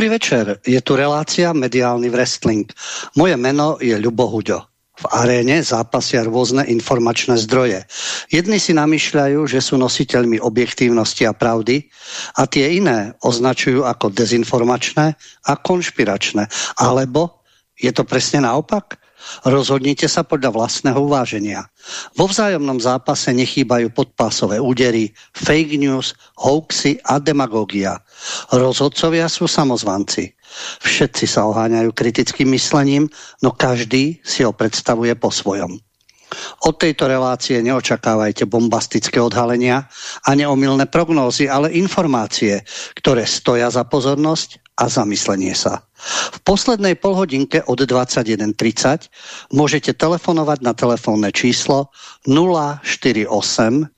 Dobrý večer, je tu relácia Mediálny wrestling. Moje meno je Ľubo Huďo. V aréne zápasia rôzne informačné zdroje. Jedni si namýšľajú, že sú nositeľmi objektívnosti a pravdy a tie iné označujú ako dezinformačné a konšpiračné. Alebo je to presne naopak? Rozhodnite sa podľa vlastného uváženia. Vo vzájomnom zápase nechýbajú podpásové údery, fake news, hoaxy a demagógia. Rozhodcovia sú samozvanci. Všetci sa oháňajú kritickým myslením, no každý si ho predstavuje po svojom. Od tejto relácie neočakávajte bombastické odhalenia a neomilné prognózy, ale informácie, ktoré stoja za pozornosť a zamyslenie sa. V poslednej polhodinke od 21.30 môžete telefonovať na telefónne číslo 048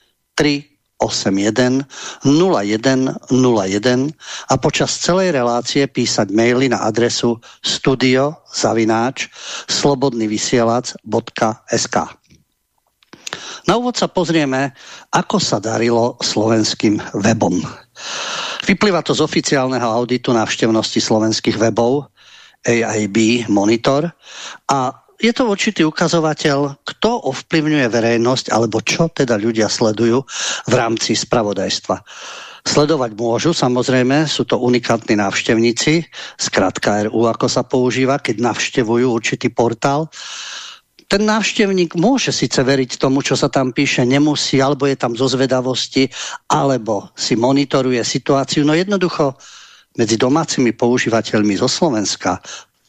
381 0101 a počas celej relácie písať maily na adresu studiozavináč slobodnyvysielac.sk Na úvod sa pozrieme, ako sa darilo slovenským webom. Vyplýva to z oficiálneho auditu návštevnosti slovenských webov AIB Monitor a je to určitý ukazovateľ, kto ovplyvňuje verejnosť alebo čo teda ľudia sledujú v rámci spravodajstva. Sledovať môžu, samozrejme, sú to unikátni návštevníci, skratka RU, ako sa používa, keď navštevujú určitý portál ten návštevník môže síce veriť tomu, čo sa tam píše, nemusí, alebo je tam zo zvedavosti, alebo si monitoruje situáciu. No jednoducho medzi domácimi používateľmi zo Slovenska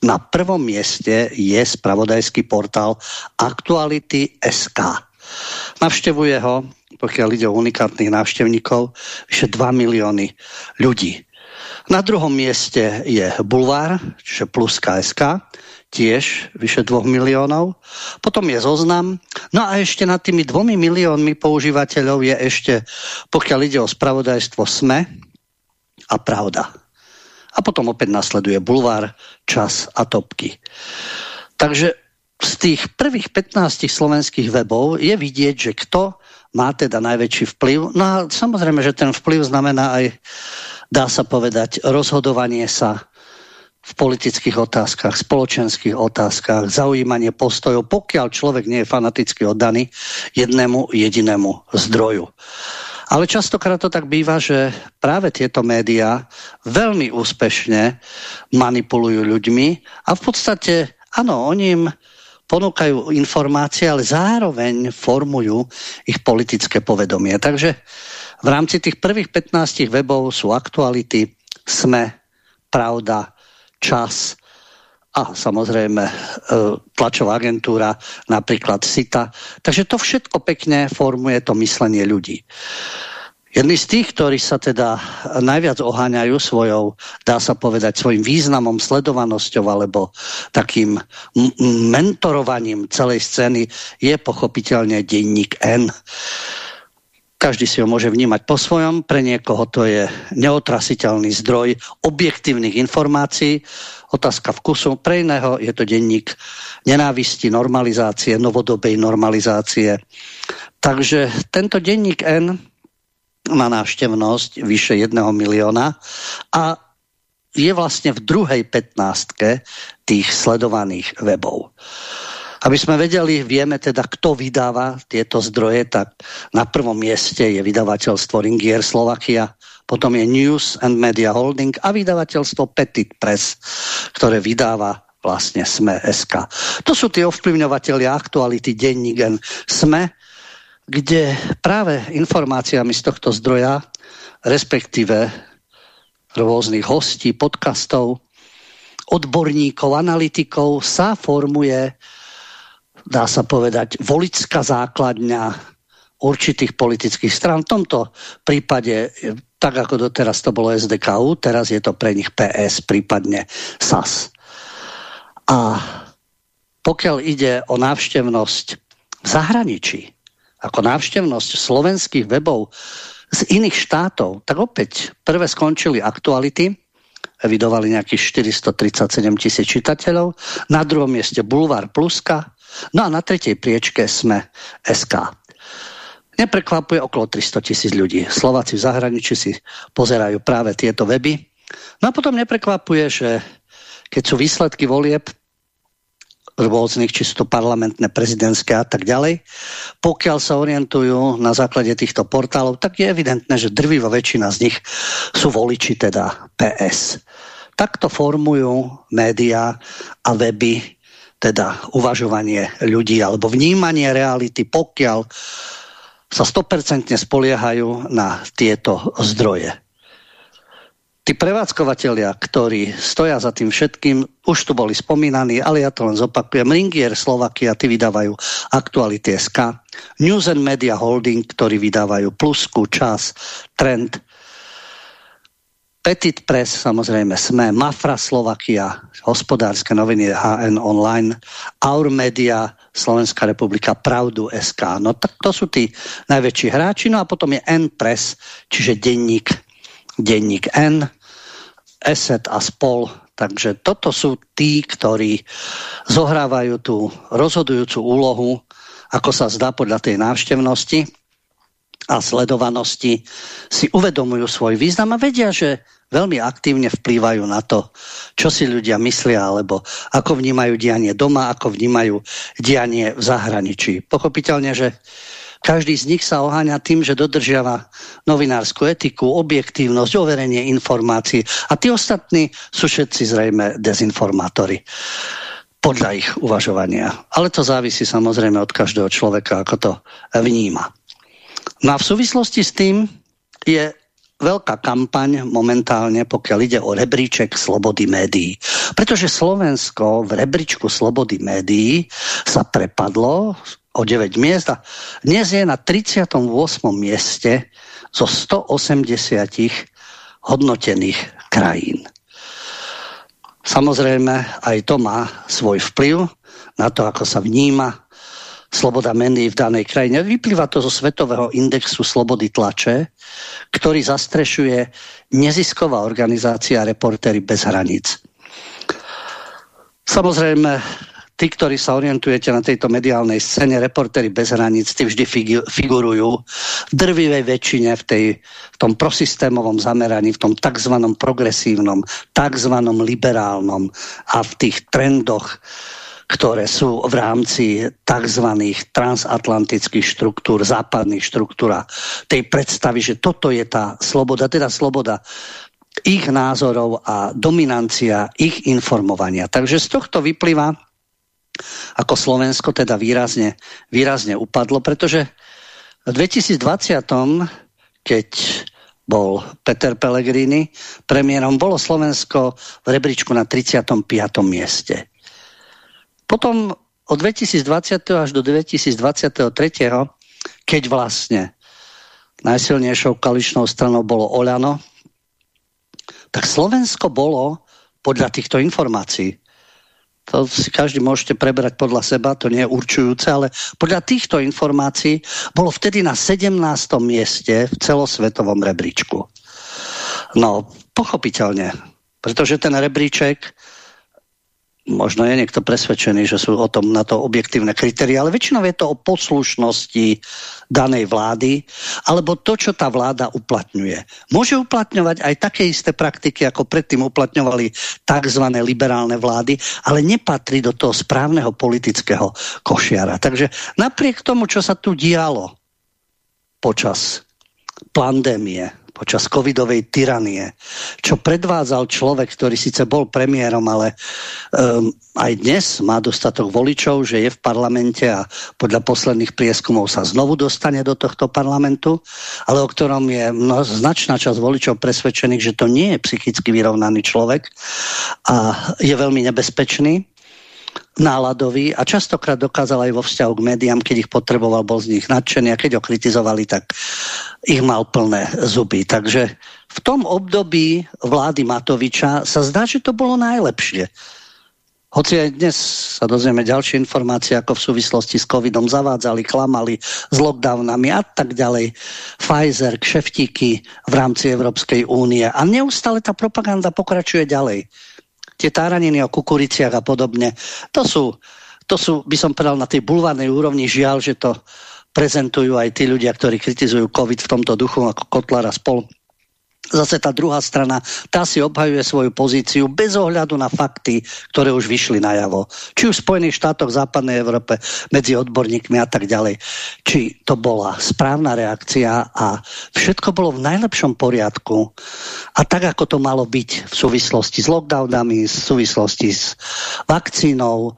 na prvom mieste je spravodajský portál Aktuality.sk. Navštevuje ho, pokiaľ ide o unikátnych návštevníkov, vyše 2 milióny ľudí. Na druhom mieste je Bulvár, čiže plus KSK, tiež vyše 2 miliónov. Potom je zoznam. No a ešte nad tými dvomi miliónmi používateľov je ešte, pokiaľ ide o spravodajstvo SME a Pravda. A potom opäť nasleduje Bulvár, Čas a Topky. Takže z tých prvých 15 slovenských webov je vidieť, že kto má teda najväčší vplyv. No a samozrejme, že ten vplyv znamená aj, dá sa povedať, rozhodovanie sa v politických otázkach, spoločenských otázkach, zaujímanie postojov, pokiaľ človek nie je fanaticky oddaný jednému jedinému zdroju. Ale častokrát to tak býva, že práve tieto médiá veľmi úspešne manipulujú ľuďmi a v podstate, áno, oni im ponúkajú informácie, ale zároveň formujú ich politické povedomie. Takže v rámci tých prvých 15 webov sú aktuality, SME, Pravda, čas a samozrejme e, tlačová agentúra, napríklad SITA. Takže to všetko pekne formuje to myslenie ľudí. Jedni z tých, ktorí sa teda najviac oháňajú svojou, dá sa povedať, svojim významom, sledovanosťou alebo takým mentorovaním celej scény je pochopiteľne denník N. Každý si ho môže vnímať po svojom, pre niekoho to je neotrasiteľný zdroj objektívnych informácií, otázka vkusu, pre iného je to denník nenávisti, normalizácie, novodobej normalizácie. Takže tento denník N má návštevnosť vyše jedného milióna a je vlastne v druhej 15 tých sledovaných webov. Aby sme vedeli, vieme teda, kto vydáva tieto zdroje, tak na prvom mieste je vydavateľstvo Ringier Slovakia, potom je News and Media Holding a vydavateľstvo Petit Press, ktoré vydáva vlastne SME SK. To sú tie ovplyvňovateľia aktuality denník SME, kde práve informáciami z tohto zdroja, respektíve rôznych hostí, podcastov, odborníkov, analytikov sa formuje dá sa povedať, volická základňa určitých politických stran. V tomto prípade, tak ako doteraz to bolo SDKU, teraz je to pre nich PS, prípadne SAS. A pokiaľ ide o návštevnosť v zahraničí, ako návštevnosť slovenských webov z iných štátov, tak opäť prvé skončili aktuality, evidovali nejakých 437 tisíc čitateľov, na druhom mieste Bulvár Pluska, No a na tretej priečke sme SK. Neprekvapuje okolo 300 tisíc ľudí. Slováci v zahraničí si pozerajú práve tieto weby. No a potom neprekvapuje, že keď sú výsledky volieb rôznych, či sú to parlamentné, prezidentské a tak ďalej. Pokiaľ sa orientujú na základe týchto portálov, tak je evidentné, že drvivá väčšina z nich sú voliči teda PS. Takto formujú médiá a weby teda uvažovanie ľudí alebo vnímanie reality, pokiaľ sa 100% spoliehajú na tieto zdroje tí prevádzkovateľia, ktorí stoja za tým všetkým, už tu boli spomínaní, ale ja to len zopakujem. Ringier Slovakia, tí vydávajú Aktuality SK, News and Media Holding, ktorí vydávajú Plusku, Čas, Trend, Petit Press, samozrejme SME, Mafra Slovakia, hospodárske noviny HN Online, Our Media, Slovenská republika, Pravdu SK. No tak to sú tí najväčší hráči. No a potom je N Press, čiže denník denník N, ESET a spol. Takže toto sú tí, ktorí zohrávajú tú rozhodujúcu úlohu, ako sa zdá podľa tej návštevnosti a sledovanosti, si uvedomujú svoj význam a vedia, že veľmi aktívne vplývajú na to, čo si ľudia myslia, alebo ako vnímajú dianie doma, ako vnímajú dianie v zahraničí. Pochopiteľne, že každý z nich sa oháňa tým, že dodržiava novinárskú etiku, objektívnosť, overenie informácií. A tí ostatní sú všetci zrejme dezinformátori podľa ich uvažovania. Ale to závisí samozrejme od každého človeka, ako to vníma. No a v súvislosti s tým je veľká kampaň momentálne, pokiaľ ide o rebríček slobody médií. Pretože Slovensko v rebríčku slobody médií sa prepadlo o 9 miest a dnes je na 38. mieste zo 180 hodnotených krajín. Samozrejme, aj to má svoj vplyv na to, ako sa vníma sloboda médií v danej krajine. Vyplýva to zo Svetového indexu slobody tlače, ktorý zastrešuje nezisková organizácia Reportéry bez hraníc. Samozrejme, tí, ktorí sa orientujete na tejto mediálnej scéne, reportéri bez hraníc, tí vždy figurujú v drvivej väčšine v, tej, v tom prosystémovom zameraní, v tom tzv. progresívnom, tzv. liberálnom a v tých trendoch, ktoré sú v rámci tzv. transatlantických štruktúr, západných štruktúr tej predstavy, že toto je tá sloboda, teda sloboda ich názorov a dominancia ich informovania. Takže z tohto vyplýva, ako Slovensko teda výrazne, výrazne upadlo, pretože v 2020, keď bol Peter Pellegrini premiérom, bolo Slovensko v rebríčku na 35. mieste. Potom od 2020. až do 2023. keď vlastne najsilnejšou kaličnou stranou bolo Oľano, tak Slovensko bolo podľa týchto informácií to si každý môžete prebrať podľa seba, to nie je určujúce, ale podľa týchto informácií bolo vtedy na 17. mieste v celosvetovom rebríčku. No, pochopiteľne, pretože ten rebríček možno je niekto presvedčený, že sú o tom na to objektívne kritéria, ale väčšinou je to o poslušnosti danej vlády, alebo to, čo tá vláda uplatňuje. Môže uplatňovať aj také isté praktiky, ako predtým uplatňovali tzv. liberálne vlády, ale nepatrí do toho správneho politického košiara. Takže napriek tomu, čo sa tu dialo počas pandémie, počas covidovej tyranie, čo predvádzal človek, ktorý síce bol premiérom, ale um, aj dnes má dostatok voličov, že je v parlamente a podľa posledných prieskumov sa znovu dostane do tohto parlamentu, ale o ktorom je no, značná časť voličov presvedčených, že to nie je psychicky vyrovnaný človek a je veľmi nebezpečný náladový a častokrát dokázal aj vo vzťahu k médiám, keď ich potreboval, bol z nich nadšený a keď ho kritizovali, tak ich mal plné zuby. Takže v tom období vlády Matoviča sa zdá, že to bolo najlepšie. Hoci aj dnes sa dozvieme ďalšie informácie, ako v súvislosti s covidom zavádzali, klamali s lockdownami a tak ďalej. Pfizer, kšeftíky v rámci Európskej únie. A neustále tá propaganda pokračuje ďalej tie táraniny o kukuriciach a podobne, to sú, to sú, by som povedal, na tej bulvárnej úrovni žiaľ, že to prezentujú aj tí ľudia, ktorí kritizujú COVID v tomto duchu, ako Kotlar a spol. Zase tá druhá strana, tá si obhajuje svoju pozíciu bez ohľadu na fakty, ktoré už vyšli najavo. Či už v Spojených štátoch, v západnej Európe, medzi odborníkmi a tak ďalej. Či to bola správna reakcia a všetko bolo v najlepšom poriadku. A tak, ako to malo byť v súvislosti s lockdownami, v súvislosti s vakcínou,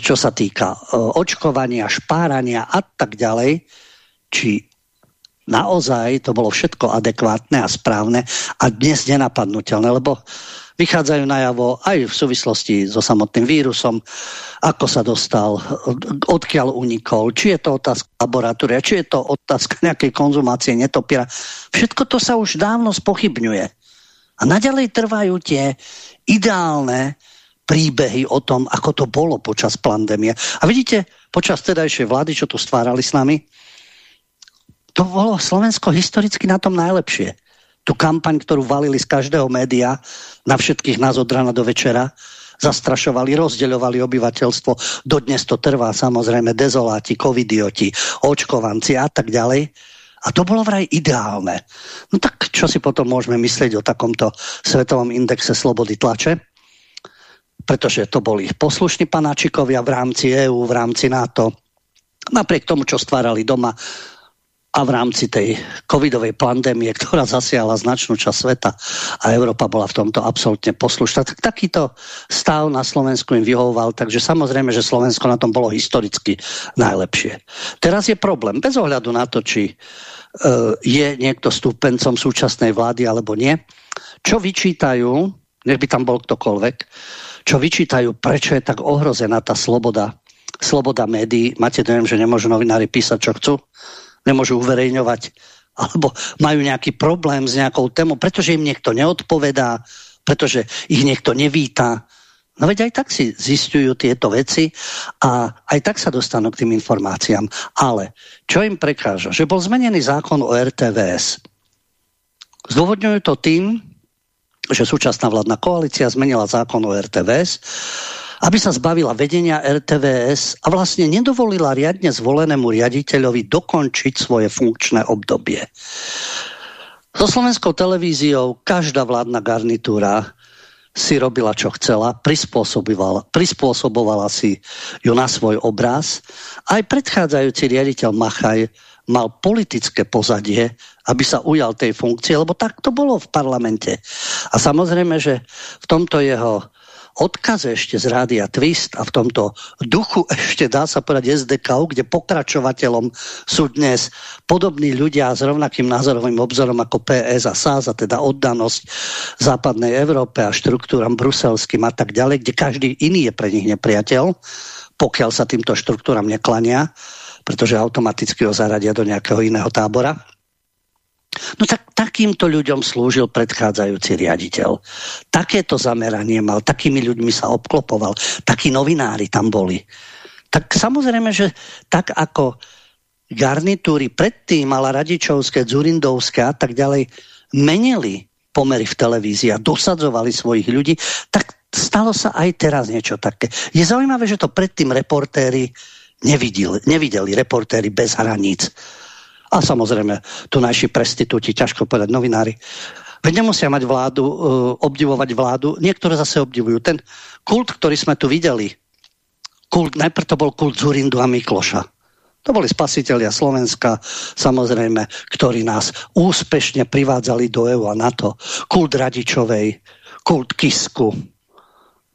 čo sa týka e, očkovania, špárania a tak ďalej, či naozaj to bolo všetko adekvátne a správne a dnes nenapadnutelné, lebo vychádzajú najavo aj v súvislosti so samotným vírusom, ako sa dostal, odkiaľ unikol, či je to otázka laboratória, či je to otázka nejakej konzumácie netopiera. Všetko to sa už dávno spochybňuje. A naďalej trvajú tie ideálne príbehy o tom, ako to bolo počas pandémie. A vidíte, počas tedajšej vlády, čo tu stvárali s nami, to bolo Slovensko historicky na tom najlepšie. Tu kampaň, ktorú valili z každého média na všetkých nás od rana do večera, zastrašovali, rozdeľovali obyvateľstvo. Dodnes to trvá samozrejme dezoláti, covidioti, očkovanci a tak ďalej. A to bolo vraj ideálne. No tak čo si potom môžeme myslieť o takomto svetovom indexe slobody tlače? Pretože to boli poslušní panáčikovia v rámci EÚ, v rámci NATO. Napriek tomu, čo stvárali doma, a v rámci tej covidovej pandémie, ktorá zasiala značnú časť sveta a Európa bola v tomto absolútne poslušná, tak takýto stav na Slovensku im vyhovoval, takže samozrejme, že Slovensko na tom bolo historicky najlepšie. Teraz je problém, bez ohľadu na to, či uh, je niekto stúpencom súčasnej vlády alebo nie, čo vyčítajú, nech by tam bol ktokoľvek, čo vyčítajú, prečo je tak ohrozená tá sloboda, sloboda médií. Máte dojem, že nemôžu novinári písať, čo chcú? Nemôžu uverejňovať alebo majú nejaký problém s nejakou témou, pretože im niekto neodpovedá, pretože ich niekto nevíta. No veď aj tak si zistujú tieto veci a aj tak sa dostanú k tým informáciám. Ale čo im prekáža? Že bol zmenený zákon o RTVS. Zdôvodňujú to tým, že súčasná vládna koalícia zmenila zákon o RTVS aby sa zbavila vedenia RTVS a vlastne nedovolila riadne zvolenému riaditeľovi dokončiť svoje funkčné obdobie. So slovenskou televíziou každá vládna garnitúra si robila, čo chcela, prispôsobovala, prispôsobovala si ju na svoj obraz. Aj predchádzajúci riaditeľ Machaj mal politické pozadie, aby sa ujal tej funkcie, lebo tak to bolo v parlamente. A samozrejme, že v tomto jeho odkaze ešte z Rádia Twist a v tomto duchu ešte dá sa povedať SDK, kde pokračovateľom sú dnes podobní ľudia s rovnakým názorovým obzorom ako PS a SAS, a teda oddanosť západnej Európe a štruktúram bruselským a tak ďalej, kde každý iný je pre nich nepriateľ, pokiaľ sa týmto štruktúram neklania, pretože automaticky ho zaradia do nejakého iného tábora. No tak takýmto ľuďom slúžil predchádzajúci riaditeľ. Takéto zameranie mal, takými ľuďmi sa obklopoval, takí novinári tam boli. Tak samozrejme, že tak ako garnitúry predtým mala radičovské, dzurindovské a tak ďalej, menili pomery v televízii a dosadzovali svojich ľudí, tak stalo sa aj teraz niečo také. Je zaujímavé, že to predtým reportéri nevideli, nevideli reportéri bez hraníc a samozrejme tu naši prestitúti, ťažko povedať novinári, Veď nemusia mať vládu, uh, obdivovať vládu. Niektoré zase obdivujú. Ten kult, ktorý sme tu videli, kult, najprv to bol kult Zurindu a Mikloša. To boli spasitelia Slovenska, samozrejme, ktorí nás úspešne privádzali do EU a NATO. Kult Radičovej, kult Kisku,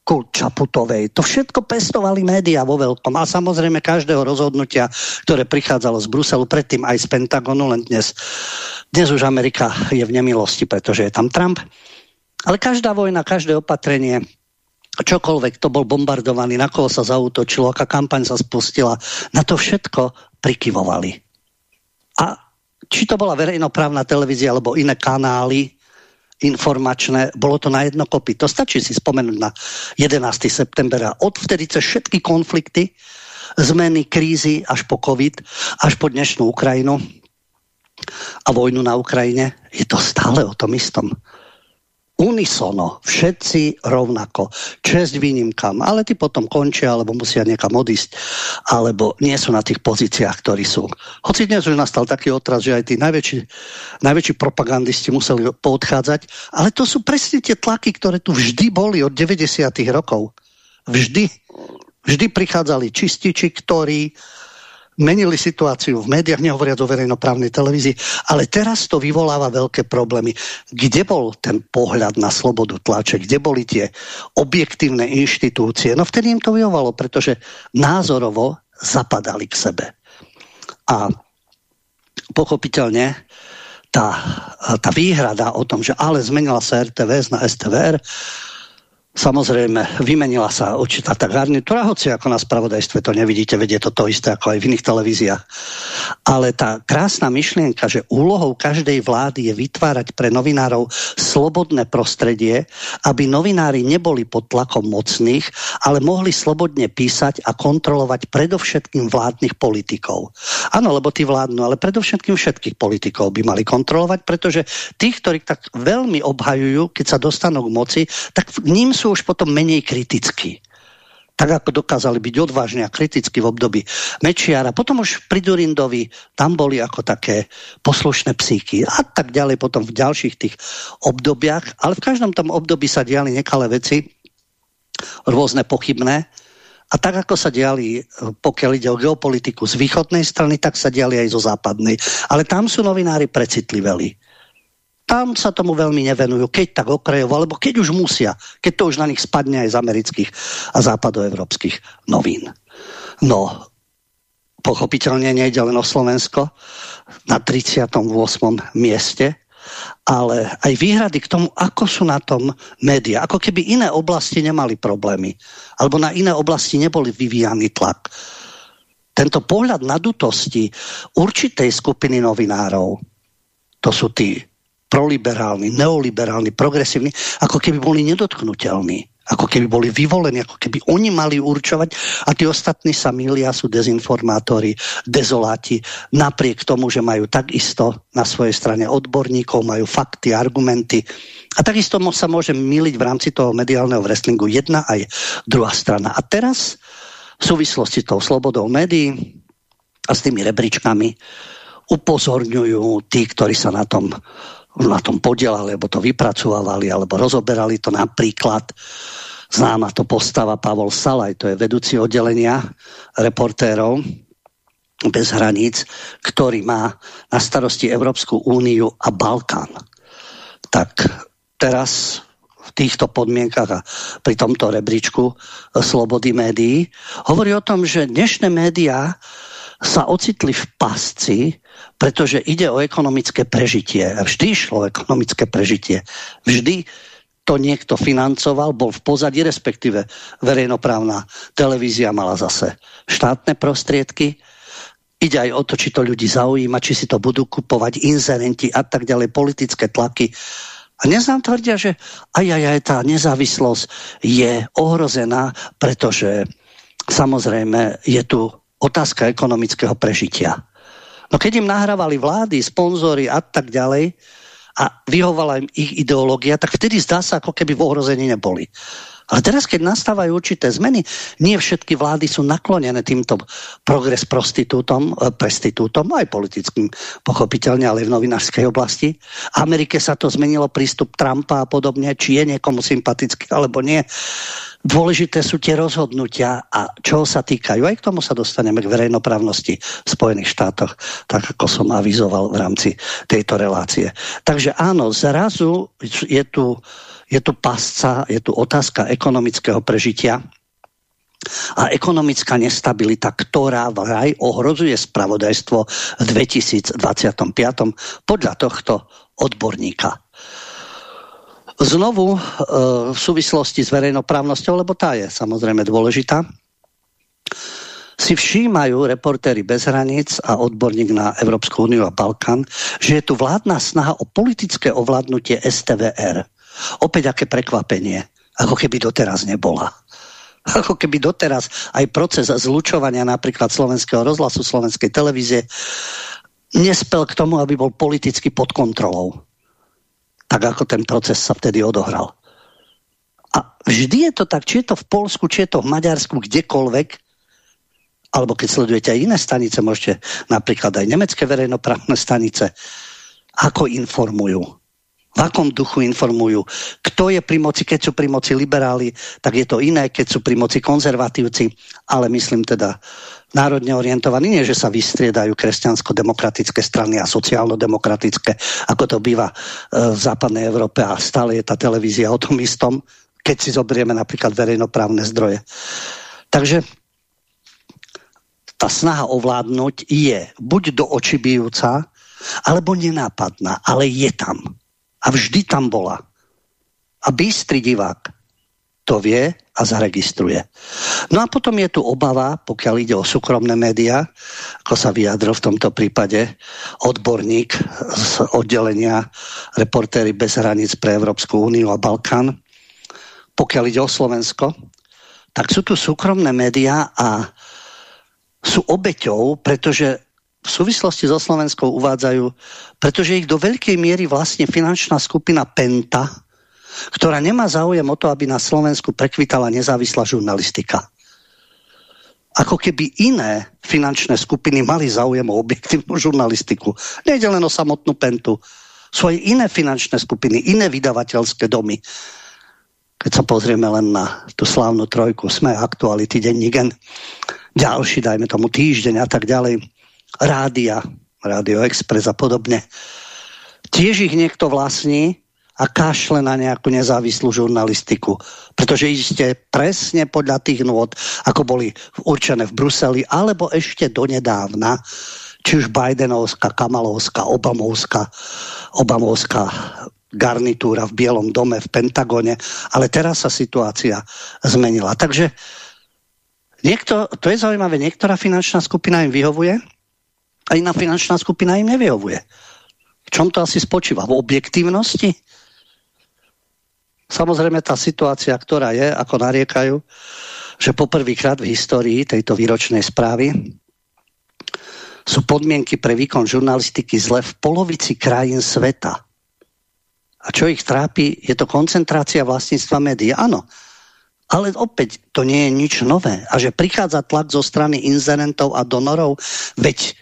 Čaputovej. To všetko pestovali médiá vo veľkom. A samozrejme každého rozhodnutia, ktoré prichádzalo z Bruselu, predtým aj z Pentagonu, len dnes, dnes už Amerika je v nemilosti, pretože je tam Trump. Ale každá vojna, každé opatrenie, čokoľvek, to bol bombardovaný, na koho sa zautočilo, aká kampaň sa spustila, na to všetko prikyvovali. A či to bola verejnoprávna televízia alebo iné kanály, informačné, bolo to na jedno kopy. To stačí si spomenúť na 11. september a odvtedy cez všetky konflikty, zmeny, krízy až po COVID, až po dnešnú Ukrajinu a vojnu na Ukrajine, je to stále o tom istom. Unisono, všetci rovnako, čest výnimkám, ale tí potom končia, alebo musia niekam odísť, alebo nie sú na tých pozíciách, ktorí sú. Hoci dnes už nastal taký otraz, že aj tí najväčší, najväčší propagandisti museli poodchádzať, ale to sú presne tie tlaky, ktoré tu vždy boli od 90. rokov. Vždy. Vždy prichádzali čističi, ktorí menili situáciu v médiách, nehovoriac o verejnoprávnej televízii, ale teraz to vyvoláva veľké problémy. Kde bol ten pohľad na slobodu tlače? Kde boli tie objektívne inštitúcie? No vtedy im to vyhovalo, pretože názorovo zapadali k sebe. A pochopiteľne tá, tá výhrada o tom, že ale zmenila sa RTVS na STVR, Samozrejme, vymenila sa určitá tá garnitúra, hoci ako na spravodajstve to nevidíte, vedie to to isté ako aj v iných televíziách. Ale tá krásna myšlienka, že úlohou každej vlády je vytvárať pre novinárov slobodné prostredie, aby novinári neboli pod tlakom mocných, ale mohli slobodne písať a kontrolovať predovšetkým vládnych politikov. Áno, lebo tí vládnu, ale predovšetkým všetkých politikov by mali kontrolovať, pretože tých, ktorí tak veľmi obhajujú, keď sa dostanú k moci, tak k ním sú už potom menej kritickí tak ako dokázali byť odvážni a kriticky v období Mečiara. Potom už pri Durindovi tam boli ako také poslušné psíky a tak ďalej potom v ďalších tých obdobiach. Ale v každom tom období sa diali nekalé veci, rôzne pochybné. A tak ako sa diali, pokiaľ ide o geopolitiku z východnej strany, tak sa diali aj zo západnej. Ale tam sú novinári precitliveli tam sa tomu veľmi nevenujú, keď tak okrajovo, alebo keď už musia, keď to už na nich spadne aj z amerických a západoevropských novín. No, pochopiteľne nejde len o Slovensko na 38. mieste, ale aj výhrady k tomu, ako sú na tom médiá. Ako keby iné oblasti nemali problémy. Alebo na iné oblasti neboli vyvíjaný tlak. Tento pohľad nadutosti určitej skupiny novinárov, to sú tí proliberálni, neoliberálni, progresívni, ako keby boli nedotknutelní ako keby boli vyvolení, ako keby oni mali určovať a tí ostatní sa milia, sú dezinformátori, dezoláti, napriek tomu, že majú takisto na svojej strane odborníkov, majú fakty, argumenty. A takisto sa môže miliť v rámci toho mediálneho wrestlingu jedna aj druhá strana. A teraz v súvislosti s tou slobodou médií a s tými rebríčkami upozorňujú tí, ktorí sa na tom na tom podielali, alebo to vypracovali, alebo rozoberali to napríklad známa to postava Pavol Salaj, to je vedúci oddelenia reportérov bez hraníc, ktorý má na starosti Európsku úniu a Balkán. Tak teraz v týchto podmienkach a pri tomto rebríčku slobody médií hovorí o tom, že dnešné médiá sa ocitli v pasci, pretože ide o ekonomické prežitie. Vždy išlo o ekonomické prežitie. Vždy to niekto financoval, bol v pozadí, respektíve verejnoprávna televízia mala zase štátne prostriedky. Ide aj o to, či to ľudí zaujíma, či si to budú kupovať inzerenti a tak ďalej, politické tlaky. A dnes nám tvrdia, že aj, aj, aj tá nezávislosť je ohrozená, pretože samozrejme je tu otázka ekonomického prežitia. No keď im nahrávali vlády, sponzory a tak ďalej a vyhovala im ich ideológia, tak vtedy zdá sa, ako keby v ohrození neboli. Ale teraz, keď nastávajú určité zmeny, nie všetky vlády sú naklonené týmto progres prostitútom, e, prestitútom, aj politickým, pochopiteľne, ale v novinárskej oblasti. V Amerike sa to zmenilo prístup Trumpa a podobne, či je niekomu sympatický alebo nie. Dôležité sú tie rozhodnutia a čo sa týkajú. Aj k tomu sa dostaneme k verejnoprávnosti v Spojených štátoch, tak ako som avizoval v rámci tejto relácie. Takže áno, zrazu je tu, je tu pasca, je tu otázka ekonomického prežitia a ekonomická nestabilita, ktorá vraj ohrozuje spravodajstvo v 2025. podľa tohto odborníka. Znovu e, v súvislosti s verejnoprávnosťou, lebo tá je samozrejme dôležitá, si všímajú reportéry bez hraníc a odborník na Európsku úniu a Balkán, že je tu vládna snaha o politické ovládnutie STVR. Opäť aké prekvapenie, ako keby doteraz nebola. Ako keby doteraz aj proces zlučovania napríklad slovenského rozhlasu, slovenskej televízie nespel k tomu, aby bol politicky pod kontrolou tak ako ten proces sa vtedy odohral. A vždy je to tak, či je to v Polsku, či je to v Maďarsku, kdekoľvek, alebo keď sledujete aj iné stanice, môžete napríklad aj nemecké verejnoprávne stanice, ako informujú, v akom duchu informujú, kto je pri moci, keď sú pri moci liberáli, tak je to iné, keď sú pri moci konzervatívci, ale myslím teda národne orientovaní, nie že sa vystriedajú kresťansko-demokratické strany a sociálno-demokratické, ako to býva e, v západnej Európe a stále je tá televízia o tom istom, keď si zoberieme napríklad verejnoprávne zdroje. Takže tá snaha ovládnuť je buď do očí bijúca, alebo nenápadná, ale je tam. A vždy tam bola. A bystrý divák to vie a zaregistruje. No a potom je tu obava, pokiaľ ide o súkromné médiá, ako sa vyjadril v tomto prípade odborník z oddelenia Reportéry bez hraníc pre Európsku úniu a Balkán, pokiaľ ide o Slovensko, tak sú tu súkromné médiá a sú obeťou, pretože v súvislosti so Slovenskou uvádzajú, pretože ich do veľkej miery vlastne finančná skupina Penta, ktorá nemá záujem o to, aby na Slovensku prekvitala nezávislá žurnalistika. Ako keby iné finančné skupiny mali záujem o objektívnu žurnalistiku. Nejde len o samotnú Pentu. Sú aj iné finančné skupiny, iné vydavateľské domy, keď sa pozrieme len na tú slávnu trojku, sme aktuality, denník, ďalší, dajme tomu týždeň a tak ďalej, rádia, Radio Express a podobne. Tiež ich niekto vlastní a kašle na nejakú nezávislú žurnalistiku. Pretože iste presne podľa tých nôd, ako boli určené v Bruseli, alebo ešte donedávna, či už Bidenovská, Kamalovská, Obamovská, Obamovská garnitúra v Bielom dome, v Pentagone, ale teraz sa situácia zmenila. Takže niekto, to je zaujímavé, niektorá finančná skupina im vyhovuje a iná finančná skupina im nevyhovuje. V čom to asi spočíva? V objektívnosti? Samozrejme tá situácia, ktorá je, ako nariekajú, že poprvýkrát v histórii tejto výročnej správy sú podmienky pre výkon žurnalistiky zle v polovici krajín sveta. A čo ich trápi, je to koncentrácia vlastníctva médií. Áno, ale opäť to nie je nič nové. A že prichádza tlak zo strany inzerentov a donorov, veď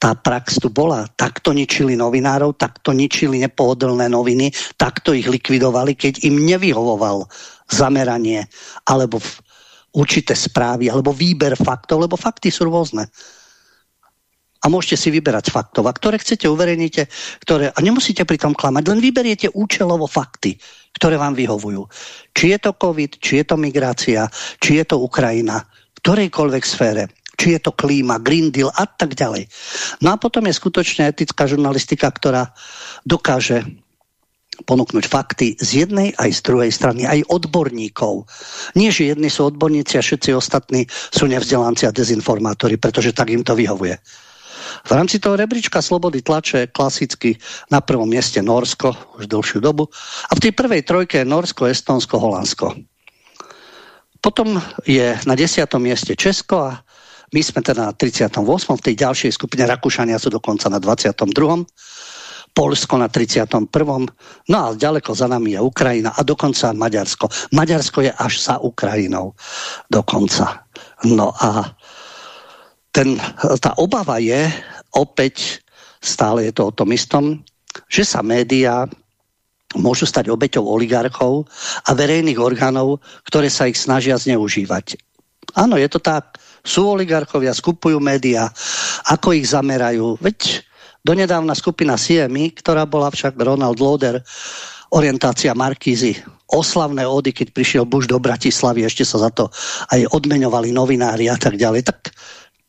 tá prax tu bola. Takto ničili novinárov, takto ničili nepohodlné noviny, takto ich likvidovali, keď im nevyhovoval zameranie alebo určité správy, alebo výber faktov, lebo fakty sú rôzne a môžete si vyberať faktov. A ktoré chcete, uverejnite, ktoré, a nemusíte pri tom klamať, len vyberiete účelovo fakty, ktoré vám vyhovujú. Či je to COVID, či je to migrácia, či je to Ukrajina, v ktorejkoľvek sfére, či je to klíma, Green Deal a tak ďalej. No a potom je skutočne etická žurnalistika, ktorá dokáže ponúknuť fakty z jednej aj z druhej strany, aj odborníkov. Nie, že jedni sú odborníci a všetci ostatní sú nevzdelanci a dezinformátori, pretože tak im to vyhovuje. V rámci toho rebríčka slobody tlače klasicky na prvom mieste Norsko už dlhšiu dobu a v tej prvej trojke je Norsko, Estonsko, Holandsko. Potom je na desiatom mieste Česko a my sme teda na 38. V tej ďalšej skupine Rakúšania sú dokonca na 22. Polsko na 31. No a ďaleko za nami je Ukrajina a dokonca Maďarsko. Maďarsko je až za Ukrajinou dokonca. No a ten, tá obava je, opäť stále je to o tom istom, že sa médiá môžu stať obeťou oligarchov a verejných orgánov, ktoré sa ich snažia zneužívať. Áno, je to tak. Sú oligarchovia, skupujú médiá, ako ich zamerajú. Veď donedávna skupina CMI, ktorá bola však Ronald Loder, orientácia Markízy, oslavné ódy, keď prišiel Bush do Bratislavy, ešte sa za to aj odmeňovali novinári a tak ďalej. Tak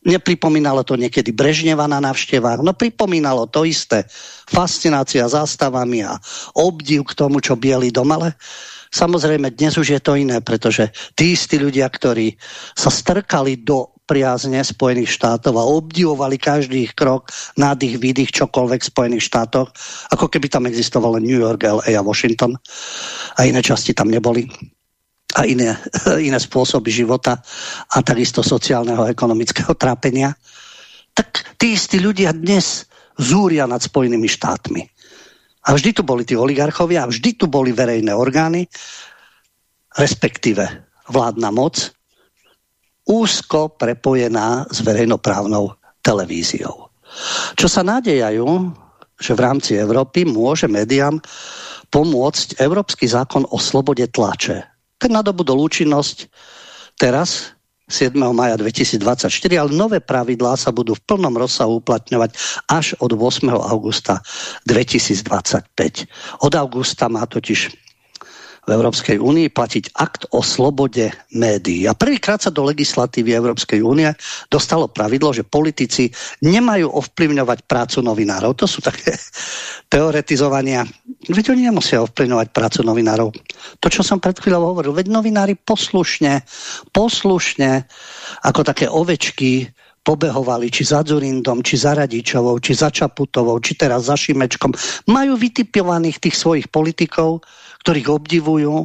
Nepripomínalo to niekedy Brežneva na návštevách, no pripomínalo to isté. Fascinácia zástavami a obdiv k tomu, čo Bielý dom, ale samozrejme dnes už je to iné, pretože tí istí ľudia, ktorí sa strkali do priazne Spojených štátov a obdivovali každý ich krok, nádych, výdych, čokoľvek v Spojených štátoch, ako keby tam existovalo New York, LA a Washington a iné časti tam neboli a iné, iné spôsoby života a takisto sociálneho ekonomického trápenia, tak tí istí ľudia dnes zúria nad Spojenými štátmi. A vždy tu boli tí oligarchovia, a vždy tu boli verejné orgány, respektíve vládna moc, úzko prepojená s verejnoprávnou televíziou. Čo sa nádejajú, že v rámci Európy môže médiám pomôcť Európsky zákon o slobode tlače. Ten nadobudol účinnosť teraz 7. maja 2024, ale nové pravidlá sa budú v plnom rozsahu uplatňovať až od 8. augusta 2025. Od augusta má totiž v Európskej únii platiť akt o slobode médií. A prvýkrát sa do legislatívy Európskej únie dostalo pravidlo, že politici nemajú ovplyvňovať prácu novinárov. To sú také teoretizovania. Veď oni nemusia ovplyvňovať prácu novinárov. To, čo som pred chvíľou hovoril, veď novinári poslušne, poslušne, ako také ovečky, pobehovali, či za Zurindom, či za Radičovou, či za Čaputovou, či teraz za Šimečkom. Majú vytipovaných tých svojich politikov, ktorých obdivujú,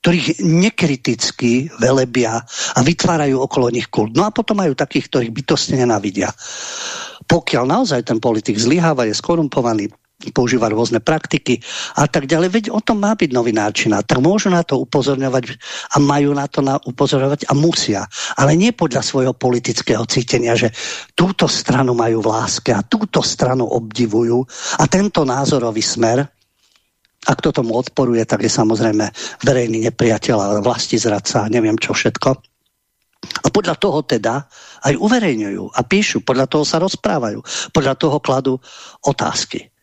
ktorých nekriticky velebia a vytvárajú okolo nich kult. No a potom majú takých, ktorých bytostne nenávidia. Pokiaľ naozaj ten politik zlyháva, je skorumpovaný, používa rôzne praktiky a tak ďalej. Veď o tom má byť novinárčina. Tak môžu na to upozorňovať a majú na to na upozorňovať a musia. Ale nie podľa svojho politického cítenia, že túto stranu majú v láske a túto stranu obdivujú a tento názorový smer a kto tomu odporuje, tak je samozrejme verejný nepriateľ, vlasti zradca neviem čo všetko. A podľa toho teda aj uverejňujú a píšu, podľa toho sa rozprávajú, podľa toho kladú otázky.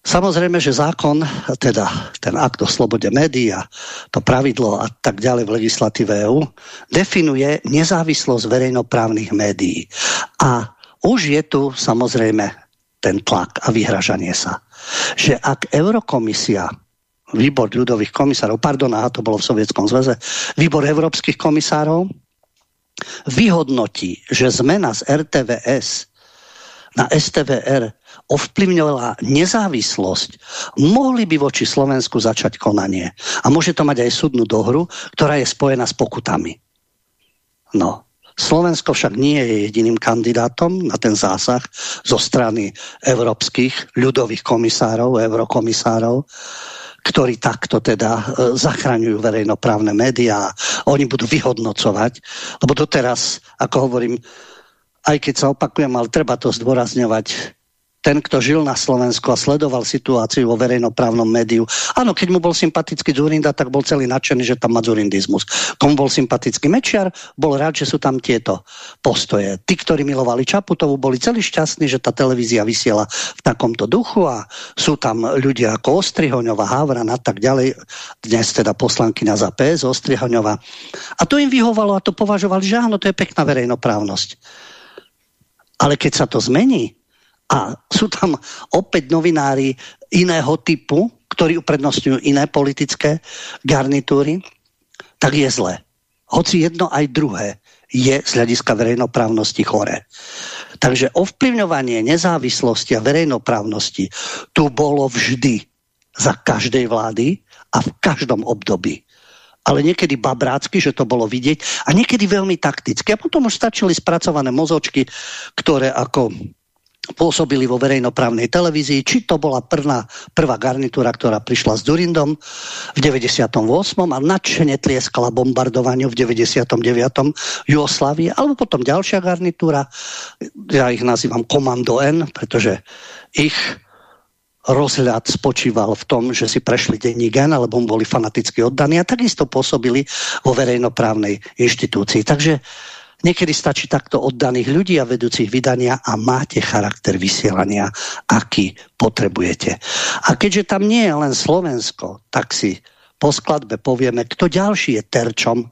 Samozrejme, že zákon, teda ten akt o slobode médií a to pravidlo a tak ďalej v legislatíve EU definuje nezávislosť verejnoprávnych médií. A už je tu samozrejme ten tlak a vyhražanie sa že ak Eurokomisia výbor ľudových komisárov, pardon, aha, to bolo v Sovietskom zväze, výbor európskych komisárov vyhodnotí, že zmena z RTVS na STVR ovplyvňovala nezávislosť, mohli by voči Slovensku začať konanie. A môže to mať aj súdnu dohru, ktorá je spojená s pokutami. No, Slovensko však nie je jediným kandidátom na ten zásah zo strany európskych ľudových komisárov, eurokomisárov, ktorí takto teda e, zachraňujú verejnoprávne médiá. Oni budú vyhodnocovať, lebo doteraz, ako hovorím, aj keď sa opakujem, ale treba to zdôrazňovať, ten, kto žil na Slovensku a sledoval situáciu vo verejnoprávnom médiu. Áno, keď mu bol sympatický Zurinda, tak bol celý nadšený, že tam má Zurindizmus. Komu bol sympatický Mečiar, bol rád, že sú tam tieto postoje. Tí, ktorí milovali Čaputovu, boli celý šťastní, že tá televízia vysiela v takomto duchu a sú tam ľudia ako Ostrihoňová, Havran a tak ďalej. Dnes teda poslankyňa za PS Ostrihoňová. A to im vyhovalo a to považovali, že áno, to je pekná verejnoprávnosť. Ale keď sa to zmení, a sú tam opäť novinári iného typu, ktorí uprednostňujú iné politické garnitúry, tak je zle. Hoci jedno aj druhé je z hľadiska verejnoprávnosti chore. Takže ovplyvňovanie nezávislosti a verejnoprávnosti tu bolo vždy za každej vlády a v každom období. Ale niekedy babrácky, že to bolo vidieť a niekedy veľmi takticky. A potom už stačili spracované mozočky, ktoré ako pôsobili vo verejnoprávnej televízii, či to bola prvná, prvá garnitúra, ktorá prišla s Durindom v 98. a nadšene tlieskala bombardovaniu v 99. Jugoslávie, alebo potom ďalšia garnitúra, ja ich nazývam Komando N, pretože ich rozhľad spočíval v tom, že si prešli denní gen, alebo boli fanaticky oddaní a takisto pôsobili vo verejnoprávnej inštitúcii. Takže Niekedy stačí takto oddaných ľudí a vedúcich vydania a máte charakter vysielania, aký potrebujete. A keďže tam nie je len Slovensko, tak si po skladbe povieme, kto ďalší je terčom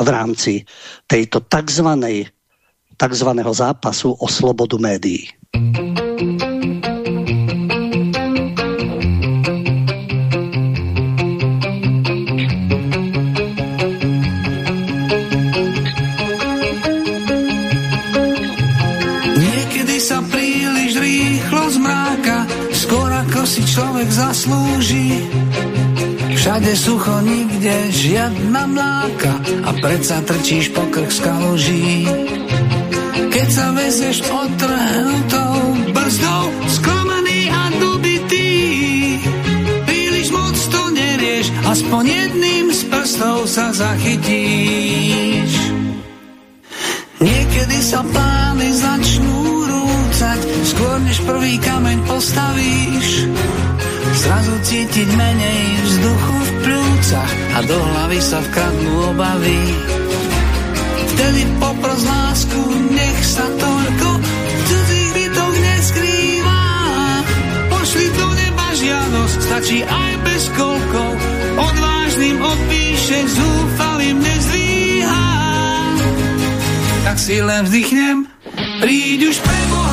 v rámci tejto takzvaného zápasu o slobodu médií. zmráka, skôr ako si človek zaslúži. Všade sucho, nikde žiadna mláka a predsa trčíš po krk z kaluží. Keď sa vezieš otrhnutou brzdou, sklamaný a dobitý, príliš moc to nerieš, aspoň jedným z prstov sa zachytíš. Niekedy sa plány začnú skôr než prvý kameň postavíš. Zrazu cítiť menej vzduchu v plúcach a do hlavy sa vkradnú obavy. Vtedy popros lásku, nech sa toľko v cudzích bytoch neskrýva. Pošli do neba žiadosť, stačí aj bez kolkov, odvážnym odpíše, zúfalým nezdvíha. Tak si len vzdychnem, príď už pre Boha,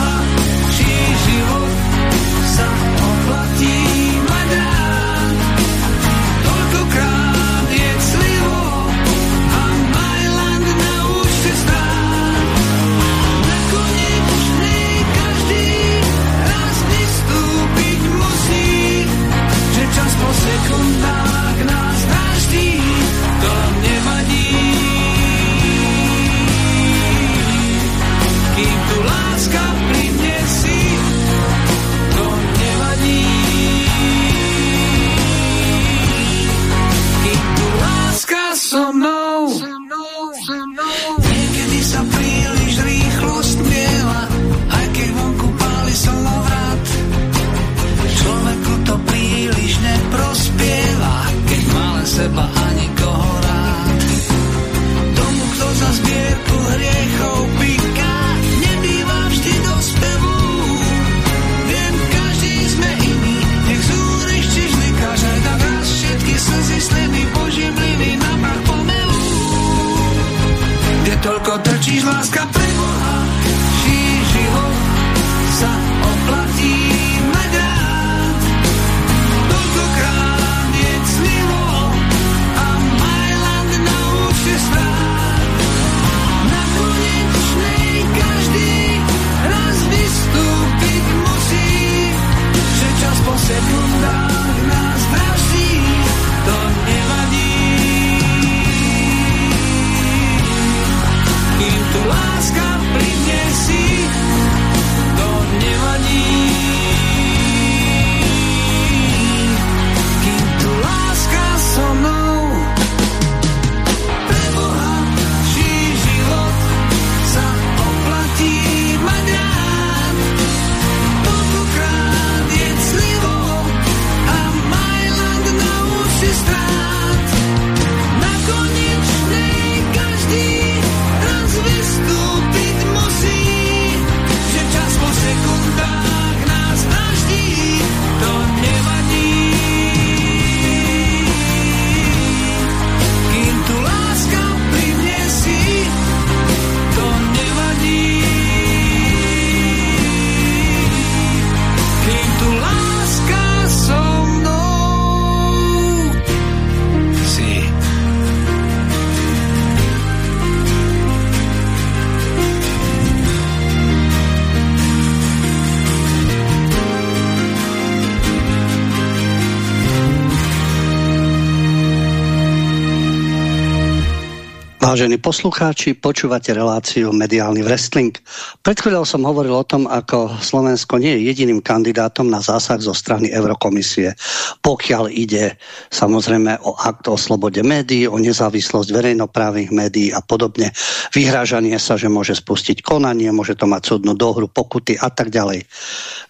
Vážení poslucháči, počúvate reláciu Mediálny wrestling. Pred chvíľou som hovoril o tom, ako Slovensko nie je jediným kandidátom na zásah zo strany Eurokomisie. Pokiaľ ide samozrejme o akt o slobode médií, o nezávislosť verejnoprávnych médií a podobne, vyhrážanie sa, že môže spustiť konanie, môže to mať súdnu dohru, pokuty a tak ďalej.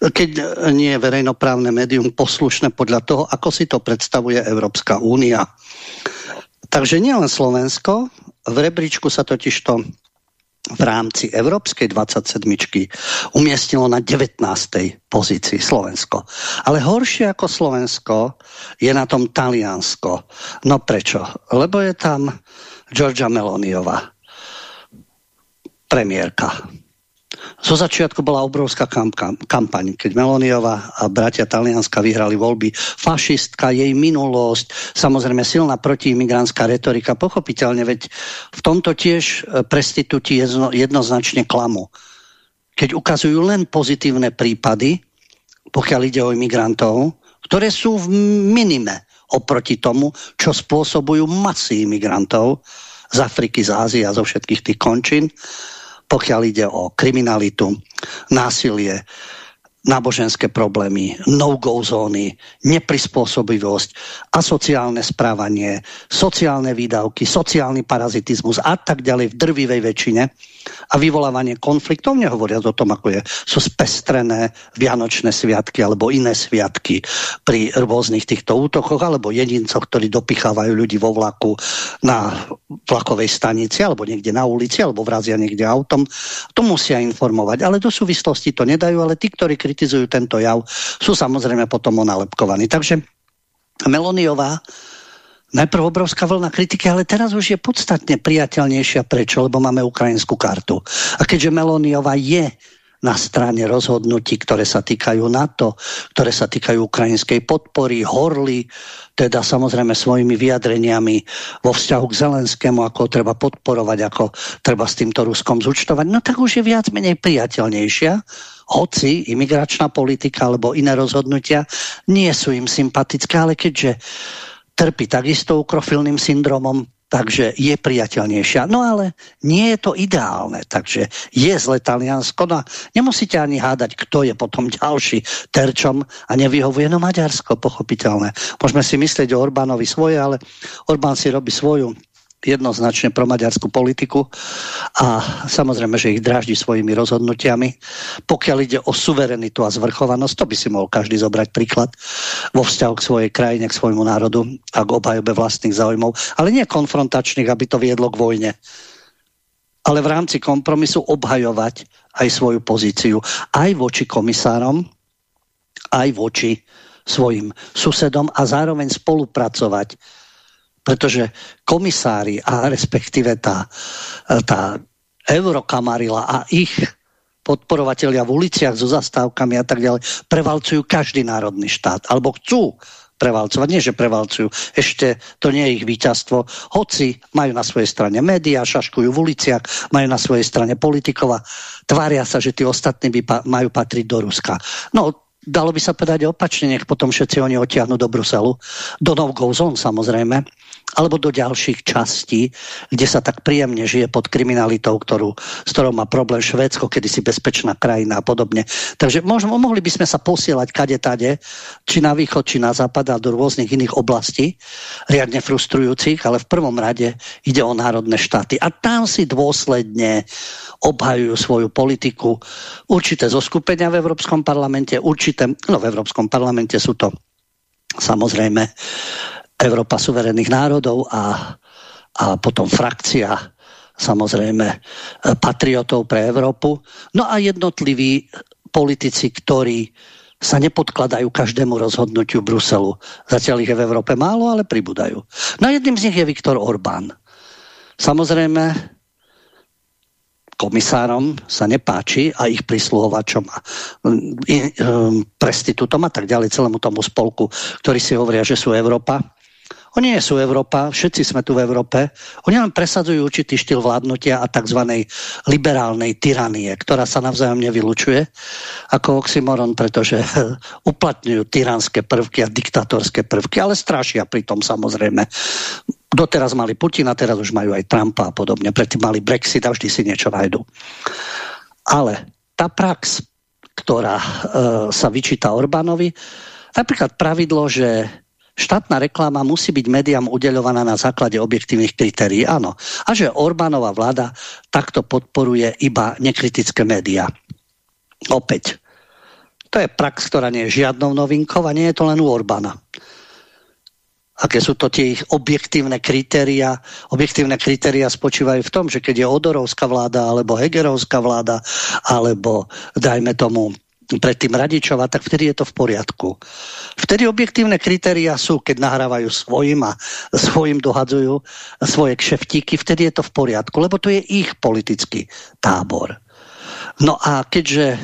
Keď nie je verejnoprávne médium poslušné podľa toho, ako si to predstavuje Európska únia. Takže nielen Slovensko, v rebríčku sa totiž to v rámci Európskej 27 umiestnilo na 19. pozícii Slovensko. Ale horšie ako Slovensko je na tom Taliansko. No prečo? Lebo je tam Georgia Meloniova, premiérka zo začiatku bola obrovská kampaň, keď Meloniova a bratia Talianska vyhrali voľby. Fašistka, jej minulosť, samozrejme silná protiimigrantská retorika, pochopiteľne, veď v tomto tiež e, prestitúti jedno, jednoznačne klamu. Keď ukazujú len pozitívne prípady, pokiaľ ide o imigrantov, ktoré sú v minime oproti tomu, čo spôsobujú masy imigrantov z Afriky, z Ázie a zo všetkých tých končín, pokiaľ ide o kriminalitu, násilie, náboženské problémy, no-go zóny, neprispôsobivosť, asociálne správanie, sociálne výdavky, sociálny parazitizmus a tak ďalej v drvivej väčšine a vyvolávanie konfliktov, nehovoria o tom, ako je, sú spestrené vianočné sviatky alebo iné sviatky pri rôznych týchto útokoch alebo jedincoch, ktorí dopichávajú ľudí vo vlaku na vlakovej stanici alebo niekde na ulici alebo vrazia niekde autom. To musia informovať, ale do súvislosti to nedajú, ale tí, ktorí kritizujú tento jav, sú samozrejme potom onalepkovaní. Takže Meloniová najprv obrovská vlna kritiky, ale teraz už je podstatne priateľnejšia. Prečo? Lebo máme ukrajinskú kartu. A keďže Meloniová je na strane rozhodnutí, ktoré sa týkajú NATO, ktoré sa týkajú ukrajinskej podpory, horly, teda samozrejme svojimi vyjadreniami vo vzťahu k Zelenskému, ako treba podporovať, ako treba s týmto Ruskom zúčtovať, no tak už je viac menej priateľnejšia hoci imigračná politika alebo iné rozhodnutia nie sú im sympatické, ale keďže trpí takisto ukrofilným syndromom, takže je priateľnejšia. No ale nie je to ideálne, takže je zle Taliansko. No nemusíte ani hádať, kto je potom ďalší terčom a nevyhovuje. No Maďarsko, pochopiteľné. Môžeme si myslieť o Orbánovi svoje, ale Orbán si robí svoju jednoznačne pro maďarskú politiku a samozrejme, že ich dráždi svojimi rozhodnutiami. Pokiaľ ide o suverenitu a zvrchovanosť, to by si mohol každý zobrať príklad vo vzťahu k svojej krajine, k svojmu národu a k obhajobe vlastných záujmov, ale nie konfrontačných, aby to viedlo k vojne ale v rámci kompromisu obhajovať aj svoju pozíciu. Aj voči komisárom, aj voči svojim susedom a zároveň spolupracovať pretože komisári a respektíve tá, tá eurokamarila a ich podporovatelia v uliciach so zastávkami a tak ďalej prevalcujú každý národný štát. Alebo chcú prevalcovať. Nie, že prevalcujú. Ešte to nie je ich víťazstvo. Hoci majú na svojej strane médiá, šaškujú v uliciach, majú na svojej strane politikova, tvária sa, že tí ostatní by pa majú patriť do Ruska. No, dalo by sa povedať opačne, nech potom všetci oni otiahnu do Bruselu, do no-go zone samozrejme, alebo do ďalších častí, kde sa tak príjemne žije pod kriminalitou, ktorú, s ktorou má problém Švédsko, kedy si bezpečná krajina a podobne. Takže možno, mohli by sme sa posielať kade tade, či na východ, či na západ a do rôznych iných oblastí, riadne frustrujúcich, ale v prvom rade ide o národné štáty. A tam si dôsledne obhajujú svoju politiku určité zoskupenia v Európskom parlamente, určité, no v Európskom parlamente sú to samozrejme Európa suverénnych národov a, a potom frakcia samozrejme patriotov pre Európu. No a jednotliví politici, ktorí sa nepodkladajú každému rozhodnutiu Bruselu. Zatiaľ ich je v Európe málo, ale pribúdajú. No jedným z nich je Viktor Orbán. Samozrejme, komisárom sa nepáči a ich prisluhovačom a um, prestitútom a tak ďalej celému tomu spolku, ktorí si hovoria, že sú Európa oni nie sú Európa, všetci sme tu v Európe. Oni len presadzujú určitý štýl vládnutia a tzv. liberálnej tyranie, ktorá sa navzájom nevylučuje ako oxymoron, pretože uplatňujú tyranské prvky a diktatorské prvky, ale strašia pritom samozrejme. Doteraz mali Putina, teraz už majú aj Trumpa a podobne. Predtým mali Brexit a vždy si niečo nájdu. Ale tá prax, ktorá e, sa vyčíta Orbánovi, napríklad pravidlo, že štátna reklama musí byť médiám udeľovaná na základe objektívnych kritérií, áno. A že Orbánova vláda takto podporuje iba nekritické médiá. Opäť. To je prax, ktorá nie je žiadnou novinkou a nie je to len u Orbána. Aké sú to tie ich objektívne kritéria? Objektívne kritéria spočívajú v tom, že keď je Odorovská vláda, alebo Hegerovská vláda, alebo dajme tomu predtým Radičova, tak vtedy je to v poriadku. Vtedy objektívne kritéria sú, keď nahrávajú svojim a svojim dohadzujú svoje kšeftíky, vtedy je to v poriadku, lebo to je ich politický tábor. No a keďže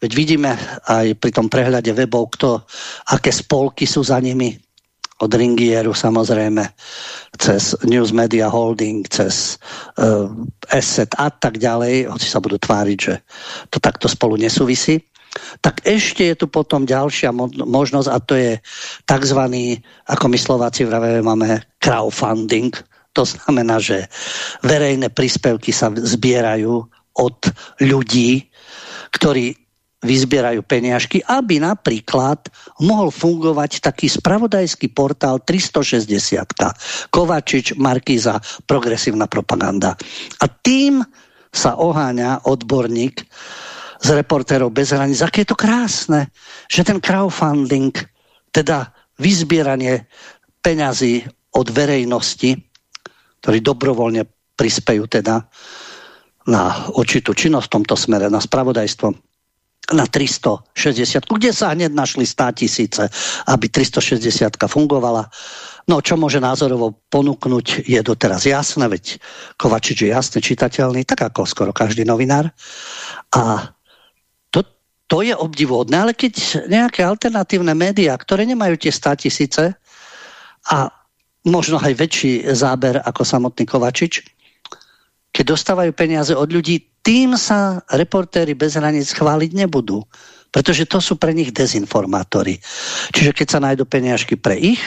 veď vidíme aj pri tom prehľade webov, kto, aké spolky sú za nimi, od Ringieru samozrejme, cez News Media Holding, cez uh, Asset a tak ďalej, hoci sa budú tváriť, že to takto spolu nesúvisí tak ešte je tu potom ďalšia možnosť a to je tzv. ako my Slováci vravíme, máme crowdfunding. To znamená, že verejné príspevky sa zbierajú od ľudí, ktorí vyzbierajú peniažky, aby napríklad mohol fungovať taký spravodajský portál 360. Kovačič, Markíza, progresívna propaganda. A tým sa oháňa odborník z reportérov bez hraníc. Aké je to krásne, že ten crowdfunding, teda vyzbieranie peňazí od verejnosti, ktorí dobrovoľne prispejú teda na určitú činnosť v tomto smere, na spravodajstvo, na 360, kde sa hneď našli 100 tisíce, aby 360 fungovala. No, čo môže názorovo ponúknuť, je doteraz jasné, veď Kovačič je jasne čitateľný, tak ako skoro každý novinár. A to, je obdivodné, ale keď nejaké alternatívne médiá, ktoré nemajú tie 100 tisíce a možno aj väčší záber ako samotný Kovačič, keď dostávajú peniaze od ľudí, tým sa reportéry bez hraníc chváliť nebudú. Pretože to sú pre nich dezinformátori. Čiže keď sa nájdú peniažky pre ich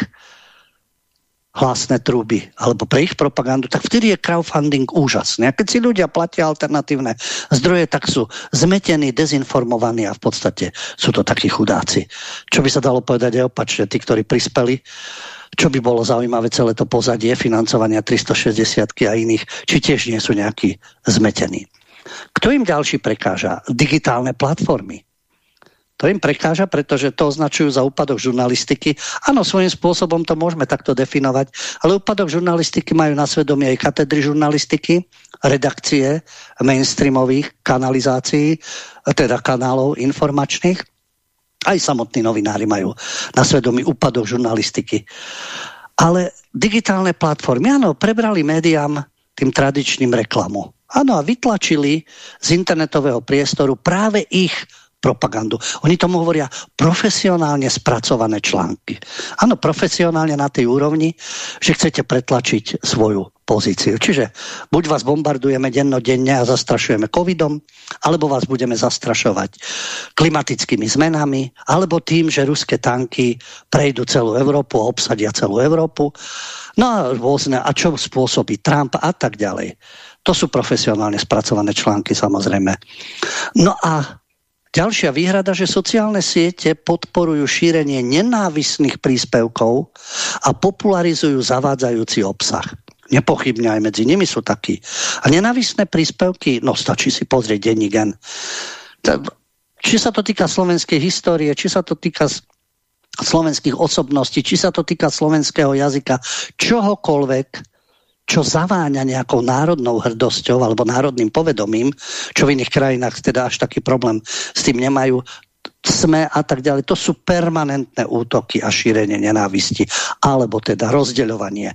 hlasné trúby alebo pre ich propagandu, tak vtedy je crowdfunding úžasný. A keď si ľudia platia alternatívne zdroje, tak sú zmetení, dezinformovaní a v podstate sú to takí chudáci. Čo by sa dalo povedať aj opačne, tí, ktorí prispeli čo by bolo zaujímavé celé to pozadie financovania 360 a iných, či tiež nie sú nejakí zmetení. Kto im ďalší prekáža? Digitálne platformy. To im prekáža, pretože to označujú za úpadok žurnalistiky. Áno, svojím spôsobom to môžeme takto definovať, ale úpadok žurnalistiky majú na svedomí aj katedry žurnalistiky, redakcie mainstreamových kanalizácií, teda kanálov informačných aj samotní novinári majú na svedomí úpadok žurnalistiky. Ale digitálne platformy, áno, prebrali médiám tým tradičným reklamu. Áno, a vytlačili z internetového priestoru práve ich propagandu. Oni tomu hovoria profesionálne spracované články. Áno, profesionálne na tej úrovni, že chcete pretlačiť svoju pozíciu. Čiže buď vás bombardujeme dennodenne a zastrašujeme covidom, alebo vás budeme zastrašovať klimatickými zmenami, alebo tým, že ruské tanky prejdú celú Európu a obsadia celú Európu. No a rôzne, a čo spôsobí Trump a tak ďalej. To sú profesionálne spracované články samozrejme. No a Ďalšia výhrada, že sociálne siete podporujú šírenie nenávisných príspevkov a popularizujú zavádzajúci obsah. Nepochybne aj medzi nimi sú takí. A nenávisné príspevky, no stačí si pozrieť denní gen. Či sa to týka slovenskej histórie, či sa to týka slovenských osobností, či sa to týka slovenského jazyka, čohokoľvek, čo zaváňa nejakou národnou hrdosťou alebo národným povedomím, čo v iných krajinách teda až taký problém s tým nemajú, sme a tak ďalej. To sú permanentné útoky a šírenie nenávisti, alebo teda rozdeľovanie.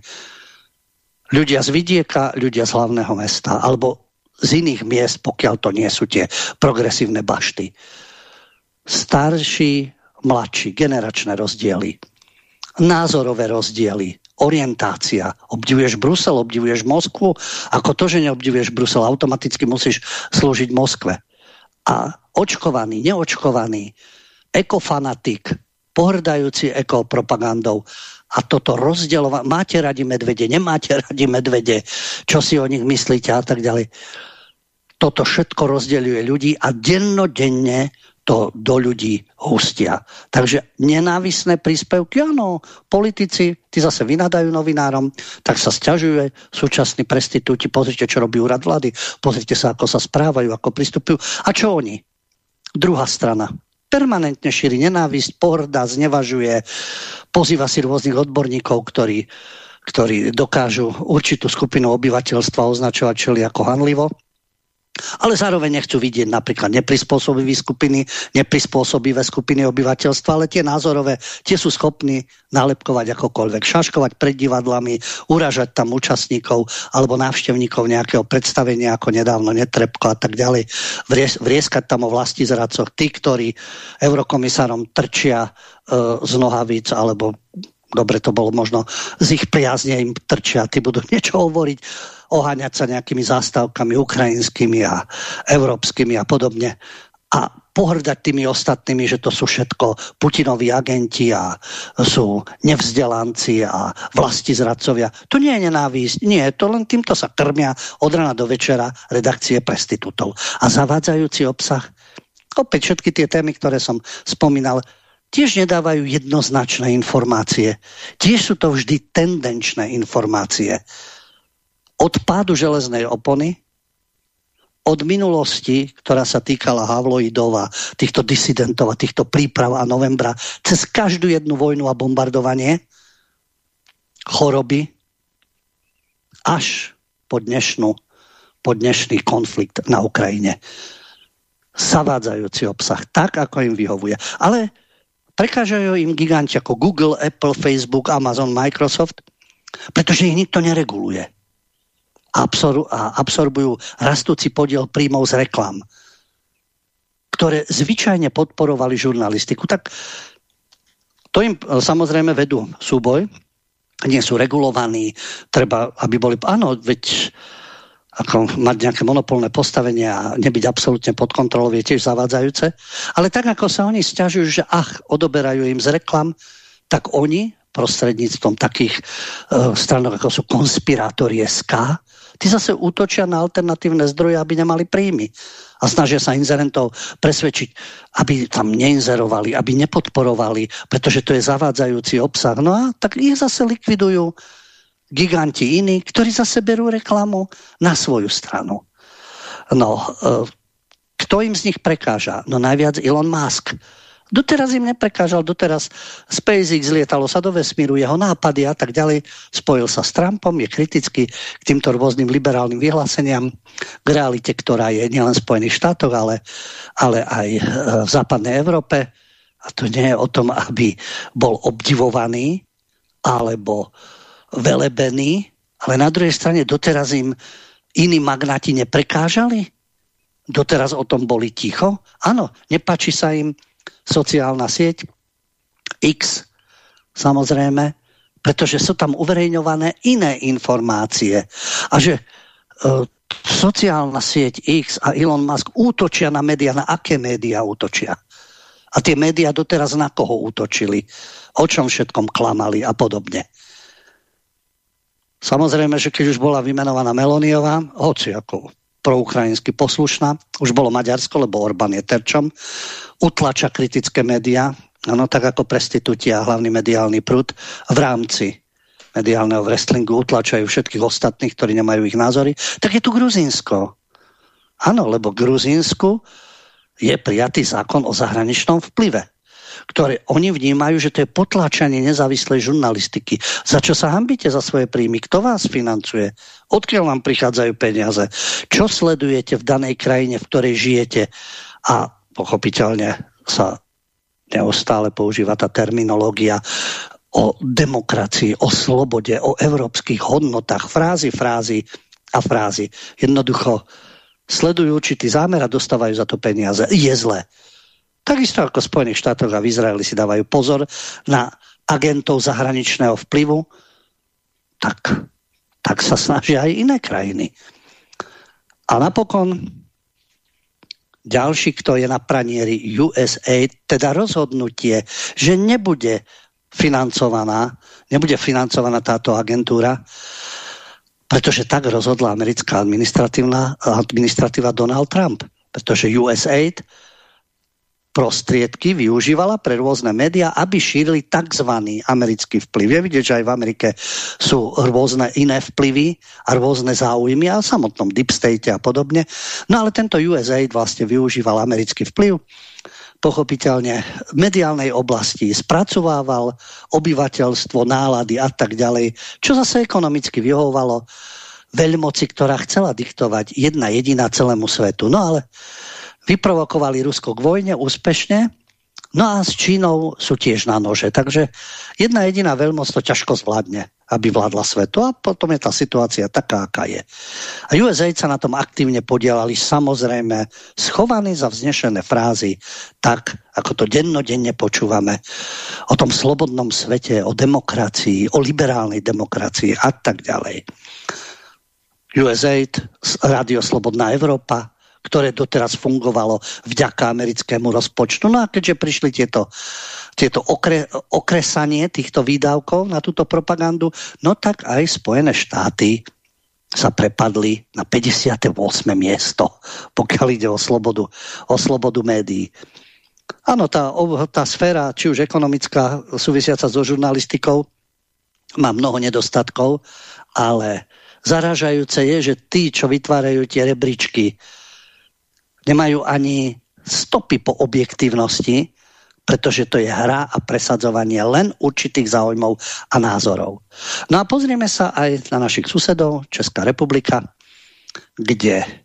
Ľudia z vidieka, ľudia z hlavného mesta, alebo z iných miest, pokiaľ to nie sú tie progresívne bašty. Starší, mladší, generačné rozdiely, názorové rozdiely, orientácia. Obdivuješ Brusel, obdivuješ Moskvu. Ako to, že neobdivuješ Brusel, automaticky musíš slúžiť Moskve. A očkovaný, neočkovaný, ekofanatik, pohrdajúci ekopropagandou a toto rozdeľovať, máte radi medvede, nemáte radi medvede, čo si o nich myslíte a tak ďalej. Toto všetko rozdeľuje ľudí a dennodenne to do ľudí hustia. Takže nenávisné príspevky, áno, politici, tí zase vynadajú novinárom, tak sa stiažuje súčasní prestitúti, pozrite, čo robí úrad vlády, pozrite sa, ako sa správajú, ako pristupujú. A čo oni? Druhá strana. Permanentne šíri nenávisť, pohrda, znevažuje, pozýva si rôznych odborníkov, ktorí, ktorí dokážu určitú skupinu obyvateľstva označovať čeli ako hanlivo ale zároveň nechcú vidieť napríklad neprispôsobivé skupiny, neprispôsobivé skupiny obyvateľstva, ale tie názorové, tie sú schopní nalepkovať akokoľvek, šaškovať pred divadlami, uražať tam účastníkov alebo návštevníkov nejakého predstavenia ako nedávno Netrebko a tak ďalej, vries, vrieskať tam o vlasti zradcoch, tí, ktorí eurokomisárom trčia e, z nohavíc alebo dobre to bolo možno z ich priazne im trčia, tí budú niečo hovoriť oháňať sa nejakými zástavkami ukrajinskými a európskymi a podobne a pohrdať tými ostatnými, že to sú všetko Putinoví agenti a sú nevzdelanci a vlasti zradcovia. To nie je nenávisť, nie, to len týmto sa krmia od rana do večera redakcie prestitútov. A zavádzajúci obsah Opäť všetky tie témy, ktoré som spomínal, tiež nedávajú jednoznačné informácie. Tiež sú to vždy tendenčné informácie. Od pádu železnej opony, od minulosti, ktorá sa týkala Havloidov a týchto disidentov a týchto príprav a novembra, cez každú jednu vojnu a bombardovanie, choroby, až po, dnešnú, po dnešný konflikt na Ukrajine. Zavádzajúci obsah, tak ako im vyhovuje. Ale prekážajú im giganti ako Google, Apple, Facebook, Amazon, Microsoft, pretože ich nikto nereguluje. Absor a absorbujú rastúci podiel príjmov z reklam, ktoré zvyčajne podporovali žurnalistiku. Tak to im samozrejme vedú súboj nie sú regulovaní, treba, aby boli... Áno, veď ako mať nejaké monopolné postavenie a nebyť absolútne pod kontrolou je tiež zavádzajúce. Ale tak, ako sa oni stiažujú, že ach, odoberajú im z reklam, tak oni prostredníctvom takých uh, stranok, ako sú konspirátori SK, tí zase útočia na alternatívne zdroje, aby nemali príjmy a snažia sa inzerentov presvedčiť, aby tam neinzerovali, aby nepodporovali, pretože to je zavádzajúci obsah. No a tak ich zase likvidujú giganti iní, ktorí zase berú reklamu na svoju stranu. No, e, kto im z nich prekáža? No najviac Elon Musk Doteraz im neprekážal, doteraz SpaceX lietalo sa do vesmíru, jeho nápady a tak ďalej. Spojil sa s Trumpom, je kritický k týmto rôznym liberálnym vyhláseniam, k realite, ktorá je nielen v Spojených štátoch, ale, ale aj e, v západnej Európe. A to nie je o tom, aby bol obdivovaný alebo velebený, ale na druhej strane doteraz im iní magnáti neprekážali? Doteraz o tom boli ticho? Áno, nepáči sa im sociálna sieť X, samozrejme, pretože sú tam uverejňované iné informácie. A že e, sociálna sieť X a Elon Musk útočia na médiá, na aké médiá útočia? A tie médiá doteraz na koho útočili? O čom všetkom klamali a podobne? Samozrejme, že keď už bola vymenovaná Meloniová, hoci ako proukrajinsky poslušná, už bolo Maďarsko, lebo Orbán je terčom, utlača kritické médiá, ano, tak ako prestitúti a hlavný mediálny prúd v rámci mediálneho wrestlingu utlačajú všetkých ostatných, ktorí nemajú ich názory, tak je tu Gruzínsko. Áno, lebo Gruzínsku je prijatý zákon o zahraničnom vplyve ktoré oni vnímajú, že to je potláčanie nezávislej žurnalistiky. Za čo sa hambíte za svoje príjmy? Kto vás financuje? Odkiaľ vám prichádzajú peniaze? Čo sledujete v danej krajine, v ktorej žijete? A pochopiteľne sa neustále používa tá terminológia o demokracii, o slobode, o európskych hodnotách, frázy, frázy a frázy. Jednoducho sledujú určitý zámer a dostávajú za to peniaze. Je zlé. Takisto ako v Spojených štátoch a v Izraeli si dávajú pozor na agentov zahraničného vplyvu, tak, tak sa snažia aj iné krajiny. A napokon ďalší, kto je na pranieri USA, teda rozhodnutie, že nebude financovaná, nebude financovaná táto agentúra, pretože tak rozhodla americká administratíva Donald Trump. Pretože USAID prostriedky využívala pre rôzne médiá, aby šírili tzv. americký vplyv. Je vidieť, že aj v Amerike sú rôzne iné vplyvy a rôzne záujmy a samotnom deep state a podobne. No ale tento USAID vlastne využíval americký vplyv pochopiteľne v mediálnej oblasti spracovával obyvateľstvo, nálady a tak ďalej, čo zase ekonomicky vyhovovalo veľmoci, ktorá chcela diktovať jedna jediná celému svetu. No ale vyprovokovali Rusko k vojne úspešne, no a s Čínou sú tiež na nože. Takže jedna jediná veľmoc to ťažko zvládne, aby vládla svetu a potom je tá situácia taká, aká je. A USA sa na tom aktívne podielali, samozrejme schovaní za vznešené frázy, tak ako to dennodenne počúvame o tom slobodnom svete, o demokracii, o liberálnej demokracii a tak ďalej. USAID, Radio Slobodná Európa, ktoré doteraz fungovalo vďaka americkému rozpočtu. No a keďže prišli tieto, tieto okre, okresanie týchto výdavkov na túto propagandu, no tak aj Spojené štáty sa prepadli na 58. miesto, pokiaľ ide o slobodu, o slobodu médií. Áno, tá, tá sféra, či už ekonomická, súvisiaca so žurnalistikou, má mnoho nedostatkov, ale zaražajúce je, že tí, čo vytvárajú tie rebríčky, nemajú ani stopy po objektívnosti, pretože to je hra a presadzovanie len určitých záujmov a názorov. No a pozrieme sa aj na našich susedov, Česká republika, kde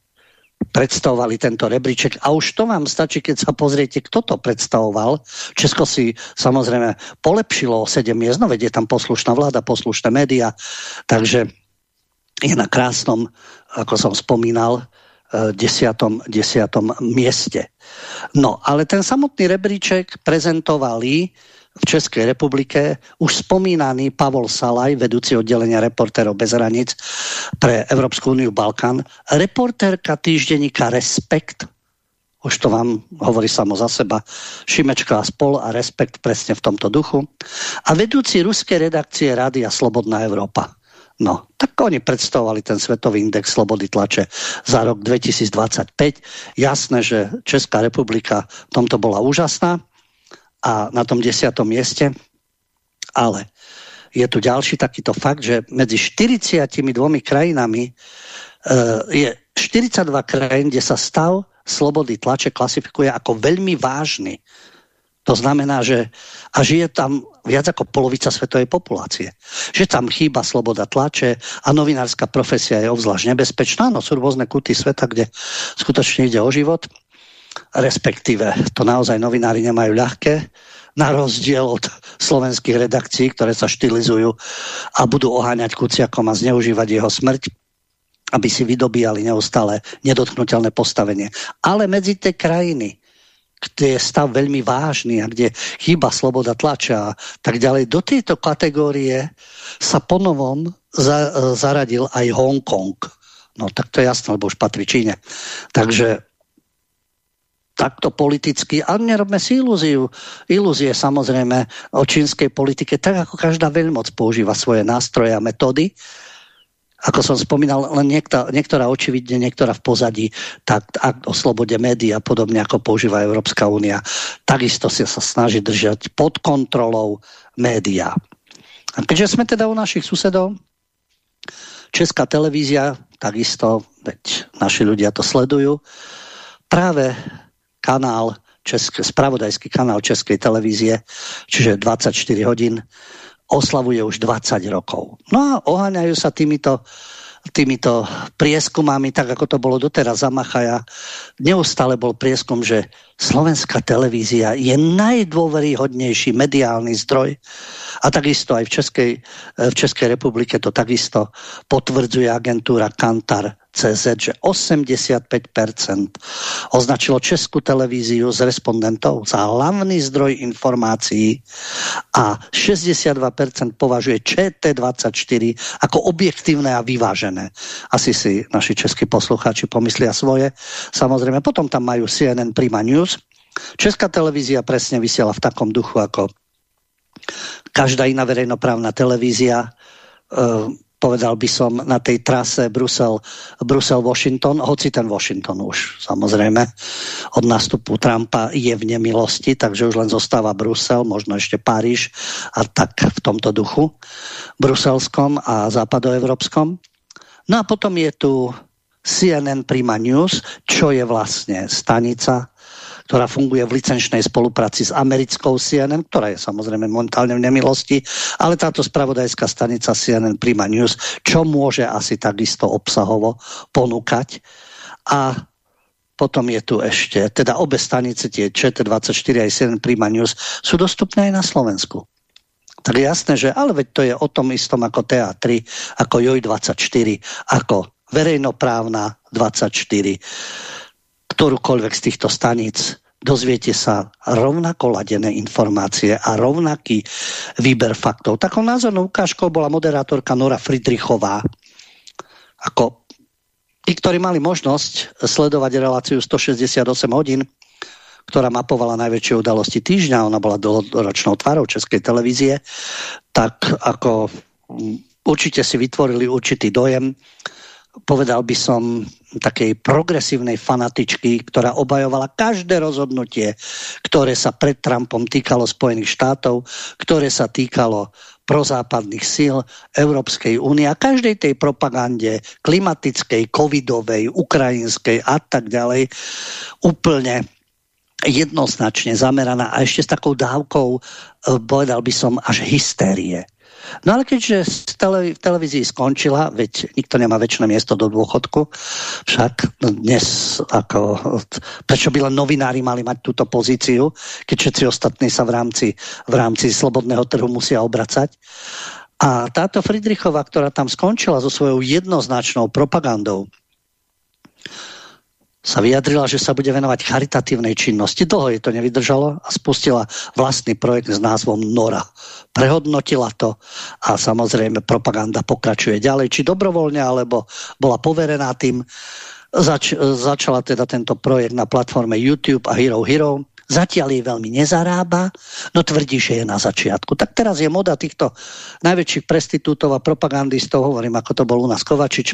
predstavovali tento rebríček a už to vám stačí, keď sa pozriete, kto to predstavoval. Česko si samozrejme polepšilo o 7 miest, no vedie tam poslušná vláda, poslušné média, takže je na krásnom, ako som spomínal, desiatom, desiatom mieste. No, ale ten samotný rebríček prezentovali v Českej republike už spomínaný Pavol Salaj, vedúci oddelenia reportérov bez hraníc pre Európsku úniu Balkán, reportérka týždenníka Respekt, už to vám hovorí samo za seba, Šimečka a spol a Respekt presne v tomto duchu, a vedúci ruskej redakcie Rádia Slobodná Európa. No, tak oni predstavovali ten svetový index slobody tlače za rok 2025. Jasné, že Česká republika v tomto bola úžasná a na tom desiatom mieste, ale je tu ďalší takýto fakt, že medzi 42 krajinami uh, je 42 krajín, kde sa stav slobody tlače klasifikuje ako veľmi vážny. To znamená, že a žije tam viac ako polovica svetovej populácie. Že tam chýba sloboda tlače a novinárska profesia je obzvlášť nebezpečná. No sú rôzne kuty sveta, kde skutočne ide o život. Respektíve to naozaj novinári nemajú ľahké na rozdiel od slovenských redakcií, ktoré sa štilizujú a budú oháňať Kuciakom a zneužívať jeho smrť aby si vydobíjali neustále nedotknutelné postavenie. Ale medzi tie krajiny, kde je stav veľmi vážny a kde chýba sloboda tlača a tak ďalej. Do tejto kategórie sa ponovom za, zaradil aj Hongkong. No tak to je jasné, lebo už patrí Číne. Takže takto politicky, a nerobme si ilúziu, ilúzie samozrejme o čínskej politike, tak ako každá veľmoc používa svoje nástroje a metódy, ako som spomínal, len niektorá, niektorá očividne, niektorá v pozadí, tak o slobode médií a podobne, ako používa Európska únia, takisto si sa snaží držať pod kontrolou médiá. A keďže sme teda u našich susedov, Česká televízia, takisto, veď naši ľudia to sledujú, práve kanál, Česk, spravodajský kanál Českej televízie, čiže 24 hodín, oslavuje už 20 rokov. No a oháňajú sa týmito týmito prieskumami, tak ako to bolo doteraz za Machaja. Neustále bol prieskum, že slovenská televízia je najdôveryhodnejší mediálny zdroj a takisto aj v Českej, v Českej republike to takisto potvrdzuje agentúra Kantar CZ, že 85% označilo Českú televíziu z respondentov za hlavný zdroj informácií a 62% považuje ČT24 ako objektívne a vyvážené. Asi si naši českí poslucháči pomyslia svoje. Samozrejme, potom tam majú CNN Prima News. Česká televízia presne vysiela v takom duchu ako každá iná verejnoprávna televízia. Uh, povedal by som, na tej trase Brusel, Brusel-Washington, hoci ten Washington už samozrejme od nástupu Trumpa je v nemilosti, takže už len zostáva Brusel, možno ešte Paríž a tak v tomto duchu bruselskom a západoevropskom. No a potom je tu CNN Prima News, čo je vlastne stanica ktorá funguje v licenčnej spolupráci s americkou CNN, ktorá je samozrejme momentálne v nemilosti, ale táto spravodajská stanica CNN Prima News, čo môže asi takisto obsahovo ponúkať. A potom je tu ešte, teda obe stanice, tie ČT24 aj CNN Prima News, sú dostupné aj na Slovensku. Tak jasné, že ale veď to je o tom istom ako TA3, ako JOJ24, ako verejnoprávna 24 ktorúkoľvek z týchto staníc dozviete sa rovnako ladené informácie a rovnaký výber faktov. Takou názornou ukážkou bola moderátorka Nora Friedrichová. Ako tí, ktorí mali možnosť sledovať reláciu 168 hodín, ktorá mapovala najväčšie udalosti týždňa, ona bola dlhoročnou tvárou Českej televízie, tak ako určite si vytvorili určitý dojem, povedal by som, takej progresívnej fanatičky, ktorá obajovala každé rozhodnutie, ktoré sa pred Trumpom týkalo Spojených štátov, ktoré sa týkalo prozápadných síl Európskej únie a každej tej propagande klimatickej, covidovej, ukrajinskej a tak ďalej úplne jednoznačne zameraná a ešte s takou dávkou, eh, povedal by som, až hystérie. No ale keďže v televízii skončila, veď nikto nemá väčšie miesto do dôchodku, však dnes ako, prečo by len novinári mali mať túto pozíciu, keď všetci ostatní sa v rámci, v rámci slobodného trhu musia obracať. A táto Friedrichová, ktorá tam skončila so svojou jednoznačnou propagandou, sa vyjadrila, že sa bude venovať charitatívnej činnosti. Dlho jej to nevydržalo a spustila vlastný projekt s názvom Nora. Prehodnotila to a samozrejme propaganda pokračuje ďalej, či dobrovoľne, alebo bola poverená tým. Zač začala teda tento projekt na platforme YouTube a Hero Hero. Zatiaľ jej veľmi nezarába, no tvrdí, že je na začiatku. Tak teraz je moda týchto najväčších prestitútov a propagandistov, hovorím, ako to bol u nás Kovačič,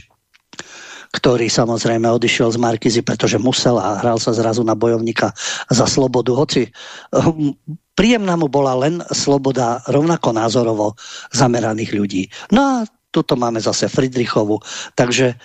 ktorý samozrejme odišiel z Markizy, pretože musel a hral sa zrazu na bojovníka za slobodu. Hoci hm, príjemná mu bola len sloboda rovnako názorovo zameraných ľudí. No a tuto máme zase Friedrichovu. Takže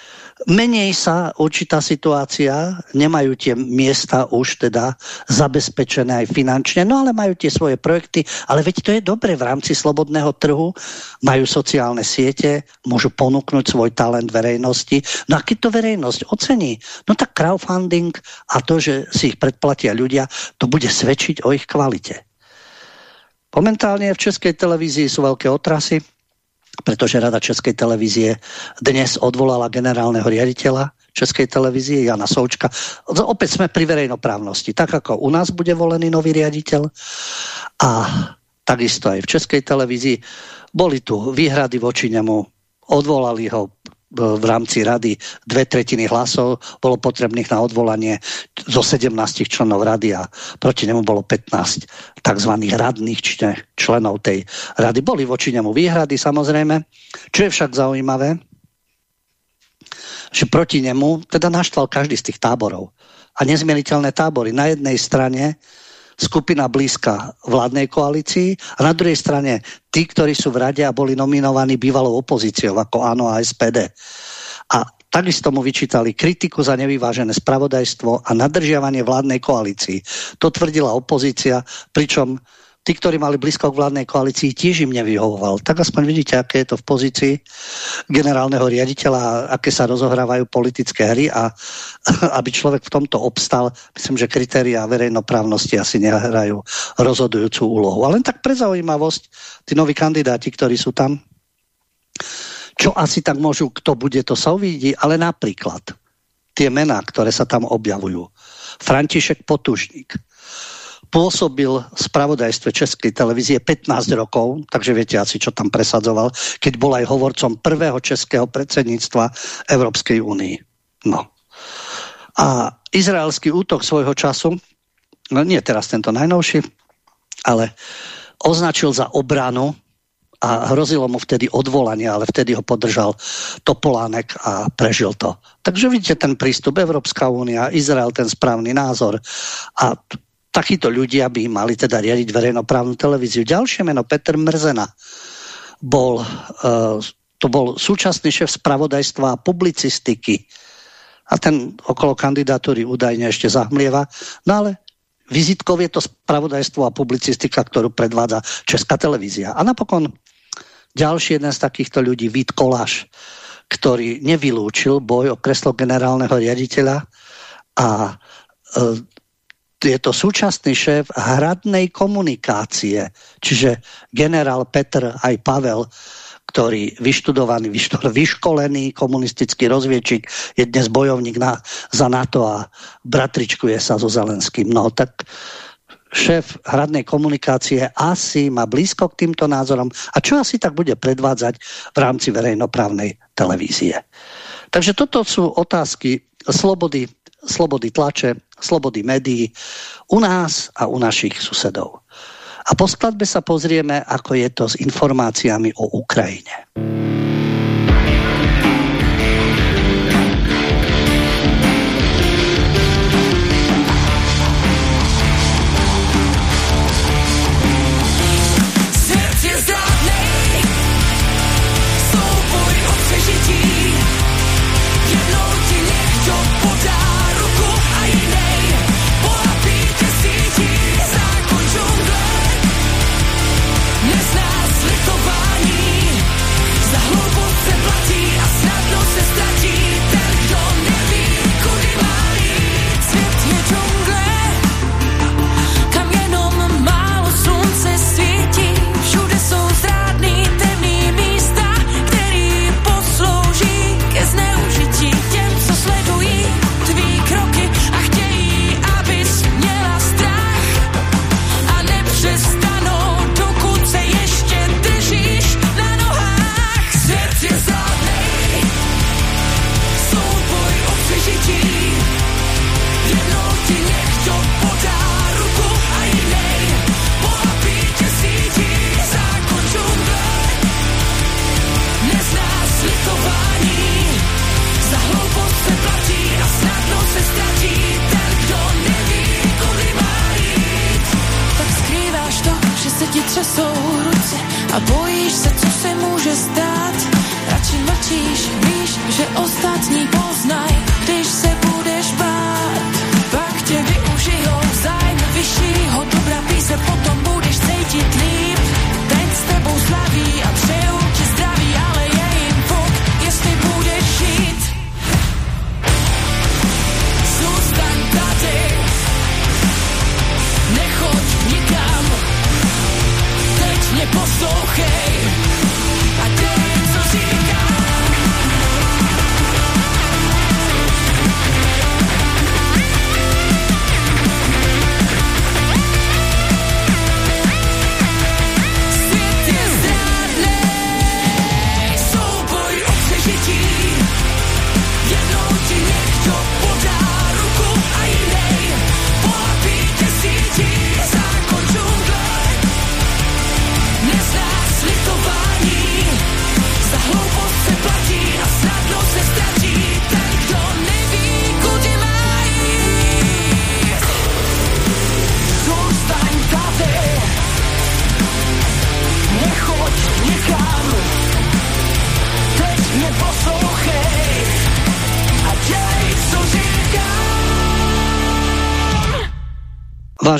menej sa určitá situácia, nemajú tie miesta už teda zabezpečené aj finančne, no ale majú tie svoje projekty, ale veď to je dobre v rámci slobodného trhu, majú sociálne siete, môžu ponúknuť svoj talent verejnosti, no a keď to verejnosť ocení, no tak crowdfunding a to, že si ich predplatia ľudia, to bude svedčiť o ich kvalite. Momentálne v Českej televízii sú veľké otrasy, pretože Rada Českej televízie dnes odvolala generálneho riaditeľa Českej televízie Jana Součka. Opäť sme pri verejnoprávnosti. Tak ako u nás bude volený nový riaditeľ a takisto aj v Českej televízii boli tu výhrady voči nemu, odvolali ho v rámci rady dve tretiny hlasov bolo potrebných na odvolanie zo 17 členov rady a proti nemu bolo 15 tzv. radných členov tej rady. Boli voči nemu výhrady samozrejme. Čo je však zaujímavé, že proti nemu teda naštval každý z tých táborov. A nezmieniteľné tábory. Na jednej strane skupina blízka vládnej koalícii a na druhej strane tí, ktorí sú v rade a boli nominovaní bývalou opozíciou ako ANO a SPD. A takisto mu vyčítali kritiku za nevyvážené spravodajstvo a nadržiavanie vládnej koalícii. To tvrdila opozícia, pričom tí, ktorí mali blízko k vládnej koalícii, tiež im nevyhovoval. Tak aspoň vidíte, aké je to v pozícii generálneho riaditeľa, aké sa rozohrávajú politické hry a aby človek v tomto obstal, myslím, že kritéria verejnoprávnosti asi nehrajú rozhodujúcu úlohu. Ale len tak pre zaujímavosť, tí noví kandidáti, ktorí sú tam, čo asi tak môžu, kto bude, to sa uvidí, ale napríklad tie mená, ktoré sa tam objavujú. František Potužník, pôsobil v spravodajstve Českej televízie 15 rokov, takže viete asi, čo tam presadzoval, keď bol aj hovorcom prvého českého predsedníctva Európskej únii. No. A izraelský útok svojho času, no nie teraz tento najnovší, ale označil za obranu a hrozilo mu vtedy odvolanie, ale vtedy ho podržal Topolánek a prežil to. Takže vidíte ten prístup Európska únia, Izrael, ten správny názor a takíto ľudia by mali teda riadiť verejnoprávnu televíziu. Ďalšie meno, Peter Mrzena, bol, uh, to bol súčasný šéf spravodajstva a publicistiky. A ten okolo kandidatúry údajne ešte zahmlieva. No ale vizitkov je to spravodajstvo a publicistika, ktorú predvádza Česká televízia. A napokon ďalší jeden z takýchto ľudí, Vít Koláš, ktorý nevylúčil boj o kreslo generálneho riaditeľa a uh, je to súčasný šéf hradnej komunikácie, čiže generál Petr aj Pavel, ktorý vyštudovaný, vyškolený komunistický rozviečik, je dnes bojovník na, za NATO a bratričkuje sa so Zelenským. No tak šéf hradnej komunikácie asi má blízko k týmto názorom a čo asi tak bude predvádzať v rámci verejnoprávnej televízie. Takže toto sú otázky slobody, slobody tlače, slobody médií u nás a u našich susedov. A po skladbe sa pozrieme, ako je to s informáciami o Ukrajine.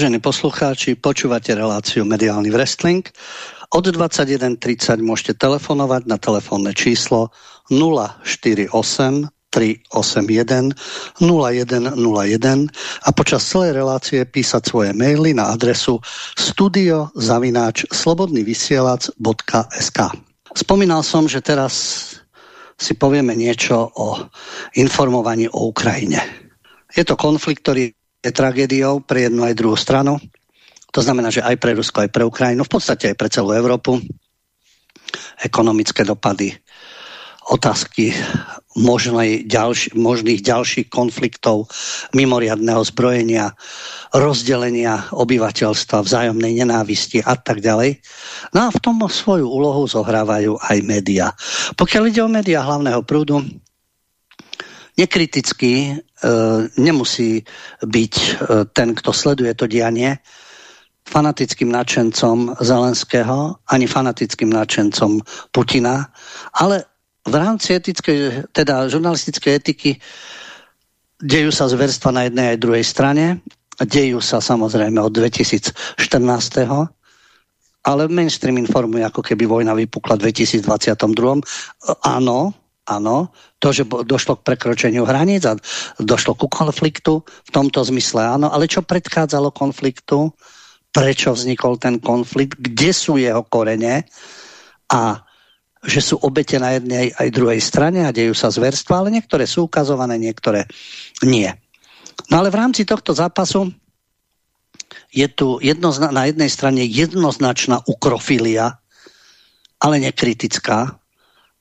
Vážení poslucháči, počúvate reláciu Mediálny wrestling. Od 21.30 môžete telefonovať na telefónne číslo 048 381 0101 a počas celej relácie písať svoje maily na adresu studiozavináč slobodnyvysielac.sk Spomínal som, že teraz si povieme niečo o informovaní o Ukrajine. Je to konflikt, ktorý je tragédiou pre jednu aj druhú stranu. To znamená, že aj pre Rusko, aj pre Ukrajinu, v podstate aj pre celú Európu. Ekonomické dopady, otázky ďalši, možných ďalších konfliktov, mimoriadného zbrojenia, rozdelenia obyvateľstva, vzájomnej nenávisti a tak ďalej. No a v tom svoju úlohu zohrávajú aj médiá. Pokiaľ ide o médiá hlavného prúdu, nekritický e, nemusí byť e, ten, kto sleduje to dianie, fanatickým nadšencom Zelenského, ani fanatickým nadšencom Putina, ale v rámci etickej, teda žurnalistickej etiky dejú sa zverstva na jednej aj druhej strane, dejú sa samozrejme od 2014. Ale mainstream informuje, ako keby vojna vypukla v 2022. Áno, áno, to, že došlo k prekročeniu hraníc a došlo ku konfliktu, v tomto zmysle áno, ale čo predchádzalo konfliktu, prečo vznikol ten konflikt, kde sú jeho korene? A že sú obete na jednej aj druhej strane a dejú sa zverstva, ale niektoré sú ukazované, niektoré nie. No ale v rámci tohto zápasu je tu na jednej strane jednoznačná ukrofilia, ale nekritická,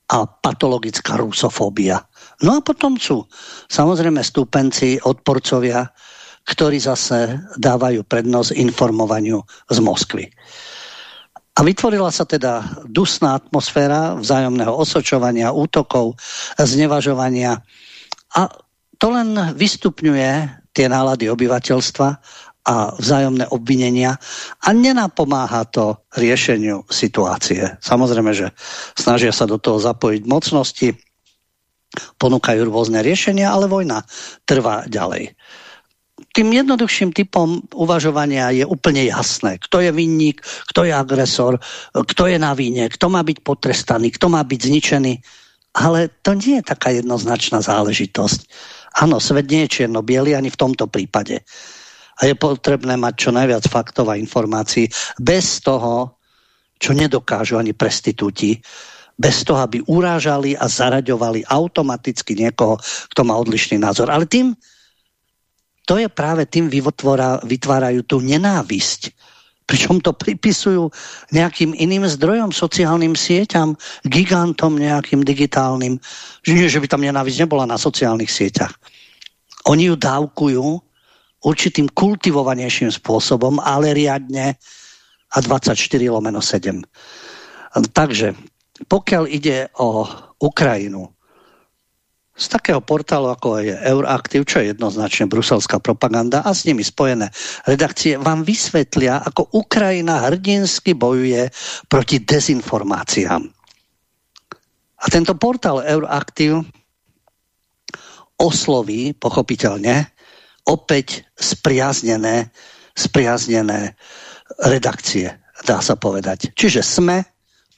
a patologická rusofóbia. No a potom sú samozrejme stúpenci, odporcovia, ktorí zase dávajú prednosť informovaniu z Moskvy. A vytvorila sa teda dusná atmosféra vzájomného osočovania, útokov, znevažovania. A to len vystupňuje tie nálady obyvateľstva a vzájomné obvinenia a nenapomáha to riešeniu situácie. Samozrejme, že snažia sa do toho zapojiť mocnosti, ponúkajú rôzne riešenia, ale vojna trvá ďalej. Tým jednoduchším typom uvažovania je úplne jasné, kto je vinník, kto je agresor, kto je na víne, kto má byť potrestaný, kto má byť zničený. Ale to nie je taká jednoznačná záležitosť. Áno, svet nie je čierno ani v tomto prípade a je potrebné mať čo najviac faktov a informácií bez toho, čo nedokážu ani prestitúti, bez toho, aby urážali a zaraďovali automaticky niekoho, kto má odlišný názor. Ale tým, to je práve tým vytvárajú tú nenávisť. Pričom to pripisujú nejakým iným zdrojom, sociálnym sieťam, gigantom nejakým digitálnym. Že nie, že by tam nenávisť nebola na sociálnych sieťach. Oni ju dávkujú určitým kultivovanejším spôsobom, ale riadne a 24 lomeno 7. Takže pokiaľ ide o Ukrajinu, z takého portálu ako je Euraktiv, čo je jednoznačne bruselská propaganda a s nimi spojené redakcie, vám vysvetlia, ako Ukrajina hrdinsky bojuje proti dezinformáciám. A tento portál Euraktiv osloví, pochopiteľne, opäť spriaznené, spriaznené redakcie, dá sa povedať. Čiže SME,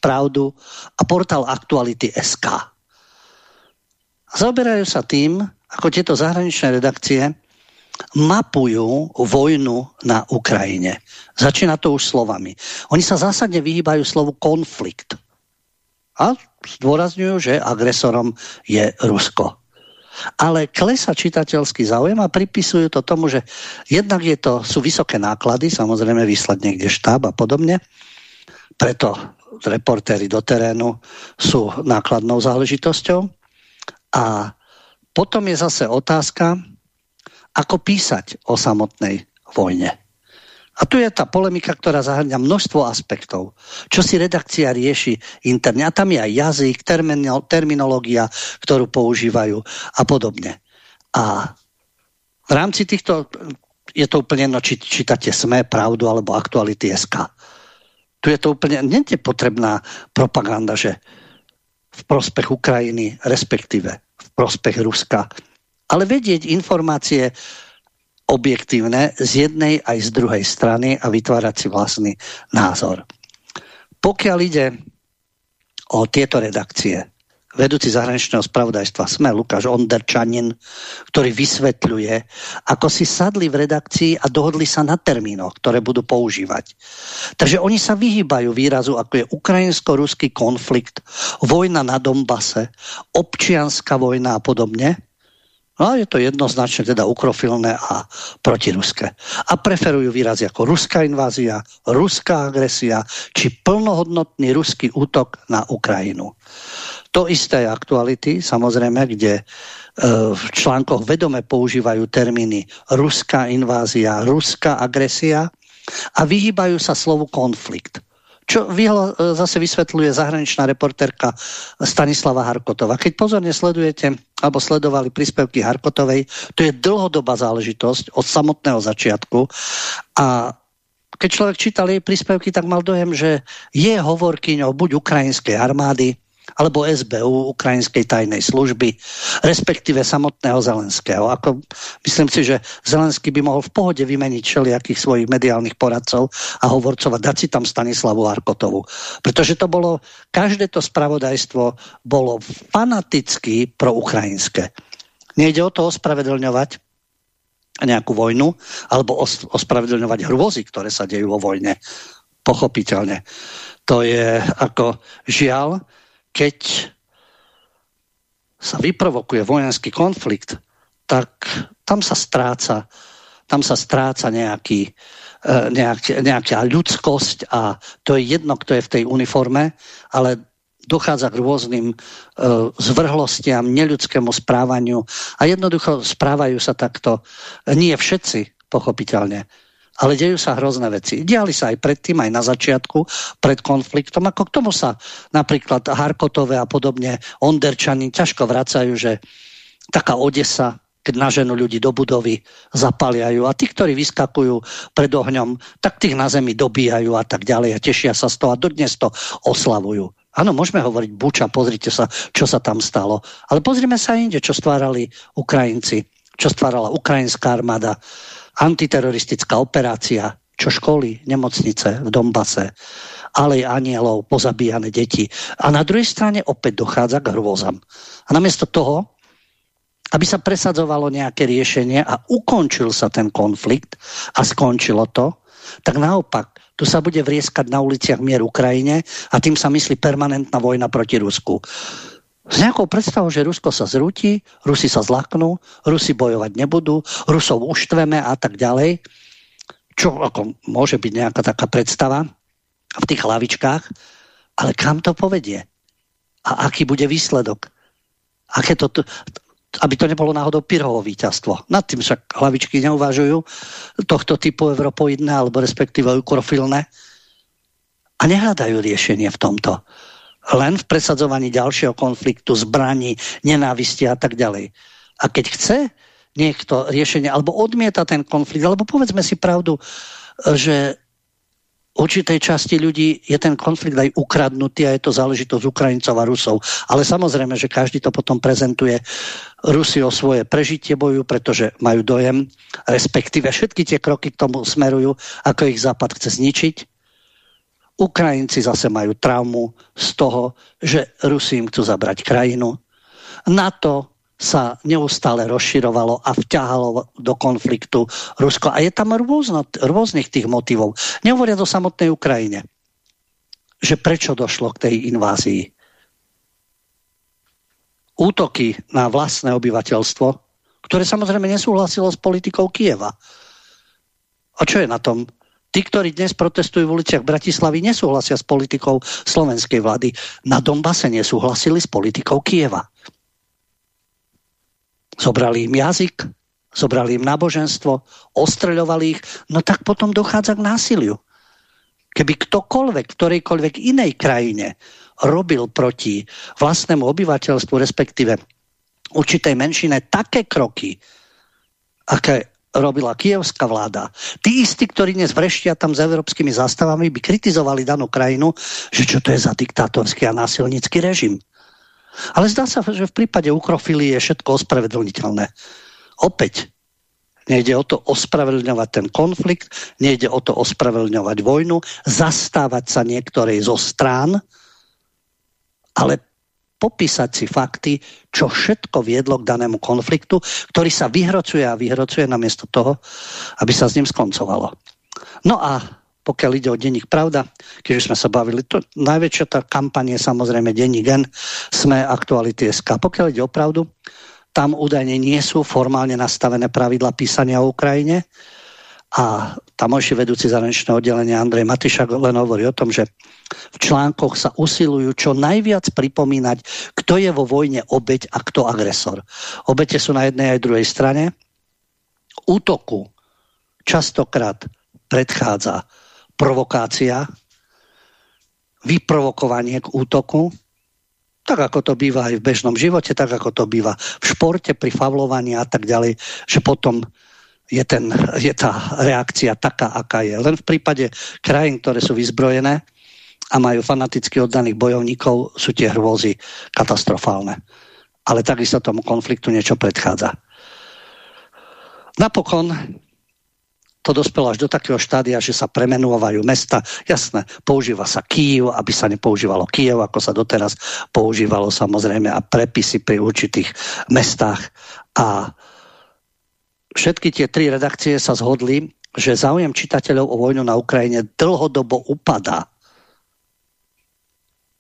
Pravdu a portál Aktuality SK. Zaoberajú sa tým, ako tieto zahraničné redakcie mapujú vojnu na Ukrajine. Začína to už slovami. Oni sa zásadne vyhýbajú slovu konflikt. A zdôrazňujú, že agresorom je Rusko. Ale klesa čitateľský záujem a pripisujú to tomu, že jednak je to, sú vysoké náklady, samozrejme vyslať niekde štáb a podobne, preto reportéry do terénu sú nákladnou záležitosťou a potom je zase otázka, ako písať o samotnej vojne. A tu je tá polemika, ktorá zahrňa množstvo aspektov. Čo si redakcia rieši interne. A tam je aj jazyk, terminológia, ktorú používajú a podobne. A v rámci týchto je to úplne jedno, či čítate SME, Pravdu alebo Aktuality SK. Tu je to úplne, nie je potrebná propaganda, že v prospech Ukrajiny, respektíve v prospech Ruska. Ale vedieť informácie objektívne z jednej aj z druhej strany a vytvárať si vlastný názor. Pokiaľ ide o tieto redakcie, vedúci zahraničného spravodajstva SME Lukáš Onderčanin, ktorý vysvetľuje, ako si sadli v redakcii a dohodli sa na termínoch, ktoré budú používať. Takže oni sa vyhýbajú výrazu, ako je ukrajinsko-ruský konflikt, vojna na Dombase, občianská vojna a podobne. No je to jednoznačne teda ukrofilné a protiruské. A preferujú výrazy ako ruská invázia, ruská agresia či plnohodnotný ruský útok na Ukrajinu. To isté aktuality, samozrejme, kde e, v článkoch vedome používajú termíny ruská invázia, ruská agresia a vyhýbajú sa slovu konflikt. Čo vyhlo, e, zase vysvetľuje zahraničná reporterka Stanislava Harkotová. Keď pozorne sledujete alebo sledovali príspevky Harkotovej, to je dlhodobá záležitosť od samotného začiatku a keď človek čítal jej príspevky, tak mal dojem, že je hovorkyňou buď ukrajinskej armády, alebo SBU, ukrajinskej tajnej služby, respektíve samotného Zelenského. Ako, myslím si, že Zelenský by mohol v pohode vymeniť všelijakých svojich mediálnych poradcov a hovorcov a dať si tam Stanislavu Arkotovu. Pretože to bolo, každé to spravodajstvo bolo fanaticky proukrajinské. Nejde o to ospravedlňovať nejakú vojnu alebo os ospravedlňovať hrôzy, ktoré sa dejú vo vojne. Pochopiteľne. To je ako žiaľ, keď sa vyprovokuje vojenský konflikt, tak tam sa stráca, tam sa stráca nejaký, e, nejak, nejaká ľudskosť a to je jedno, kto je v tej uniforme, ale dochádza k rôznym uh, zvrhlostiam, neľudskému správaniu a jednoducho správajú sa takto. Nie všetci, pochopiteľne, ale dejú sa hrozné veci. Diali sa aj predtým, aj na začiatku, pred konfliktom. Ako k tomu sa napríklad Harkotové a podobne Onderčani ťažko vracajú, že taká Odesa, keď naženú ľudí do budovy, zapaliajú a tí, ktorí vyskakujú pred ohňom, tak tých na zemi dobíjajú a tak ďalej a tešia sa z toho a dodnes to oslavujú. Áno, môžeme hovoriť buča, pozrite sa, čo sa tam stalo. Ale pozrime sa inde, čo stvárali Ukrajinci, čo stvárala ukrajinská armáda, antiteroristická operácia, čo školy, nemocnice v Dombase, ale anielov, pozabíjane deti. A na druhej strane opäť dochádza k hrôzam. A namiesto toho, aby sa presadzovalo nejaké riešenie a ukončil sa ten konflikt a skončilo to, tak naopak, tu sa bude vrieskať na uliciach mier Ukrajine a tým sa myslí permanentná vojna proti Rusku s nejakou predstavou, že Rusko sa zrúti, Rusi sa zlaknú, Rusi bojovať nebudú, Rusov uštveme a tak ďalej. Čo ako môže byť nejaká taká predstava v tých hlavičkách, ale kam to povedie? A aký bude výsledok? Aké to, aby to nebolo náhodou Pirhovo víťazstvo. Nad tým však hlavičky neuvažujú tohto typu europoidné alebo respektíve ukrofilné a nehľadajú riešenie v tomto. Len v presadzovaní ďalšieho konfliktu, zbraní, nenávisti a tak ďalej. A keď chce niekto riešenie, alebo odmieta ten konflikt, alebo povedzme si pravdu, že určitej časti ľudí je ten konflikt aj ukradnutý a je to záležitosť Ukrajincov a Rusov. Ale samozrejme, že každý to potom prezentuje Rusi o svoje prežitie boju, pretože majú dojem, respektíve všetky tie kroky k tomu smerujú, ako ich Západ chce zničiť. Ukrajinci zase majú traumu z toho, že Rusi im chcú zabrať krajinu. NATO sa neustále rozširovalo a vťahalo do konfliktu Rusko. A je tam rôzno, rôznych tých motivov. Nehovoria o samotnej Ukrajine. Že prečo došlo k tej invázii. Útoky na vlastné obyvateľstvo, ktoré samozrejme nesúhlasilo s politikou Kieva. A čo je na tom? Tí, ktorí dnes protestujú v uliciach Bratislavy, nesúhlasia s politikou slovenskej vlády. Na Donbase nesúhlasili s politikou Kieva. Zobrali im jazyk, zobrali im náboženstvo, ostreľovali ich, no tak potom dochádza k násiliu. Keby ktokoľvek v ktorejkoľvek inej krajine robil proti vlastnému obyvateľstvu, respektíve určitej menšine také kroky, aké robila kievská vláda. Tí istí, ktorí dnes vreštia tam s európskymi zástavami, by kritizovali danú krajinu, že čo to je za diktátorský a násilnícky režim. Ale zdá sa, že v prípade ukrofilie je všetko ospravedlniteľné. Opäť, nejde o to ospravedlňovať ten konflikt, nejde o to ospravedlňovať vojnu, zastávať sa niektorej zo strán, ale popísať si fakty, čo všetko viedlo k danému konfliktu, ktorý sa vyhrocuje a vyhrocuje namiesto toho, aby sa s ním skoncovalo. No a pokiaľ ide o denník Pravda, keď sme sa bavili, to najväčšia tá kampaň je samozrejme denník N, sme aktuality SK. Pokiaľ ide o pravdu, tam údajne nie sú formálne nastavené pravidla písania o Ukrajine a tamojší vedúci zahraničného oddelenia Andrej Matišak len hovorí o tom, že v článkoch sa usilujú čo najviac pripomínať, kto je vo vojne obeď a kto agresor. Obete sú na jednej aj druhej strane. Útoku častokrát predchádza provokácia, vyprovokovanie k útoku, tak ako to býva aj v bežnom živote, tak ako to býva v športe, pri favlovaní a tak ďalej, že potom je, ten, je tá reakcia taká, aká je. Len v prípade krajín, ktoré sú vyzbrojené a majú fanaticky oddaných bojovníkov, sú tie hrôzy katastrofálne. Ale takisto tomu konfliktu niečo predchádza. Napokon to dospelo až do takého štádia, že sa premenúvajú mesta. Jasné, používa sa Kiev, aby sa nepoužívalo Kiev, ako sa doteraz používalo samozrejme a prepisy pri určitých mestách. A všetky tie tri redakcie sa zhodli, že záujem čitateľov o vojnu na Ukrajine dlhodobo upadá.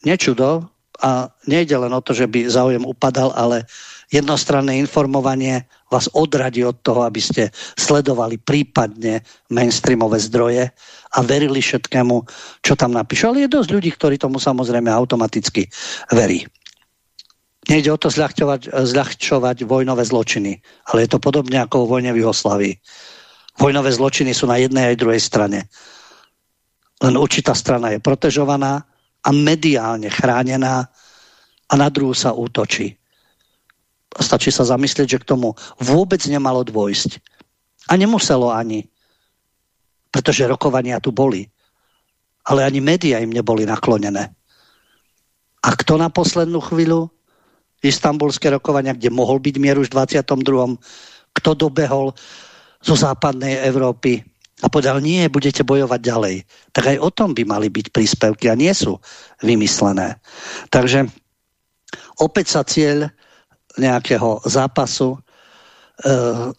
Nečudo, a nejde len o to, že by záujem upadal, ale jednostranné informovanie vás odradí od toho, aby ste sledovali prípadne mainstreamové zdroje a verili všetkému, čo tam napíšu. Ale je dosť ľudí, ktorí tomu samozrejme automaticky verí. Nejde o to zľahčovať, zľahčovať vojnové zločiny, ale je to podobne ako vo vojne v Jugoslavii. Vojnové zločiny sú na jednej aj druhej strane. Len určitá strana je protežovaná a mediálne chránená a na druhú sa útočí stačí sa zamyslieť, že k tomu vôbec nemalo dôjsť. A nemuselo ani, pretože rokovania tu boli. Ale ani médiá im neboli naklonené. A kto na poslednú chvíľu istambulské rokovania, kde mohol byť mier už v 22. Kto dobehol zo západnej Európy a povedal, nie, budete bojovať ďalej. Tak aj o tom by mali byť príspevky a nie sú vymyslené. Takže opäť sa cieľ nejakého zápasu e,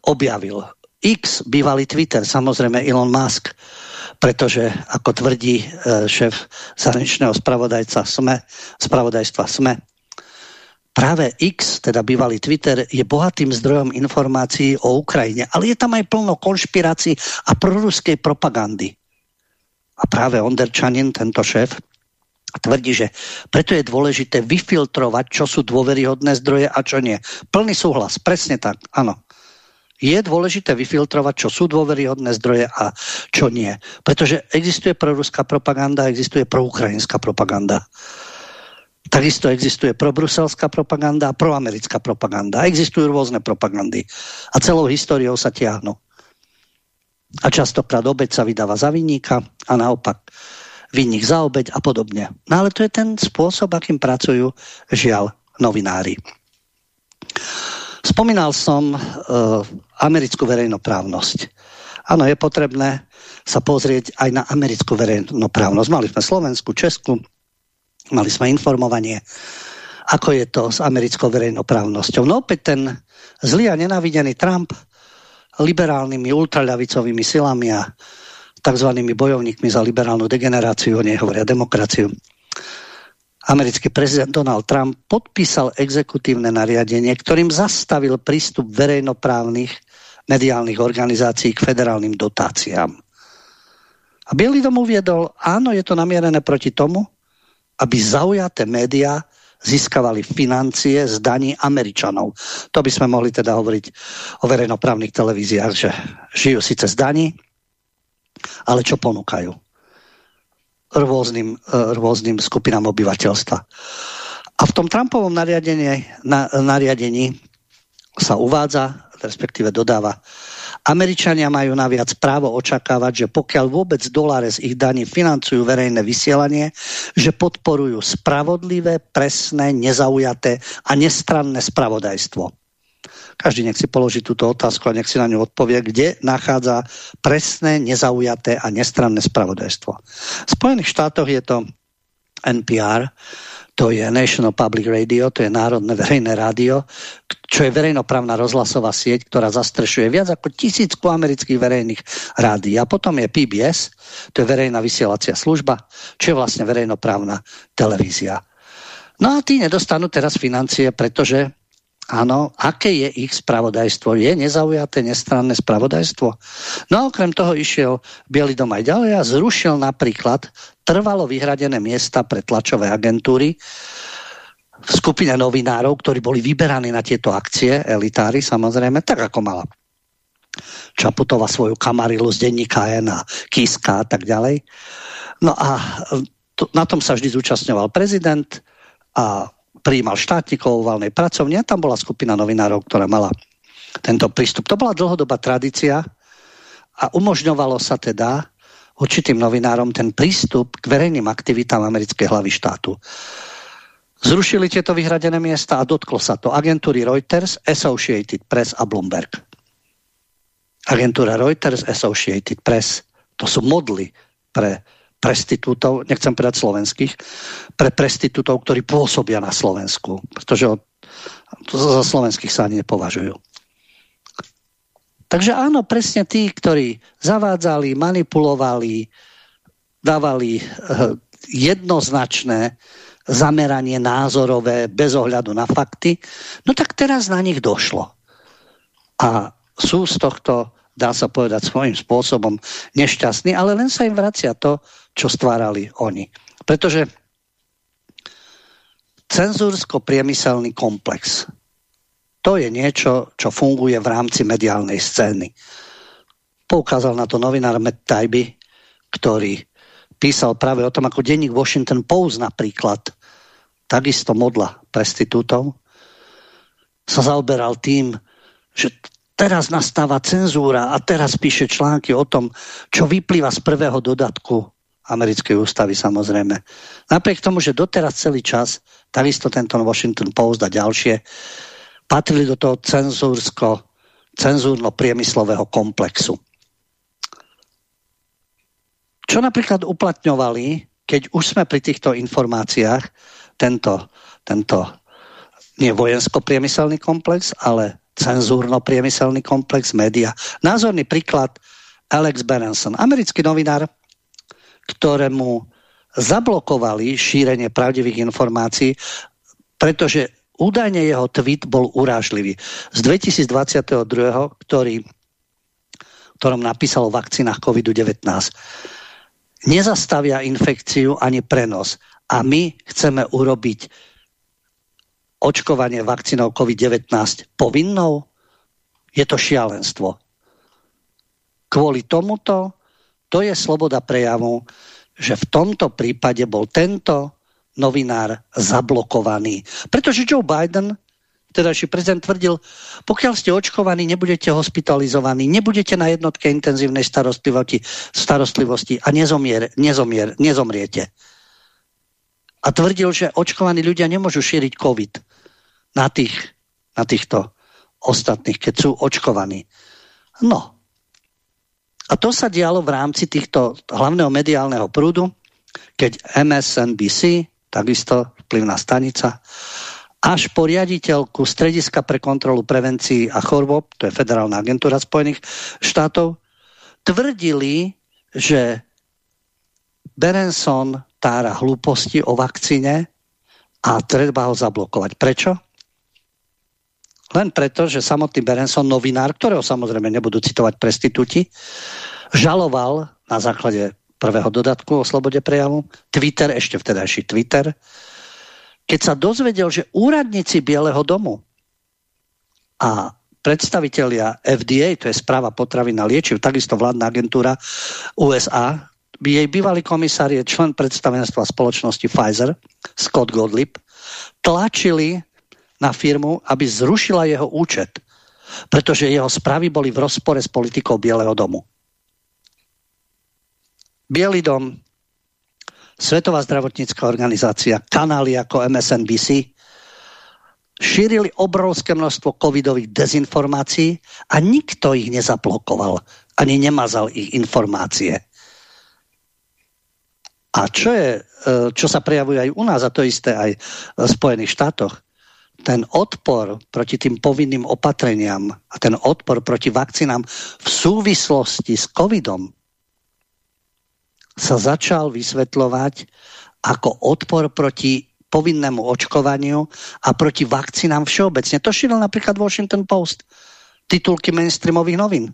objavil. X, bývalý Twitter, samozrejme Elon Musk, pretože, ako tvrdí e, šéf zahraničného spravodajca SME, spravodajstva SME, práve X, teda bývalý Twitter, je bohatým zdrojom informácií o Ukrajine, ale je tam aj plno konšpirácií a proruskej propagandy. A práve Onderčanin, tento šéf, tvrdí, že preto je dôležité vyfiltrovať, čo sú dôveryhodné zdroje a čo nie. Plný súhlas, presne tak, áno. Je dôležité vyfiltrovať, čo sú dôveryhodné zdroje a čo nie. Pretože existuje proruská propaganda, existuje proukrajinská propaganda. Takisto existuje probruselská propaganda a proamerická propaganda. Existujú rôzne propagandy. A celou históriou sa tiahnu. A častokrát obeď sa vydáva za vinníka a naopak vinník za obeď a podobne. No ale to je ten spôsob, akým pracujú žiaľ novinári. Spomínal som e, americkú verejnoprávnosť. Áno, je potrebné sa pozrieť aj na americkú verejnoprávnosť. Mali sme Slovensku, Česku, Mali sme informovanie, ako je to s americkou verejnoprávnosťou. No opäť ten zlý a nenávidený Trump liberálnymi ultraľavicovými silami a tzv. bojovníkmi za liberálnu degeneráciu, nie hovoria demokraciu. Americký prezident Donald Trump podpísal exekutívne nariadenie, ktorým zastavil prístup verejnoprávnych mediálnych organizácií k federálnym dotáciám. A Bielý dom uviedol, áno, je to namierené proti tomu, aby zaujaté médiá získavali financie z daní Američanov. To by sme mohli teda hovoriť o verejnoprávnych televíziách, že žijú síce z daní, ale čo ponúkajú? Rôznym, e, rôznym skupinám obyvateľstva. A v tom Trumpovom nariadení, na, nariadení sa uvádza, respektíve dodáva, Američania majú naviac právo očakávať, že pokiaľ vôbec doláre z ich daní financujú verejné vysielanie, že podporujú spravodlivé, presné, nezaujaté a nestranné spravodajstvo. Každý nech si položí túto otázku a nech si na ňu odpovie, kde nachádza presné, nezaujaté a nestranné spravodajstvo. V Spojených štátoch je to NPR, to je National Public Radio, to je Národné verejné rádio, čo je verejnoprávna rozhlasová sieť, ktorá zastrešuje viac ako tisícku amerických verejných rádií. A potom je PBS, to je verejná vysielacia služba, čo je vlastne verejnoprávna televízia. No a tí nedostanú teraz financie, pretože Áno, aké je ich spravodajstvo? Je nezaujaté, nestranné spravodajstvo? No a okrem toho išiel Bielý dom aj ďalej a zrušil napríklad trvalo vyhradené miesta pre tlačové agentúry skupine novinárov, ktorí boli vyberaní na tieto akcie, elitári samozrejme, tak ako mala Čaputová svoju kamarilu z denníka N a Kiska a tak ďalej. No a to, na tom sa vždy zúčastňoval prezident a prijímal štátnikov valnej pracovne a tam bola skupina novinárov, ktorá mala tento prístup. To bola dlhodobá tradícia a umožňovalo sa teda určitým novinárom ten prístup k verejným aktivitám americkej hlavy štátu. Zrušili tieto vyhradené miesta a dotklo sa to agentúry Reuters, Associated Press a Bloomberg. Agentúra Reuters, Associated Press, to sú modly pre prestitútov, nechcem povedať slovenských, pre prestitútov, ktorí pôsobia na Slovensku, pretože za slovenských sa ani nepovažujú. Takže áno, presne tí, ktorí zavádzali, manipulovali, dávali eh, jednoznačné zameranie názorové bez ohľadu na fakty, no tak teraz na nich došlo. A sú z tohto, dá sa povedať, svojím spôsobom nešťastní, ale len sa im vracia to, čo stvárali oni. Pretože cenzúrsko-priemyselný komplex to je niečo, čo funguje v rámci mediálnej scény. Poukázal na to novinár Matt Taibbi, ktorý písal práve o tom, ako denník Washington Post napríklad, takisto modla prestitútov, sa zaoberal tým, že teraz nastáva cenzúra a teraz píše články o tom, čo vyplýva z prvého dodatku americkej ústavy samozrejme. Napriek tomu, že doteraz celý čas, takisto tento Washington Post a ďalšie, patrili do toho cenzúrsko, cenzúrno-priemyslového komplexu. Čo napríklad uplatňovali, keď už sme pri týchto informáciách, tento, tento nie vojensko-priemyselný komplex, ale cenzúrno-priemyselný komplex, média. Názorný príklad Alex Berenson, americký novinár, ktorému zablokovali šírenie pravdivých informácií, pretože údajne jeho tweet bol urážlivý. Z 2022, ktorý, ktorom napísal o vakcínach COVID-19. Nezastavia infekciu ani prenos. A my chceme urobiť očkovanie vakcínou COVID-19 povinnou? Je to šialenstvo. Kvôli tomuto to je sloboda prejavu, že v tomto prípade bol tento novinár zablokovaný. Pretože Joe Biden, tedajší prezident, tvrdil, pokiaľ ste očkovaní, nebudete hospitalizovaní, nebudete na jednotke intenzívnej starostlivosti, starostlivosti a nezomier, nezomier, nezomriete. A tvrdil, že očkovaní ľudia nemôžu šíriť COVID na, tých, na týchto ostatných, keď sú očkovaní. No. A to sa dialo v rámci týchto hlavného mediálneho prúdu, keď MSNBC, takisto vplyvná stanica, až po riaditeľku Strediska pre kontrolu prevencií a chorôb, to je Federálna agentúra Spojených štátov, tvrdili, že Berenson tára hlúposti o vakcíne a treba ho zablokovať. Prečo? Len preto, že samotný Berenson, novinár, ktorého samozrejme nebudú citovať prestitúti, žaloval na základe prvého dodatku o slobode prejavu, Twitter, ešte vtedajší Twitter, keď sa dozvedel, že úradníci Bieleho domu a predstavitelia FDA, to je správa potravy na liečiv, takisto vládna agentúra USA, jej bývalý komisár je člen predstavenstva spoločnosti Pfizer, Scott Gottlieb, tlačili na firmu, aby zrušila jeho účet, pretože jeho správy boli v rozpore s politikou Bieleho domu. Bielý dom, Svetová zdravotnícká organizácia, kanály ako MSNBC šírili obrovské množstvo covidových dezinformácií a nikto ich nezablokoval, ani nemazal ich informácie. A čo, je, e, čo sa prejavuje aj u nás, a to isté aj v Spojených štátoch, ten odpor proti tým povinným opatreniam a ten odpor proti vakcínám v súvislosti s covidom sa začal vysvetľovať ako odpor proti povinnému očkovaniu a proti vakcínám všeobecne. To šíril napríklad Washington Post, titulky mainstreamových novín,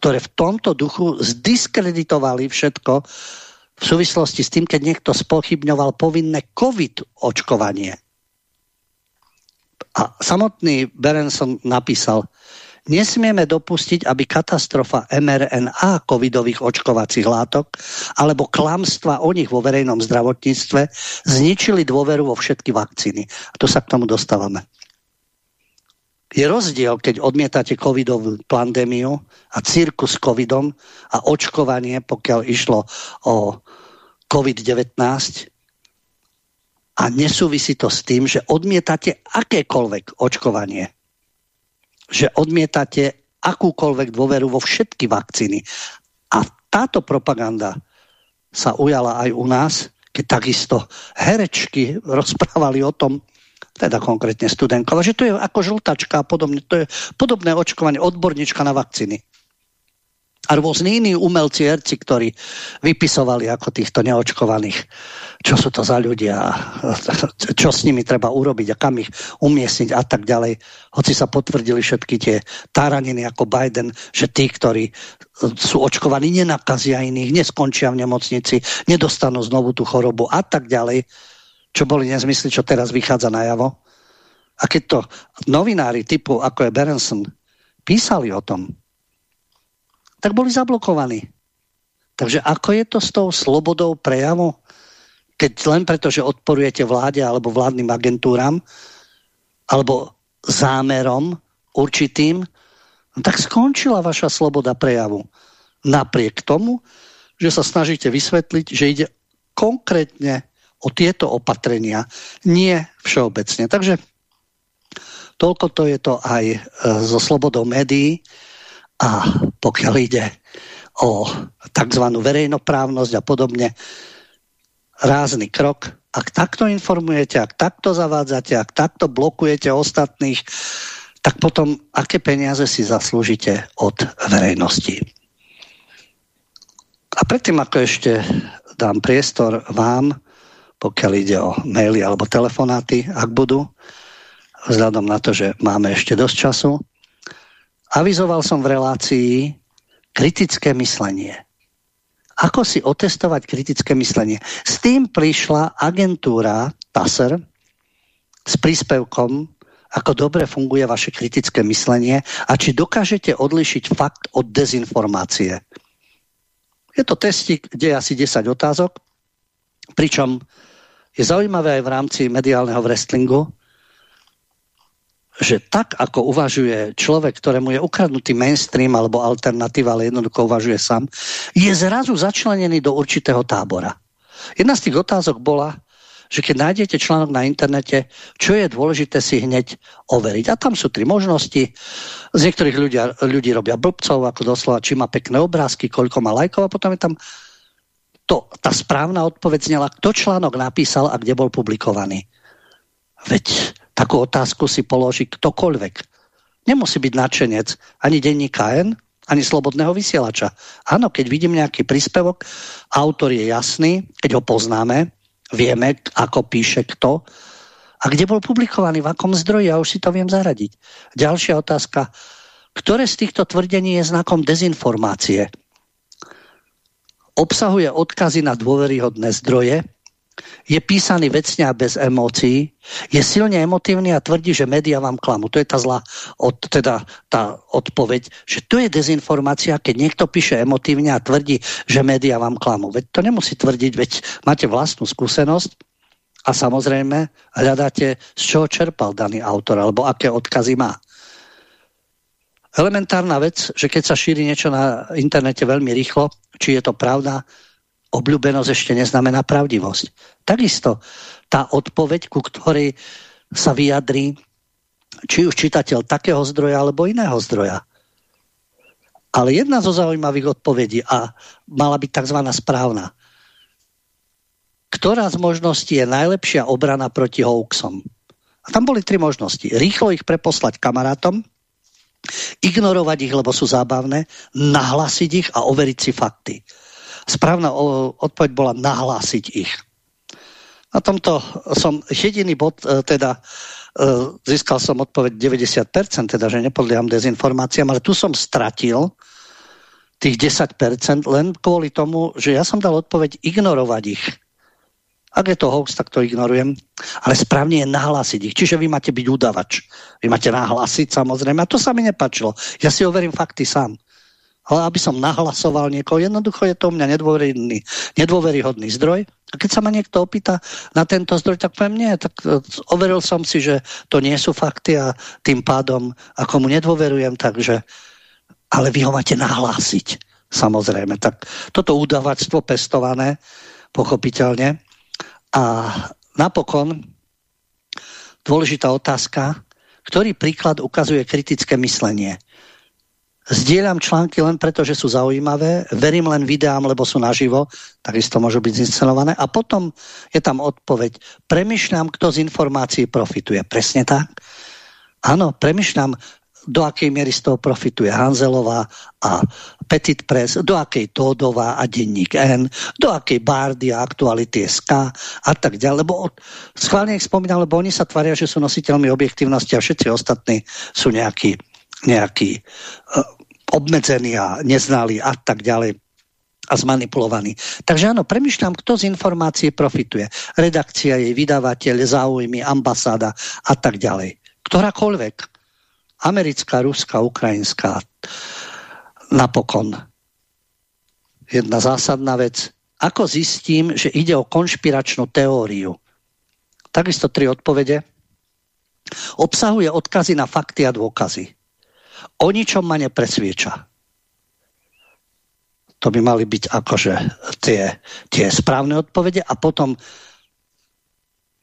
ktoré v tomto duchu zdiskreditovali všetko v súvislosti s tým, keď niekto spochybňoval povinné COVID očkovanie. A samotný Berenson napísal, nesmieme dopustiť, aby katastrofa mRNA covidových očkovacích látok alebo klamstva o nich vo verejnom zdravotníctve zničili dôveru vo všetky vakcíny. A to sa k tomu dostávame. Je rozdiel, keď odmietate covidovú pandémiu a cirkus s covidom a očkovanie, pokiaľ išlo o COVID-19, a nesúvisí to s tým, že odmietate akékoľvek očkovanie. Že odmietate akúkoľvek dôveru vo všetky vakcíny. A táto propaganda sa ujala aj u nás, keď takisto herečky rozprávali o tom, teda konkrétne studenkova, že to je ako žltačka a podobne. To je podobné očkovanie, odborníčka na vakcíny a rôzni iní umelci, herci, ktorí vypisovali ako týchto neočkovaných, čo sú to za ľudia, čo s nimi treba urobiť a kam ich umiestniť a tak ďalej. Hoci sa potvrdili všetky tie táraniny ako Biden, že tí, ktorí sú očkovaní, nenakazia iných, neskončia v nemocnici, nedostanú znovu tú chorobu a tak ďalej, čo boli nezmysly, čo teraz vychádza najavo. A keď to novinári typu ako je Berenson písali o tom, tak boli zablokovaní. Takže ako je to s tou slobodou prejavu? Keď len preto, že odporujete vláde alebo vládnym agentúram alebo zámerom určitým, no tak skončila vaša sloboda prejavu. Napriek tomu, že sa snažíte vysvetliť, že ide konkrétne o tieto opatrenia, nie všeobecne. Takže toľko to je to aj e, so slobodou médií. A pokiaľ ide o tzv. verejnoprávnosť a podobne, rázny krok. Ak takto informujete, ak takto zavádzate, ak takto blokujete ostatných, tak potom aké peniaze si zaslúžite od verejnosti. A predtým, ako ešte dám priestor vám, pokiaľ ide o maily alebo telefonáty, ak budú, vzhľadom na to, že máme ešte dosť času, Avizoval som v relácii kritické myslenie. Ako si otestovať kritické myslenie? S tým prišla agentúra TASR s príspevkom, ako dobre funguje vaše kritické myslenie a či dokážete odlišiť fakt od dezinformácie. Je to testik, kde je asi 10 otázok. Pričom je zaujímavé aj v rámci mediálneho wrestlingu, že tak, ako uvažuje človek, ktorému je ukradnutý mainstream alebo alternatíva, ale jednoducho uvažuje sám, je zrazu začlenený do určitého tábora. Jedna z tých otázok bola, že keď nájdete článok na internete, čo je dôležité si hneď overiť. A tam sú tri možnosti. Z niektorých ľudia, ľudí robia blbcov, ako doslova, či má pekné obrázky, koľko má lajkov a potom je tam to, tá správna odpoveď znela, kto článok napísal a kde bol publikovaný. Veď takú otázku si položí ktokoľvek. Nemusí byť nadšenec ani denní KN, ani slobodného vysielača. Áno, keď vidím nejaký príspevok, autor je jasný, keď ho poznáme, Vieme, ako píše kto a kde bol publikovaný, v akom zdroji, ja už si to viem zaradiť. Ďalšia otázka. Ktoré z týchto tvrdení je znakom dezinformácie? Obsahuje odkazy na dôveryhodné zdroje, je písaný vecne a bez emócií, je silne emotívny a tvrdí, že média vám klamú. To je tá zlá od, teda tá odpoveď, že to je dezinformácia, keď niekto píše emotívne a tvrdí, že média vám klamú. Veď to nemusí tvrdiť, veď máte vlastnú skúsenosť a samozrejme hľadáte, z čoho čerpal daný autor alebo aké odkazy má. Elementárna vec, že keď sa šíri niečo na internete veľmi rýchlo, či je to pravda, obľúbenosť ešte neznamená pravdivosť. Takisto tá odpoveď, ku ktorej sa vyjadrí či už čitateľ takého zdroja alebo iného zdroja. Ale jedna zo zaujímavých odpovedí a mala byť tzv. správna. Ktorá z možností je najlepšia obrana proti hoaxom? A tam boli tri možnosti. Rýchlo ich preposlať kamarátom, ignorovať ich, lebo sú zábavné, nahlasiť ich a overiť si fakty. Správna odpoveď bola nahlásiť ich. Na tomto som jediný bod, e, teda e, získal som odpoveď 90%, teda že nepodlieham dezinformáciám, ale tu som stratil tých 10% len kvôli tomu, že ja som dal odpoveď ignorovať ich. Ak je to hoax, tak to ignorujem. Ale správne je nahlásiť ich. Čiže vy máte byť udavač. Vy máte nahlásiť samozrejme. A to sa mi nepačilo. Ja si overím fakty sám ale aby som nahlasoval niekoho, jednoducho je to u mňa nedôveryhodný, nedôveryhodný zdroj. A keď sa ma niekto opýta na tento zdroj, tak poviem nie, tak e, overil som si, že to nie sú fakty a tým pádom ako mu nedôverujem, takže ale vy ho máte nahlásiť, samozrejme. Tak toto udavačstvo pestované, pochopiteľne. A napokon dôležitá otázka, ktorý príklad ukazuje kritické myslenie. Zdieľam články len preto, že sú zaujímavé, verím len videám, lebo sú naživo, takisto môžu byť zinscenované. A potom je tam odpoveď. Premyšľam, kto z informácií profituje. Presne tak? Áno, premyšľam, do akej miery z toho profituje Hanzelová a Petit Press, do akej Tódová a Denník N, do akej Bardy a Aktuality SK a tak ďalej. Lebo schválne ich spomínam, lebo oni sa tvária, že sú nositeľmi objektívnosti a všetci ostatní sú nejakí nejaký uh, obmedzený a neznalý a tak ďalej a zmanipulovaný. Takže áno, premyšľam, kto z informácie profituje. Redakcia, jej vydavateľ, záujmy, ambasáda a tak ďalej. Ktorákoľvek. Americká, ruská, ukrajinská. Napokon. Jedna zásadná vec. Ako zistím, že ide o konšpiračnú teóriu? Takisto tri odpovede. Obsahuje odkazy na fakty a dôkazy o ničom ma nepresvieča. To by mali byť akože tie, tie správne odpovede a potom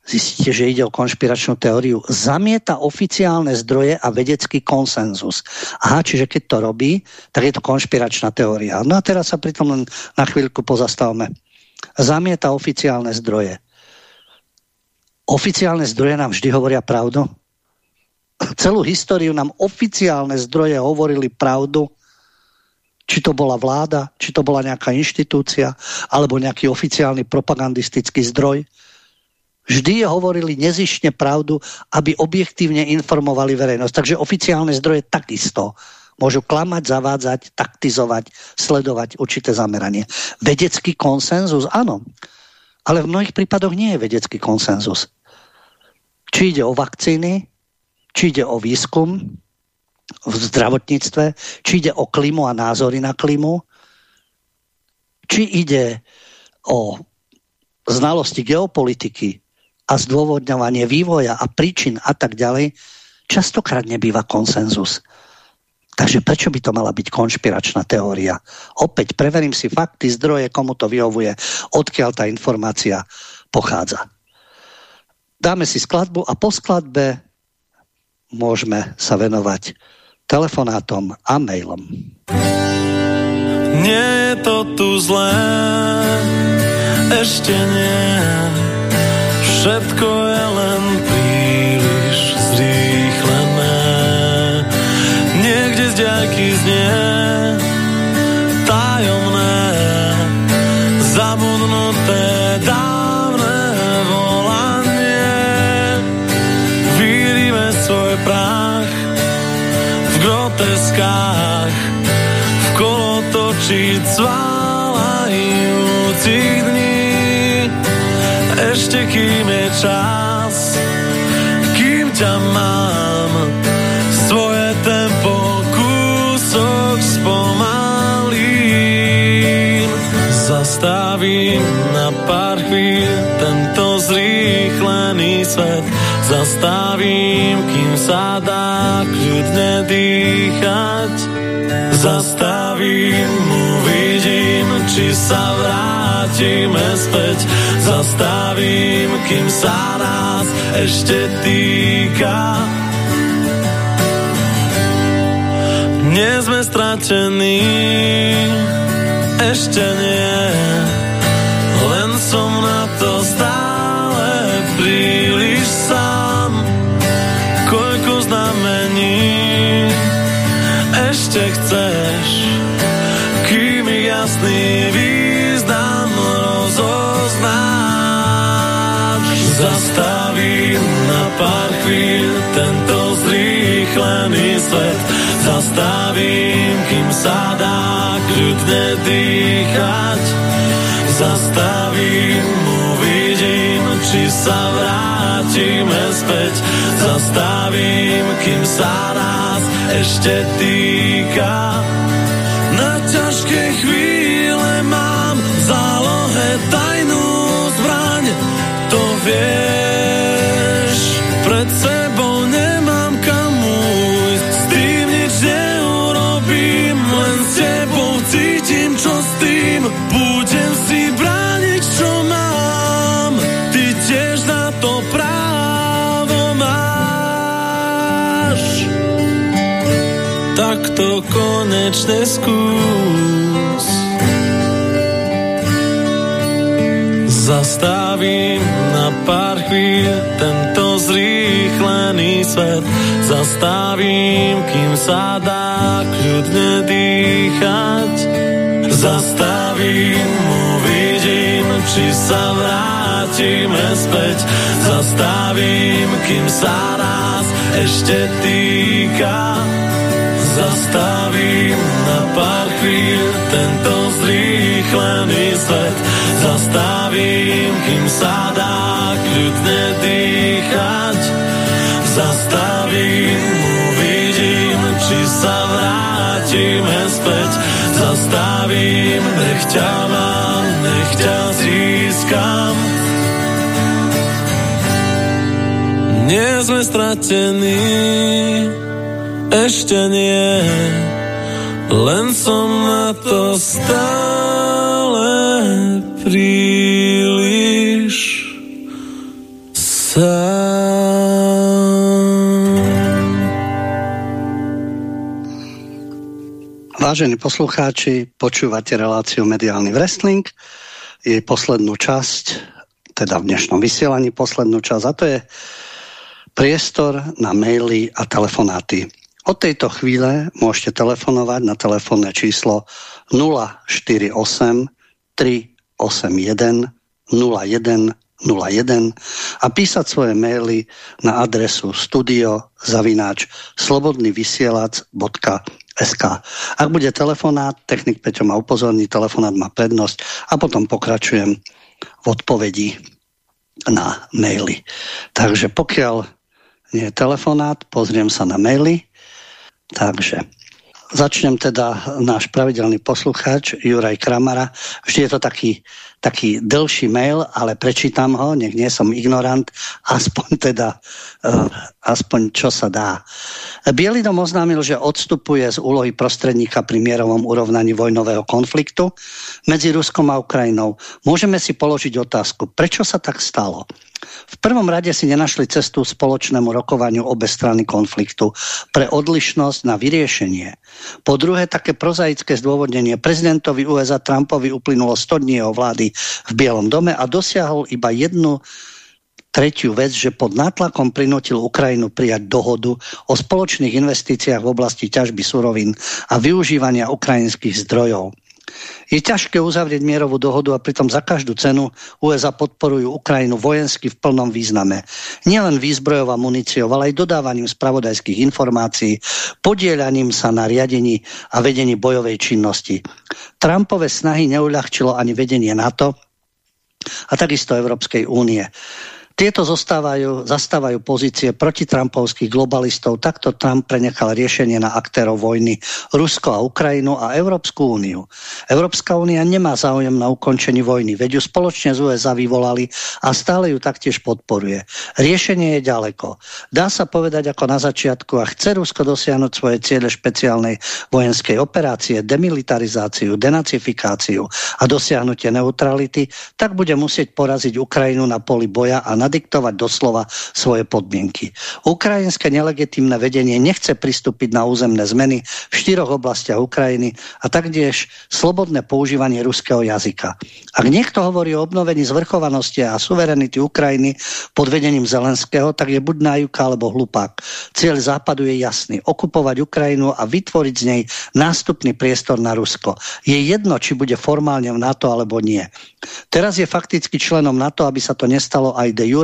zistíte, že ide o konšpiračnú teóriu, zamieta oficiálne zdroje a vedecký konsenzus. Aha, čiže keď to robí, tak je to konšpiračná teória. No a teraz sa pri tom len na chvíľku pozastavme. Zamieta oficiálne zdroje. Oficiálne zdroje nám vždy hovoria pravdu? Celú históriu nám oficiálne zdroje hovorili pravdu, či to bola vláda, či to bola nejaká inštitúcia, alebo nejaký oficiálny propagandistický zdroj. Vždy hovorili nezišne pravdu, aby objektívne informovali verejnosť. Takže oficiálne zdroje takisto môžu klamať, zavádzať, taktizovať, sledovať určité zameranie. Vedecký konsenzus, áno. Ale v mnohých prípadoch nie je vedecký konsenzus. Či ide o vakcíny, či ide o výskum v zdravotníctve, či ide o klimu a názory na klimu, či ide o znalosti geopolitiky a zdôvodňovanie vývoja a príčin a tak ďalej, častokrát nebýva konsenzus. Takže prečo by to mala byť konšpiračná teória? Opäť preverím si fakty, zdroje, komu to vyhovuje, odkiaľ tá informácia pochádza. Dáme si skladbu a po skladbe môžeme sa venovať telefonátom a mailom. Nie je to tu zlé, ešte nie. Všetko je len príliš zrýchlené. Niekde z diaľky znie groteskách, v kolotočí cválajúcich dní. Ešte kým je čas, kým ťa mám, svoje tempo kúsok spomalím. Zastavím na pár chvíľ tento zrýchlený svet, zastavím, kým sa dá kľudne dýchať. Zastavím, uvidím, či sa vrátime späť. Zastavím, kým sa nás ešte týka. Nie sme stratení, ešte nie. Len som na to stále sa dá kľudne dýchať. Zastavím, uvidím, či sa vrátime späť. Zastavím, kým sa nás ešte týka. Na ťažké chvíle to konečne skús. Zastavím na pár chvíľ tento zrýchlený svet. Zastavím, kým sa dá kľudne dýchať. Zastavím, uvidím, či sa vrátime späť. Zastavím, kým sa nás ešte týka. Zastavím na pár chvíľ tento zrýchlený svet. Zastavím, kým sa dá kľudne dýchať. Zastavím, uvidím, či sa vrátime späť. Zastavím, nech ťa mám, nech ťa získam. Nie sme stratení, ešte nie, len som na to stále príliš sám. Vážení poslucháči, počúvate reláciu Mediálny wrestling, jej poslednú časť, teda v dnešnom vysielaní poslednú časť, a to je priestor na maily a telefonáty. Od tejto chvíle môžete telefonovať na telefónne číslo 048 381 01 01 a písať svoje maily na adresu studio zavináč slobodnyvysielac.sk Ak bude telefonát, technik Peťo ma upozorní, telefonát má prednosť a potom pokračujem v odpovedi na maily. Takže pokiaľ nie je telefonát, pozriem sa na maily. Takže začnem teda náš pravidelný poslucháč Juraj Kramara. Vždy je to taký taký dlhší mail, ale prečítam ho, nech nie som ignorant, aspoň teda, uh, aspoň čo sa dá. Bielidom oznámil, že odstupuje z úlohy prostredníka pri mierovom urovnaní vojnového konfliktu medzi Ruskom a Ukrajinou. Môžeme si položiť otázku, prečo sa tak stalo? V prvom rade si nenašli cestu spoločnému rokovaniu obe strany konfliktu pre odlišnosť na vyriešenie. Po druhé, také prozaické zdôvodnenie prezidentovi USA Trumpovi uplynulo 100 dní jeho vlády v Bielom dome a dosiahol iba jednu tretiu vec, že pod nátlakom prinútil Ukrajinu prijať dohodu o spoločných investíciách v oblasti ťažby surovín a využívania ukrajinských zdrojov. Je ťažké uzavrieť mierovú dohodu a pritom za každú cenu USA podporujú Ukrajinu vojensky v plnom význame. Nielen výzbrojov a muníciou, ale aj dodávaním spravodajských informácií, podielaním sa na riadení a vedení bojovej činnosti. Trumpové snahy neuľahčilo ani vedenie NATO a takisto Európskej únie. Tieto zostávajú, zastávajú pozície proti Trumpovských globalistov. Takto Trump prenechal riešenie na aktérov vojny Rusko a Ukrajinu a Európsku úniu. Európska únia nemá záujem na ukončení vojny, veď ju spoločne z USA vyvolali a stále ju taktiež podporuje. Riešenie je ďaleko. Dá sa povedať ako na začiatku a chce Rusko dosiahnuť svoje ciele špeciálnej vojenskej operácie, demilitarizáciu, denacifikáciu a dosiahnutie neutrality, tak bude musieť poraziť Ukrajinu na poli boja a nadiktovať doslova svoje podmienky. Ukrajinské nelegitímne vedenie nechce pristúpiť na územné zmeny v štyroch oblastiach Ukrajiny a taktiež slobodné používanie ruského jazyka. Ak niekto hovorí o obnovení zvrchovanosti a suverenity Ukrajiny pod vedením Zelenského, tak je buď nájuka alebo hlupák. Cieľ západu je jasný. Okupovať Ukrajinu a vytvoriť z nej nástupný priestor na Rusko. Je jedno, či bude formálne v NATO alebo nie. Teraz je fakticky členom NATO, aby sa to nestalo aj de jure.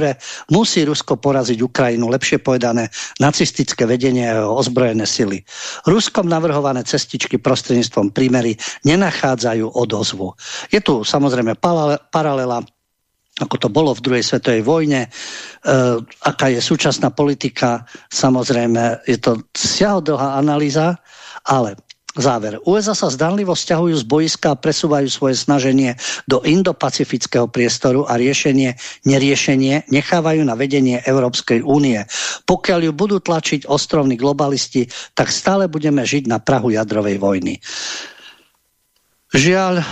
Musí Rusko poraziť Ukrajinu, lepšie povedané nacistické vedenie a ozbrojené sily. Ruskom navrhované cestičky prostredníctvom prímery nenachádzajú odozvu. Je tu samozrejme paralela ako to bolo v druhej svetovej vojne, e, aká je súčasná politika, samozrejme je to siahodlhá analýza, ale Záver. USA sa zdanlivo stiahujú z boiska a presúvajú svoje snaženie do indopacifického priestoru a riešenie, neriešenie nechávajú na vedenie Európskej únie. Pokiaľ ju budú tlačiť ostrovní globalisti, tak stále budeme žiť na Prahu jadrovej vojny. Žiaľ, e,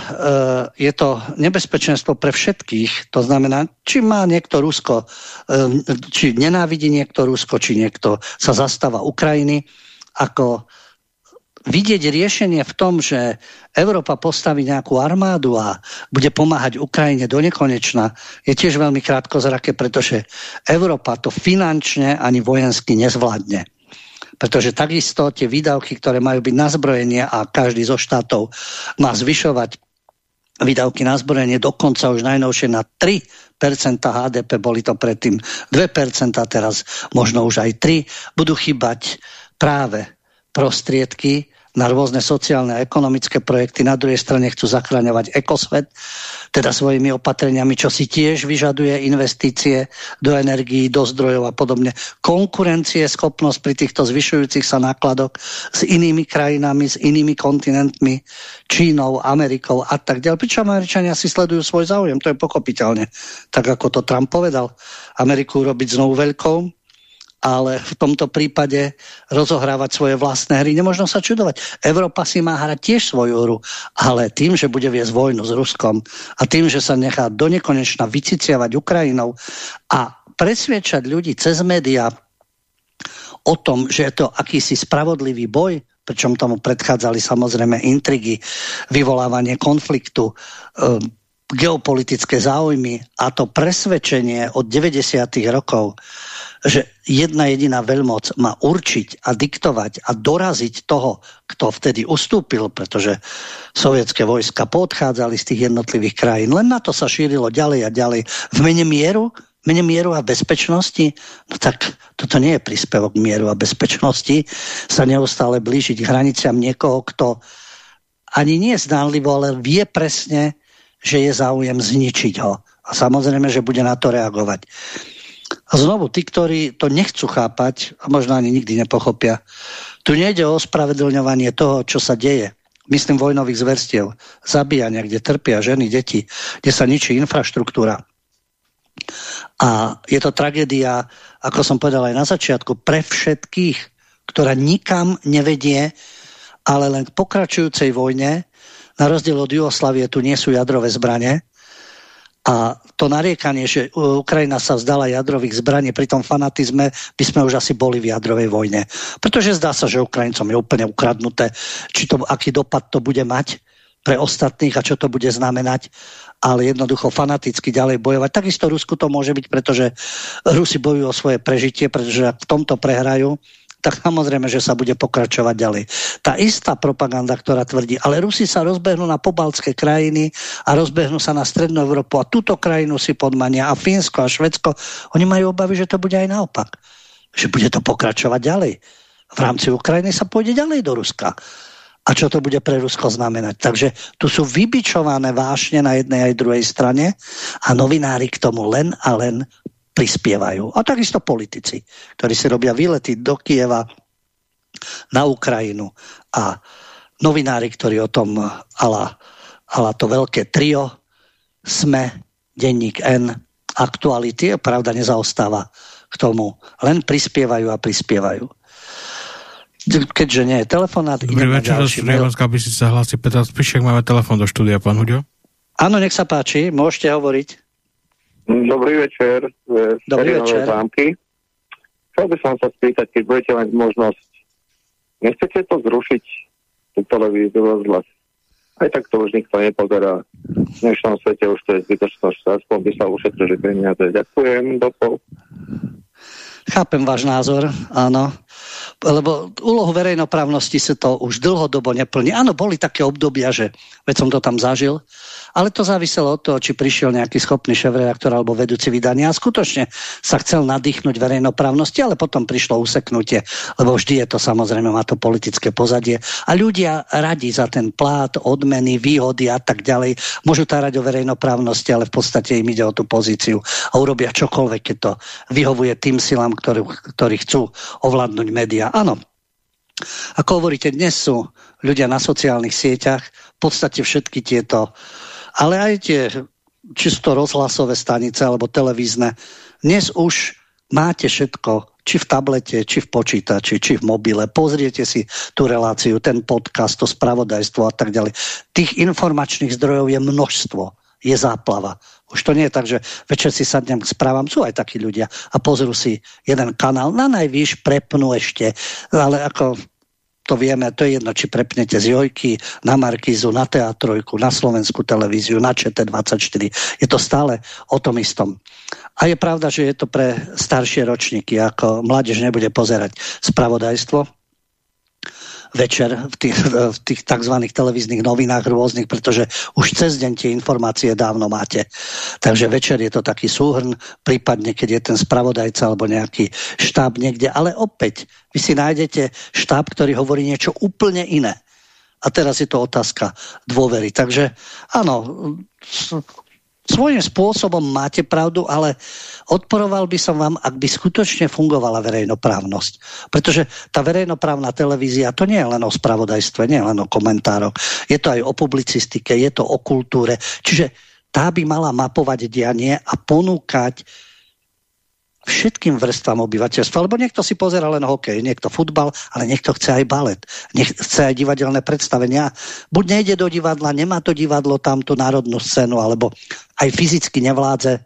je to nebezpečenstvo pre všetkých. To znamená, či má niekto Rusko, e, či nenávidí niekto Rusko, či niekto sa zastáva Ukrajiny, ako vidieť riešenie v tom, že Európa postaví nejakú armádu a bude pomáhať Ukrajine do nekonečna, je tiež veľmi krátkozraké, pretože Európa to finančne ani vojensky nezvládne. Pretože takisto tie výdavky, ktoré majú byť na zbrojenie a každý zo štátov má zvyšovať výdavky na zbrojenie dokonca už najnovšie na 3% HDP, boli to predtým 2%, teraz možno už aj 3%, budú chýbať práve prostriedky na rôzne sociálne a ekonomické projekty, na druhej strane chcú zachraňovať ekosvet, teda svojimi opatreniami, čo si tiež vyžaduje investície do energií, do zdrojov a podobne. Konkurencie, schopnosť pri týchto zvyšujúcich sa nákladok s inými krajinami, s inými kontinentmi, Čínou, Amerikou a tak ďalej. Pričom Američania si sledujú svoj záujem, to je pochopiteľne. Tak ako to Trump povedal, Ameriku robiť znovu veľkou, ale v tomto prípade rozohrávať svoje vlastné hry. Nemožno sa čudovať. Európa si má hrať tiež svoju hru, ale tým, že bude viesť vojnu s Ruskom a tým, že sa nechá do nekonečna vyciciavať Ukrajinou a presviečať ľudí cez médiá o tom, že je to akýsi spravodlivý boj, pričom tomu predchádzali samozrejme intrigy, vyvolávanie konfliktu, e, geopolitické záujmy a to presvedčenie od 90. rokov, že jedna jediná veľmoc má určiť a diktovať a doraziť toho, kto vtedy ustúpil, pretože sovietské vojska podchádzali z tých jednotlivých krajín. Len na to sa šírilo ďalej a ďalej. V mene mieru, mene mieru a bezpečnosti, no tak toto nie je príspevok mieru a bezpečnosti, sa neustále blížiť hraniciam niekoho, kto ani nie zdánlivo, ale vie presne, že je záujem zničiť ho. A samozrejme, že bude na to reagovať. A znovu, tí, ktorí to nechcú chápať, a možno ani nikdy nepochopia, tu nejde o ospravedlňovanie toho, čo sa deje. myslím vojnových zverstiev, zabíjania, kde trpia ženy, deti, kde sa ničí infraštruktúra. A je to tragédia, ako som povedal aj na začiatku, pre všetkých, ktorá nikam nevedie, ale len k pokračujúcej vojne, na rozdiel od Jugoslavie tu nie sú jadrové zbranie, a to nariekanie, že Ukrajina sa vzdala jadrových zbraní pri tom fanatizme, by sme už asi boli v jadrovej vojne. Pretože zdá sa, že Ukrajincom je úplne ukradnuté, či to, aký dopad to bude mať pre ostatných a čo to bude znamenať, ale jednoducho fanaticky ďalej bojovať. Takisto Rusku to môže byť, pretože Rusi bojujú o svoje prežitie, pretože ak v tomto prehrajú, tak samozrejme, že sa bude pokračovať ďalej. Tá istá propaganda, ktorá tvrdí, ale Rusi sa rozbehnú na pobaltské krajiny a rozbehnú sa na Strednú Európu a túto krajinu si podmania a Fínsko a Švedsko, oni majú obavy, že to bude aj naopak. Že bude to pokračovať ďalej. V rámci Ukrajiny sa pôjde ďalej do Ruska a čo to bude pre Rusko znamenať. Takže tu sú vybičované vášne na jednej aj druhej strane a novinári k tomu len a len prispievajú. A takisto politici, ktorí si robia výlety do Kieva, na Ukrajinu a novinári, ktorí o tom ala, ala to veľké trio SME, denník N, aktuality, pravda nezaostáva k tomu, len prispievajú a prispievajú. Keďže nie je telefonát, Dobrý večer, z aby si sa hlásil Peter Spišek, máme telefon do štúdia, pán Huďo. Áno, nech sa páči, môžete hovoriť. Dobrý večer. Dobrý večer. Zámky. Chcel by som sa spýtať, keď budete mať možnosť, nechcete to zrušiť, tú televíziu rozhlas? Aj tak to už nikto nepozerá. V dnešnom svete už to je zbytočnosť, aspoň by sa ušetrili peniaze. Ďakujem, dopol. Chápem váš názor, áno lebo úlohu verejnoprávnosti sa to už dlhodobo neplní. Áno, boli také obdobia, že veď som to tam zažil, ale to záviselo od toho, či prišiel nejaký schopný šéf-redaktor alebo vedúci vydania a skutočne sa chcel nadýchnuť verejnoprávnosti, ale potom prišlo useknutie, lebo vždy je to samozrejme, má to politické pozadie a ľudia radi za ten plát, odmeny, výhody a tak ďalej môžu tárať o verejnoprávnosti, ale v podstate im ide o tú pozíciu a urobia čokoľvek, keď to vyhovuje tým silám, ktorí, ktorí chcú ovládnuť médiá médiá. Áno, ako hovoríte, dnes sú ľudia na sociálnych sieťach, v podstate všetky tieto, ale aj tie čisto rozhlasové stanice alebo televízne, dnes už máte všetko, či v tablete, či v počítači, či v mobile. Pozriete si tú reláciu, ten podcast, to spravodajstvo a tak ďalej. Tých informačných zdrojov je množstvo, je záplava. Už to nie je tak, že večer si sadnem k správam, sú aj takí ľudia a pozrú si jeden kanál, na najvýš prepnú ešte, ale ako to vieme, to je jedno, či prepnete z Jojky na Markizu, na Teatrojku, na Slovenskú televíziu, na ČT24. Je to stále o tom istom. A je pravda, že je to pre staršie ročníky, ako mládež nebude pozerať spravodajstvo, večer v tých, v tých tzv. televíznych novinách rôznych, pretože už cez deň tie informácie dávno máte. Takže večer je to taký súhrn, prípadne keď je ten spravodajca alebo nejaký štáb niekde. Ale opäť, vy si nájdete štáb, ktorý hovorí niečo úplne iné. A teraz je to otázka dôvery. Takže áno, svojím spôsobom máte pravdu, ale odporoval by som vám, ak by skutočne fungovala verejnoprávnosť. Pretože tá verejnoprávna televízia, to nie je len o spravodajstve, nie je len o komentároch. Je to aj o publicistike, je to o kultúre. Čiže tá by mala mapovať dianie a ponúkať všetkým vrstvám obyvateľstva, lebo niekto si pozera len hokej, niekto futbal, ale niekto chce aj balet, nech chce aj divadelné predstavenia. Buď nejde do divadla, nemá to divadlo tam tú národnú scénu, alebo aj fyzicky nevládze.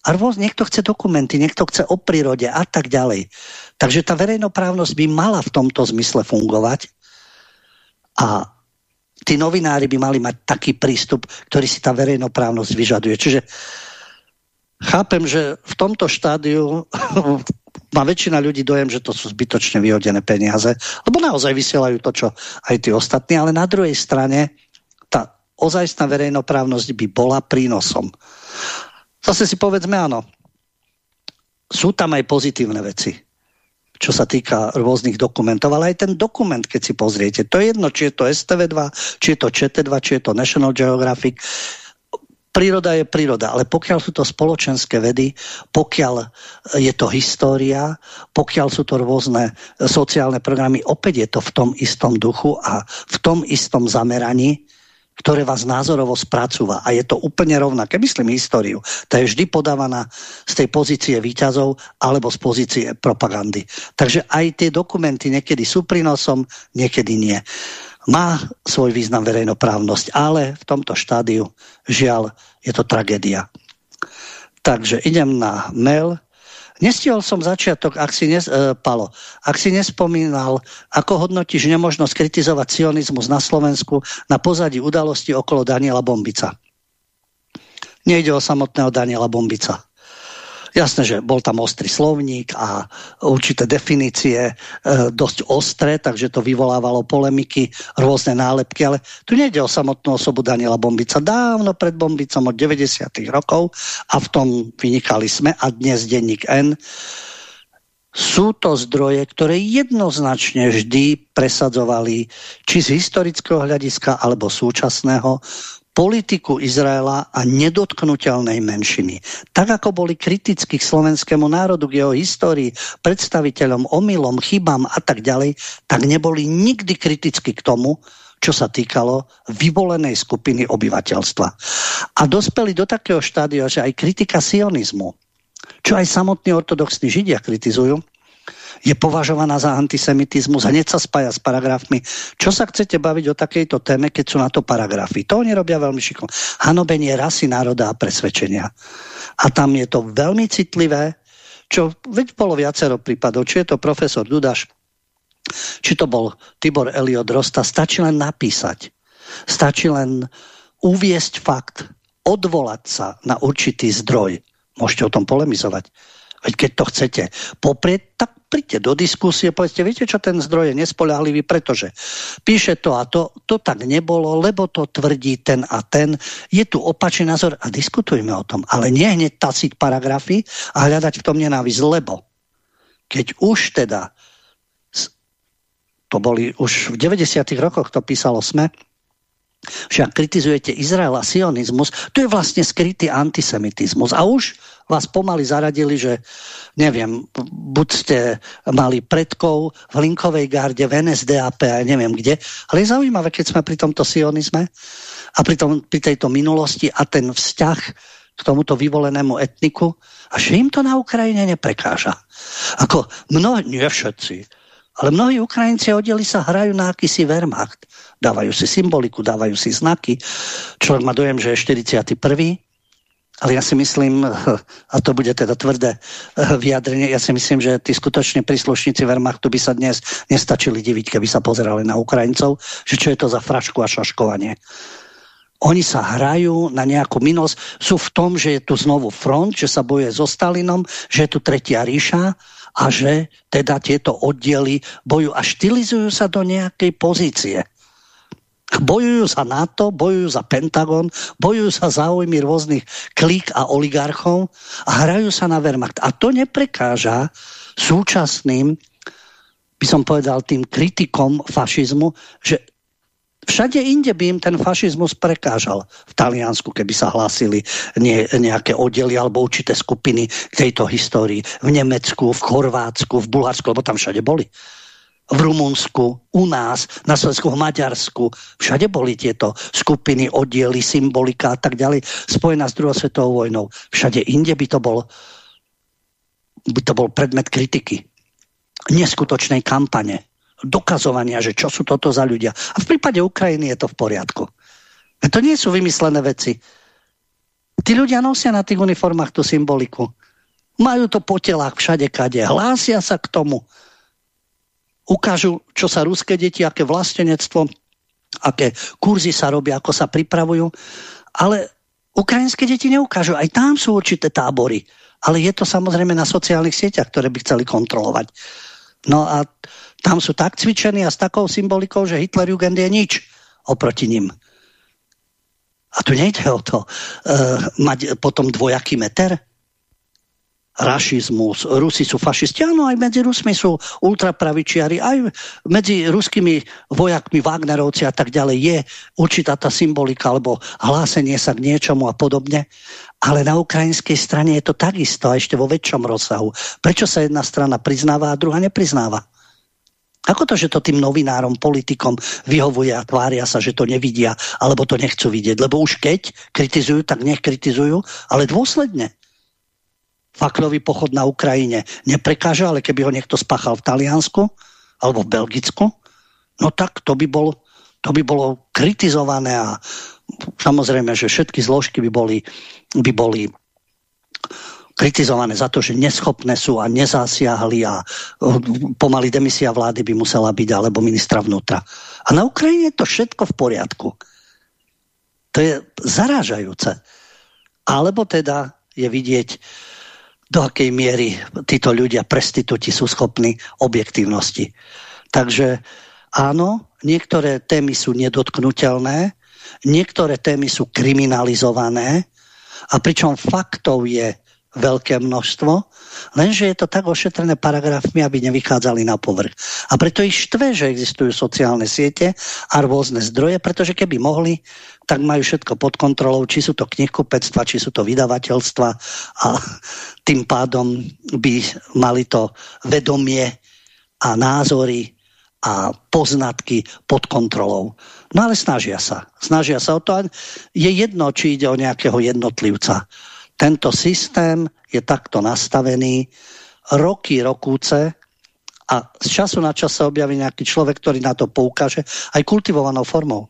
A rôz, niekto chce dokumenty, niekto chce o prírode a tak ďalej. Takže tá verejnoprávnosť by mala v tomto zmysle fungovať a tí novinári by mali mať taký prístup, ktorý si tá verejnoprávnosť vyžaduje. Čiže chápem, že v tomto štádiu má väčšina ľudí dojem, že to sú zbytočne vyhodené peniaze, lebo naozaj vysielajú to, čo aj tí ostatní, ale na druhej strane tá ozajstná verejnoprávnosť by bola prínosom. Zase si povedzme áno, sú tam aj pozitívne veci, čo sa týka rôznych dokumentov, ale aj ten dokument, keď si pozriete, to je jedno, či je to STV2, či je to ČT2, či je to National Geographic, príroda je príroda, ale pokiaľ sú to spoločenské vedy, pokiaľ je to história, pokiaľ sú to rôzne sociálne programy, opäť je to v tom istom duchu a v tom istom zameraní, ktoré vás názorovo spracúva. A je to úplne rovnaké. Myslím históriu. Tá je vždy podávaná z tej pozície výťazov alebo z pozície propagandy. Takže aj tie dokumenty niekedy sú prínosom, niekedy nie. Má svoj význam verejnoprávnosť, ale v tomto štádiu, žiaľ, je to tragédia. Takže idem na mail. Nestihol som začiatok, ak si, nes, e, Palo, ak si nespomínal, ako hodnotíš nemožnosť kritizovať sionizmus na Slovensku na pozadí udalosti okolo Daniela Bombica. Nejde o samotného Daniela Bombica. Jasné, že bol tam ostrý slovník a určité definície e, dosť ostré, takže to vyvolávalo polemiky, rôzne nálepky, ale tu nejde o samotnú osobu Daniela Bombica. Dávno pred Bombicom od 90. rokov a v tom vynikali sme a dnes denník N sú to zdroje, ktoré jednoznačne vždy presadzovali či z historického hľadiska alebo súčasného politiku Izraela a nedotknutelnej menšiny. Tak ako boli kritickí k slovenskému národu, k jeho histórii, predstaviteľom, omylom, chybám a tak ďalej, tak neboli nikdy kriticky k tomu, čo sa týkalo vyvolenej skupiny obyvateľstva. A dospeli do takého štádia, že aj kritika sionizmu, čo aj samotní ortodoxní židia kritizujú, je považovaná za antisemitizmus, hneď sa spája s paragrafmi. Čo sa chcete baviť o takejto téme, keď sú na to paragrafy? To oni robia veľmi šikovne. Hanobenie rasy, národa a presvedčenia. A tam je to veľmi citlivé, čo veď bolo viacero prípadov, či je to profesor Dudaš, či to bol Tibor Eliot Rosta, stačí len napísať. Stačí len uviesť fakt, odvolať sa na určitý zdroj. Môžete o tom polemizovať. Veď keď to chcete poprieť, tak príďte do diskusie, povedzte, viete čo, ten zdroj je nespoľahlivý, pretože píše to a to, to tak nebolo, lebo to tvrdí ten a ten. Je tu opačný názor a diskutujme o tom. Ale nie hneď tasiť paragrafy a hľadať v tom nenávisť, lebo keď už teda to boli už v 90. rokoch, to písalo sme, však kritizujete Izrael a sionizmus, to je vlastne skrytý antisemitizmus. A už vás pomaly zaradili, že neviem, buď ste mali predkov v Linkovej garde, v NSDAP a neviem kde. Ale je zaujímavé, keď sme pri tomto sionizme a pri, tom, pri tejto minulosti a ten vzťah k tomuto vyvolenému etniku a že im to na Ukrajine neprekáža. Ako mnohí, nie všetci, ale mnohí Ukrajinci oddeli sa hrajú na akýsi Wehrmacht dávajú si symboliku, dávajú si znaky. Človek má dojem, že je 41. Ale ja si myslím, a to bude teda tvrdé eh, vyjadrenie, ja si myslím, že tí skutoční príslušníci Wehrmachtu by sa dnes nestačili diviť, keby sa pozerali na Ukrajincov, že čo je to za frašku a šaškovanie. Oni sa hrajú na nejakú minulosť, sú v tom, že je tu znovu front, že sa boje so Stalinom, že je tu Tretia ríša a že teda tieto oddiely bojujú a štilizujú sa do nejakej pozície. Bojujú za NATO, bojujú za Pentagon, bojujú sa záujmy rôznych klík a oligarchov a hrajú sa na Wehrmacht. A to neprekáža súčasným, by som povedal, tým kritikom fašizmu, že Všade inde by im ten fašizmus prekážal. V Taliansku, keby sa hlásili nie, nejaké oddely alebo určité skupiny k tejto histórii. V Nemecku, v Chorvátsku, v Bulharsku, lebo tam všade boli v Rumunsku, u nás, na Slovensku, v Maďarsku. Všade boli tieto skupiny, oddiely, symbolika a tak ďalej, spojená s druhou svetovou vojnou. Všade inde by to bol, by to bol predmet kritiky. Neskutočnej kampane. Dokazovania, že čo sú toto za ľudia. A v prípade Ukrajiny je to v poriadku. To nie sú vymyslené veci. Tí ľudia nosia na tých uniformách tú symboliku. Majú to po telách všade kade. Hlásia sa k tomu ukážu, čo sa ruské deti, aké vlastenectvo, aké kurzy sa robia, ako sa pripravujú. Ale ukrajinské deti neukážu. Aj tam sú určité tábory. Ale je to samozrejme na sociálnych sieťach, ktoré by chceli kontrolovať. No a tam sú tak cvičení a s takou symbolikou, že Hitlerjugend je nič oproti nim. A tu nejde o to uh, mať potom dvojaký meter. Rašizmus, Rusi sú fašisti, áno, aj medzi Rusmi sú ultrapravičiari, aj medzi ruskými vojakmi, Wagnerovci a tak ďalej je určitá tá symbolika alebo hlásenie sa k niečomu a podobne. Ale na ukrajinskej strane je to takisto a ešte vo väčšom rozsahu. Prečo sa jedna strana priznáva a druhá nepriznáva? Ako to, že to tým novinárom, politikom vyhovuje a tvária sa, že to nevidia, alebo to nechcú vidieť? Lebo už keď kritizujú, tak nech kritizujú, ale dôsledne faklový pochod na Ukrajine neprekáže, ale keby ho niekto spáchal v Taliansku alebo v Belgicku, no tak to by, bol, to by bolo kritizované a samozrejme, že všetky zložky by boli, by boli kritizované za to, že neschopné sú a nezasiahli a pomaly demisia vlády by musela byť, alebo ministra vnútra. A na Ukrajine je to všetko v poriadku. To je zarážajúce. Alebo teda je vidieť do akej miery títo ľudia, prestitúti sú schopní objektívnosti. Takže áno, niektoré témy sú nedotknutelné, niektoré témy sú kriminalizované a pričom faktov je veľké množstvo, lenže je to tak ošetrené paragrafmi, aby nevychádzali na povrch. A preto ich štve, že existujú sociálne siete a rôzne zdroje, pretože keby mohli, tak majú všetko pod kontrolou, či sú to knihkupectva, či sú to vydavateľstva a tým pádom by mali to vedomie a názory a poznatky pod kontrolou. No ale snažia sa. Snažia sa o to. Je jedno, či ide o nejakého jednotlivca tento systém je takto nastavený roky, rokúce a z času na čas sa objaví nejaký človek, ktorý na to poukáže aj kultivovanou formou.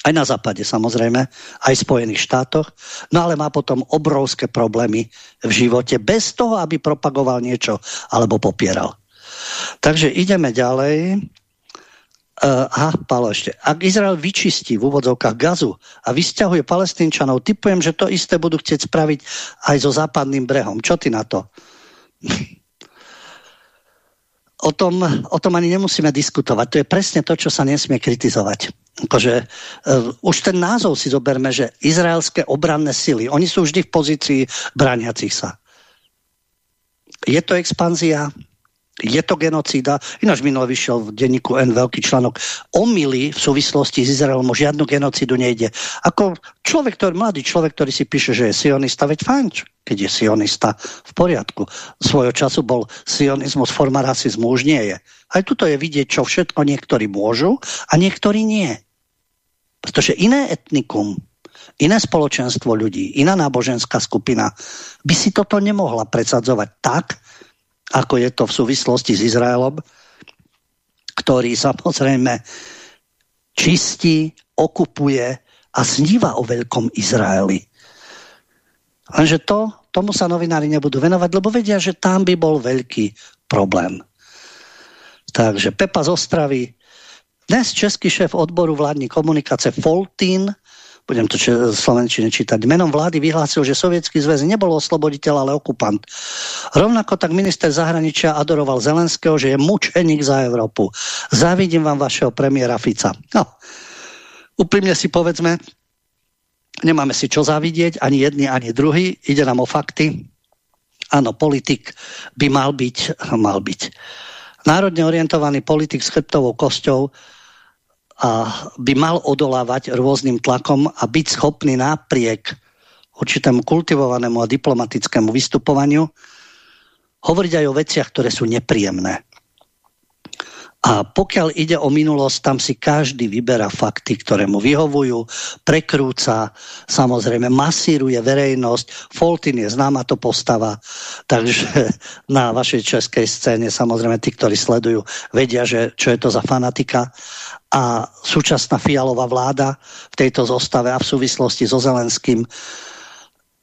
Aj na západe samozrejme, aj v Spojených štátoch, no ale má potom obrovské problémy v živote bez toho, aby propagoval niečo alebo popieral. Takže ideme ďalej. Uh, aha, Pálo ešte. Ak Izrael vyčistí v úvodzovkách gazu a vysťahuje palestínčanov, typujem, že to isté budú chcieť spraviť aj so západným brehom. Čo ty na to? o, tom, o tom ani nemusíme diskutovať. To je presne to, čo sa nesmie kritizovať. Akože, uh, už ten názov si zoberme, že izraelské obranné sily, oni sú vždy v pozícii brániacich sa. Je to expanzia, je to genocída. Ináč minulé vyšiel v denníku N veľký článok. Omily v súvislosti s Izraelom o žiadnu genocídu nejde. Ako človek, ktorý, mladý človek, ktorý si píše, že je sionista, veď fajn, keď je sionista v poriadku. Svojho času bol sionizmus, forma rasizmu, už nie je. Aj tuto je vidieť, čo všetko niektorí môžu a niektorí nie. Pretože iné etnikum, iné spoločenstvo ľudí, iná náboženská skupina by si toto nemohla predsadzovať tak, ako je to v súvislosti s Izraelom, ktorý samozrejme čistí, okupuje a sníva o veľkom Izraeli. Lenže to, tomu sa novinári nebudú venovať, lebo vedia, že tam by bol veľký problém. Takže Pepa z Ostravy, dnes český šéf odboru vládní komunikace Foltín budem to či, slovenčine čítať, menom vlády vyhlásil, že sovietský zväz nebol osloboditeľ, ale okupant. Rovnako tak minister zahraničia adoroval Zelenského, že je mučeník za Európu. Závidím vám vašeho premiéra Fica. No, úprimne si povedzme, nemáme si čo zavidieť, ani jedni, ani druhý, ide nám o fakty. Áno, politik by mal byť, mal byť. Národne orientovaný politik s chrbtovou kosťou by mal odolávať rôznym tlakom a byť schopný napriek určitému kultivovanému a diplomatickému vystupovaniu hovoriť aj o veciach, ktoré sú nepríjemné. A pokiaľ ide o minulosť, tam si každý vyberá fakty, ktoré mu vyhovujú, prekrúca, samozrejme masíruje verejnosť. Foltin je známa to postava, takže na vašej českej scéne samozrejme tí, ktorí sledujú, vedia, že čo je to za fanatika a súčasná fialová vláda v tejto zostave a v súvislosti so Zelenským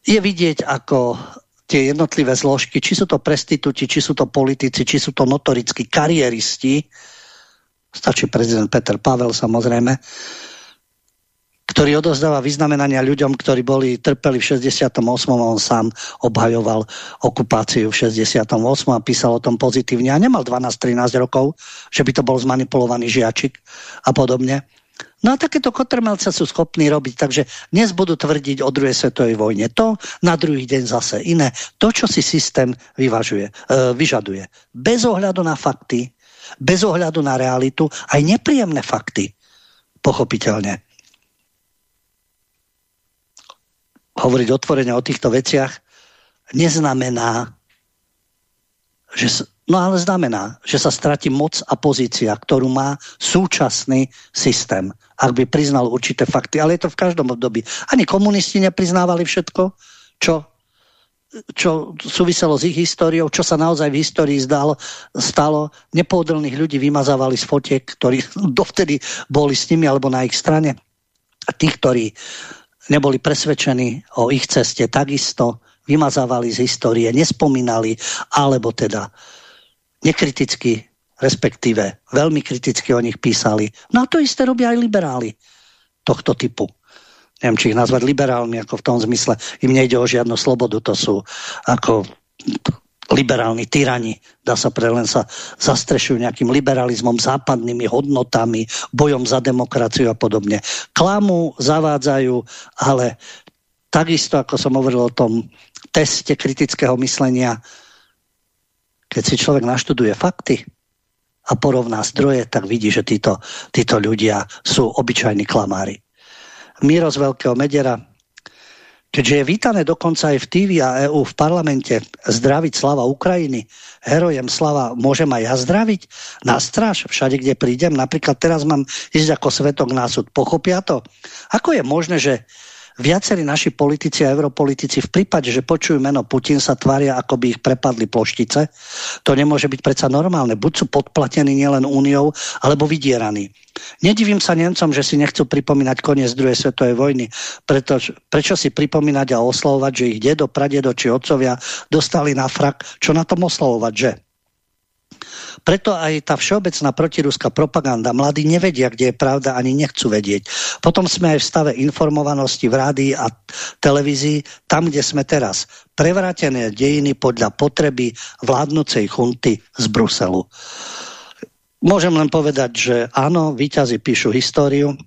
je vidieť, ako tie jednotlivé zložky, či sú to prestitúti, či sú to politici, či sú to notorickí kariéristi, stačí prezident Peter Pavel samozrejme, ktorý odozdáva vyznamenania ľuďom, ktorí boli trpeli v 68. On sám obhajoval okupáciu v 68. a písal o tom pozitívne a nemal 12-13 rokov, že by to bol zmanipulovaný žiačik a podobne. No a takéto kotrmelce sú schopní robiť, takže dnes budú tvrdiť o druhej svetovej vojne to, na druhý deň zase iné. To, čo si systém vyvažuje, e, vyžaduje. Bez ohľadu na fakty, bez ohľadu na realitu, aj nepríjemné fakty, pochopiteľne. Hovoriť otvorene o týchto veciach neznamená, že No ale znamená, že sa stratí moc a pozícia, ktorú má súčasný systém, ak by priznal určité fakty. Ale je to v každom období. Ani komunisti nepriznávali všetko, čo, čo súviselo s ich históriou, čo sa naozaj v histórii zdalo, stalo. Nepodlných ľudí vymazávali z fotiek, ktorí dovtedy boli s nimi alebo na ich strane. A tí, ktorí neboli presvedčení o ich ceste, takisto vymazávali z histórie, nespomínali, alebo teda nekriticky, respektíve veľmi kriticky o nich písali. No a to isté robia aj liberáli tohto typu. Neviem, či ich nazvať liberálmi, ako v tom zmysle. Im nejde o žiadnu slobodu, to sú ako liberálni tyrani, dá sa pre len sa zastrešujú nejakým liberalizmom, západnými hodnotami, bojom za demokraciu a podobne. Klamu, zavádzajú, ale takisto, ako som hovoril o tom teste kritického myslenia, keď si človek naštuduje fakty a porovná zdroje, tak vidí, že títo, títo ľudia sú obyčajní klamári. Miro z Veľkého Medera, keďže je vítané dokonca aj v TV a EU v parlamente zdraviť slava Ukrajiny, herojem slava môžem aj ja zdraviť na stráž všade, kde prídem. Napríklad teraz mám ísť ako svetok na súd. Pochopia to? Ako je možné, že viacerí naši politici a europolitici v prípade, že počujú meno Putin, sa tvária, ako by ich prepadli ploštice. To nemôže byť predsa normálne. Buď sú podplatení nielen úniou, alebo vydieraní. Nedivím sa Nemcom, že si nechcú pripomínať koniec druhej svetovej vojny. Preto, prečo si pripomínať a oslavovať, že ich dedo, pradedo či otcovia dostali na frak? Čo na tom oslavovať, že? Preto aj tá všeobecná protiruská propaganda, mladí nevedia, kde je pravda, ani nechcú vedieť. Potom sme aj v stave informovanosti v rádii a televízii, tam, kde sme teraz. Prevrátené dejiny podľa potreby vládnucej chunty z Bruselu. Môžem len povedať, že áno, výťazi píšu históriu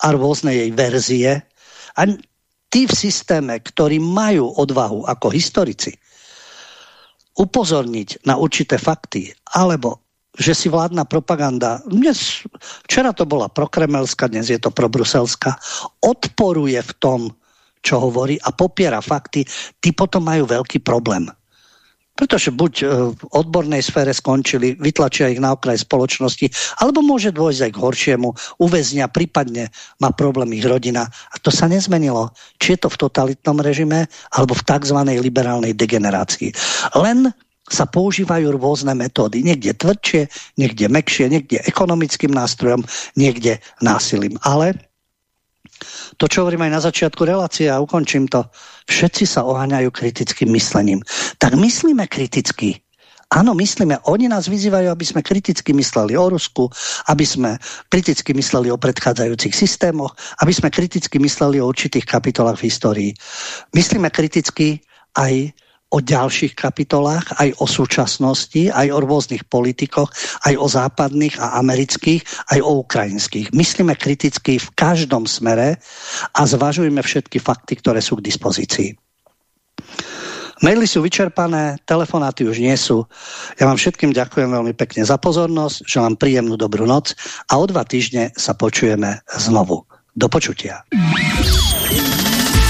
a rôzne jej verzie. A tí v systéme, ktorí majú odvahu ako historici, upozorniť na určité fakty, alebo že si vládna propaganda, dnes, včera to bola prokremelská, dnes je to probruselská, odporuje v tom, čo hovorí a popiera fakty, tí potom majú veľký problém. Pretože buď e, v odbornej sfére skončili, vytlačia ich na okraj spoločnosti, alebo môže dôjsť aj k horšiemu, uväznia, prípadne má problém ich rodina. A to sa nezmenilo. Či je to v totalitnom režime, alebo v tzv. liberálnej degenerácii. Len sa používajú rôzne metódy. Niekde tvrdšie, niekde mekšie, niekde ekonomickým nástrojom, niekde násilím. Ale to, čo hovorím aj na začiatku relácie a ukončím to, všetci sa oháňajú kritickým myslením. Tak myslíme kriticky. Áno, myslíme, oni nás vyzývajú, aby sme kriticky mysleli o Rusku, aby sme kriticky mysleli o predchádzajúcich systémoch, aby sme kriticky mysleli o určitých kapitolách v histórii. Myslíme kriticky aj o ďalších kapitolách, aj o súčasnosti, aj o rôznych politikoch, aj o západných a amerických, aj o ukrajinských. Myslíme kriticky v každom smere a zvažujeme všetky fakty, ktoré sú k dispozícii. Maily sú vyčerpané, telefonáty už nie sú. Ja vám všetkým ďakujem veľmi pekne za pozornosť, želám príjemnú dobrú noc a o dva týždne sa počujeme znovu. Do počutia.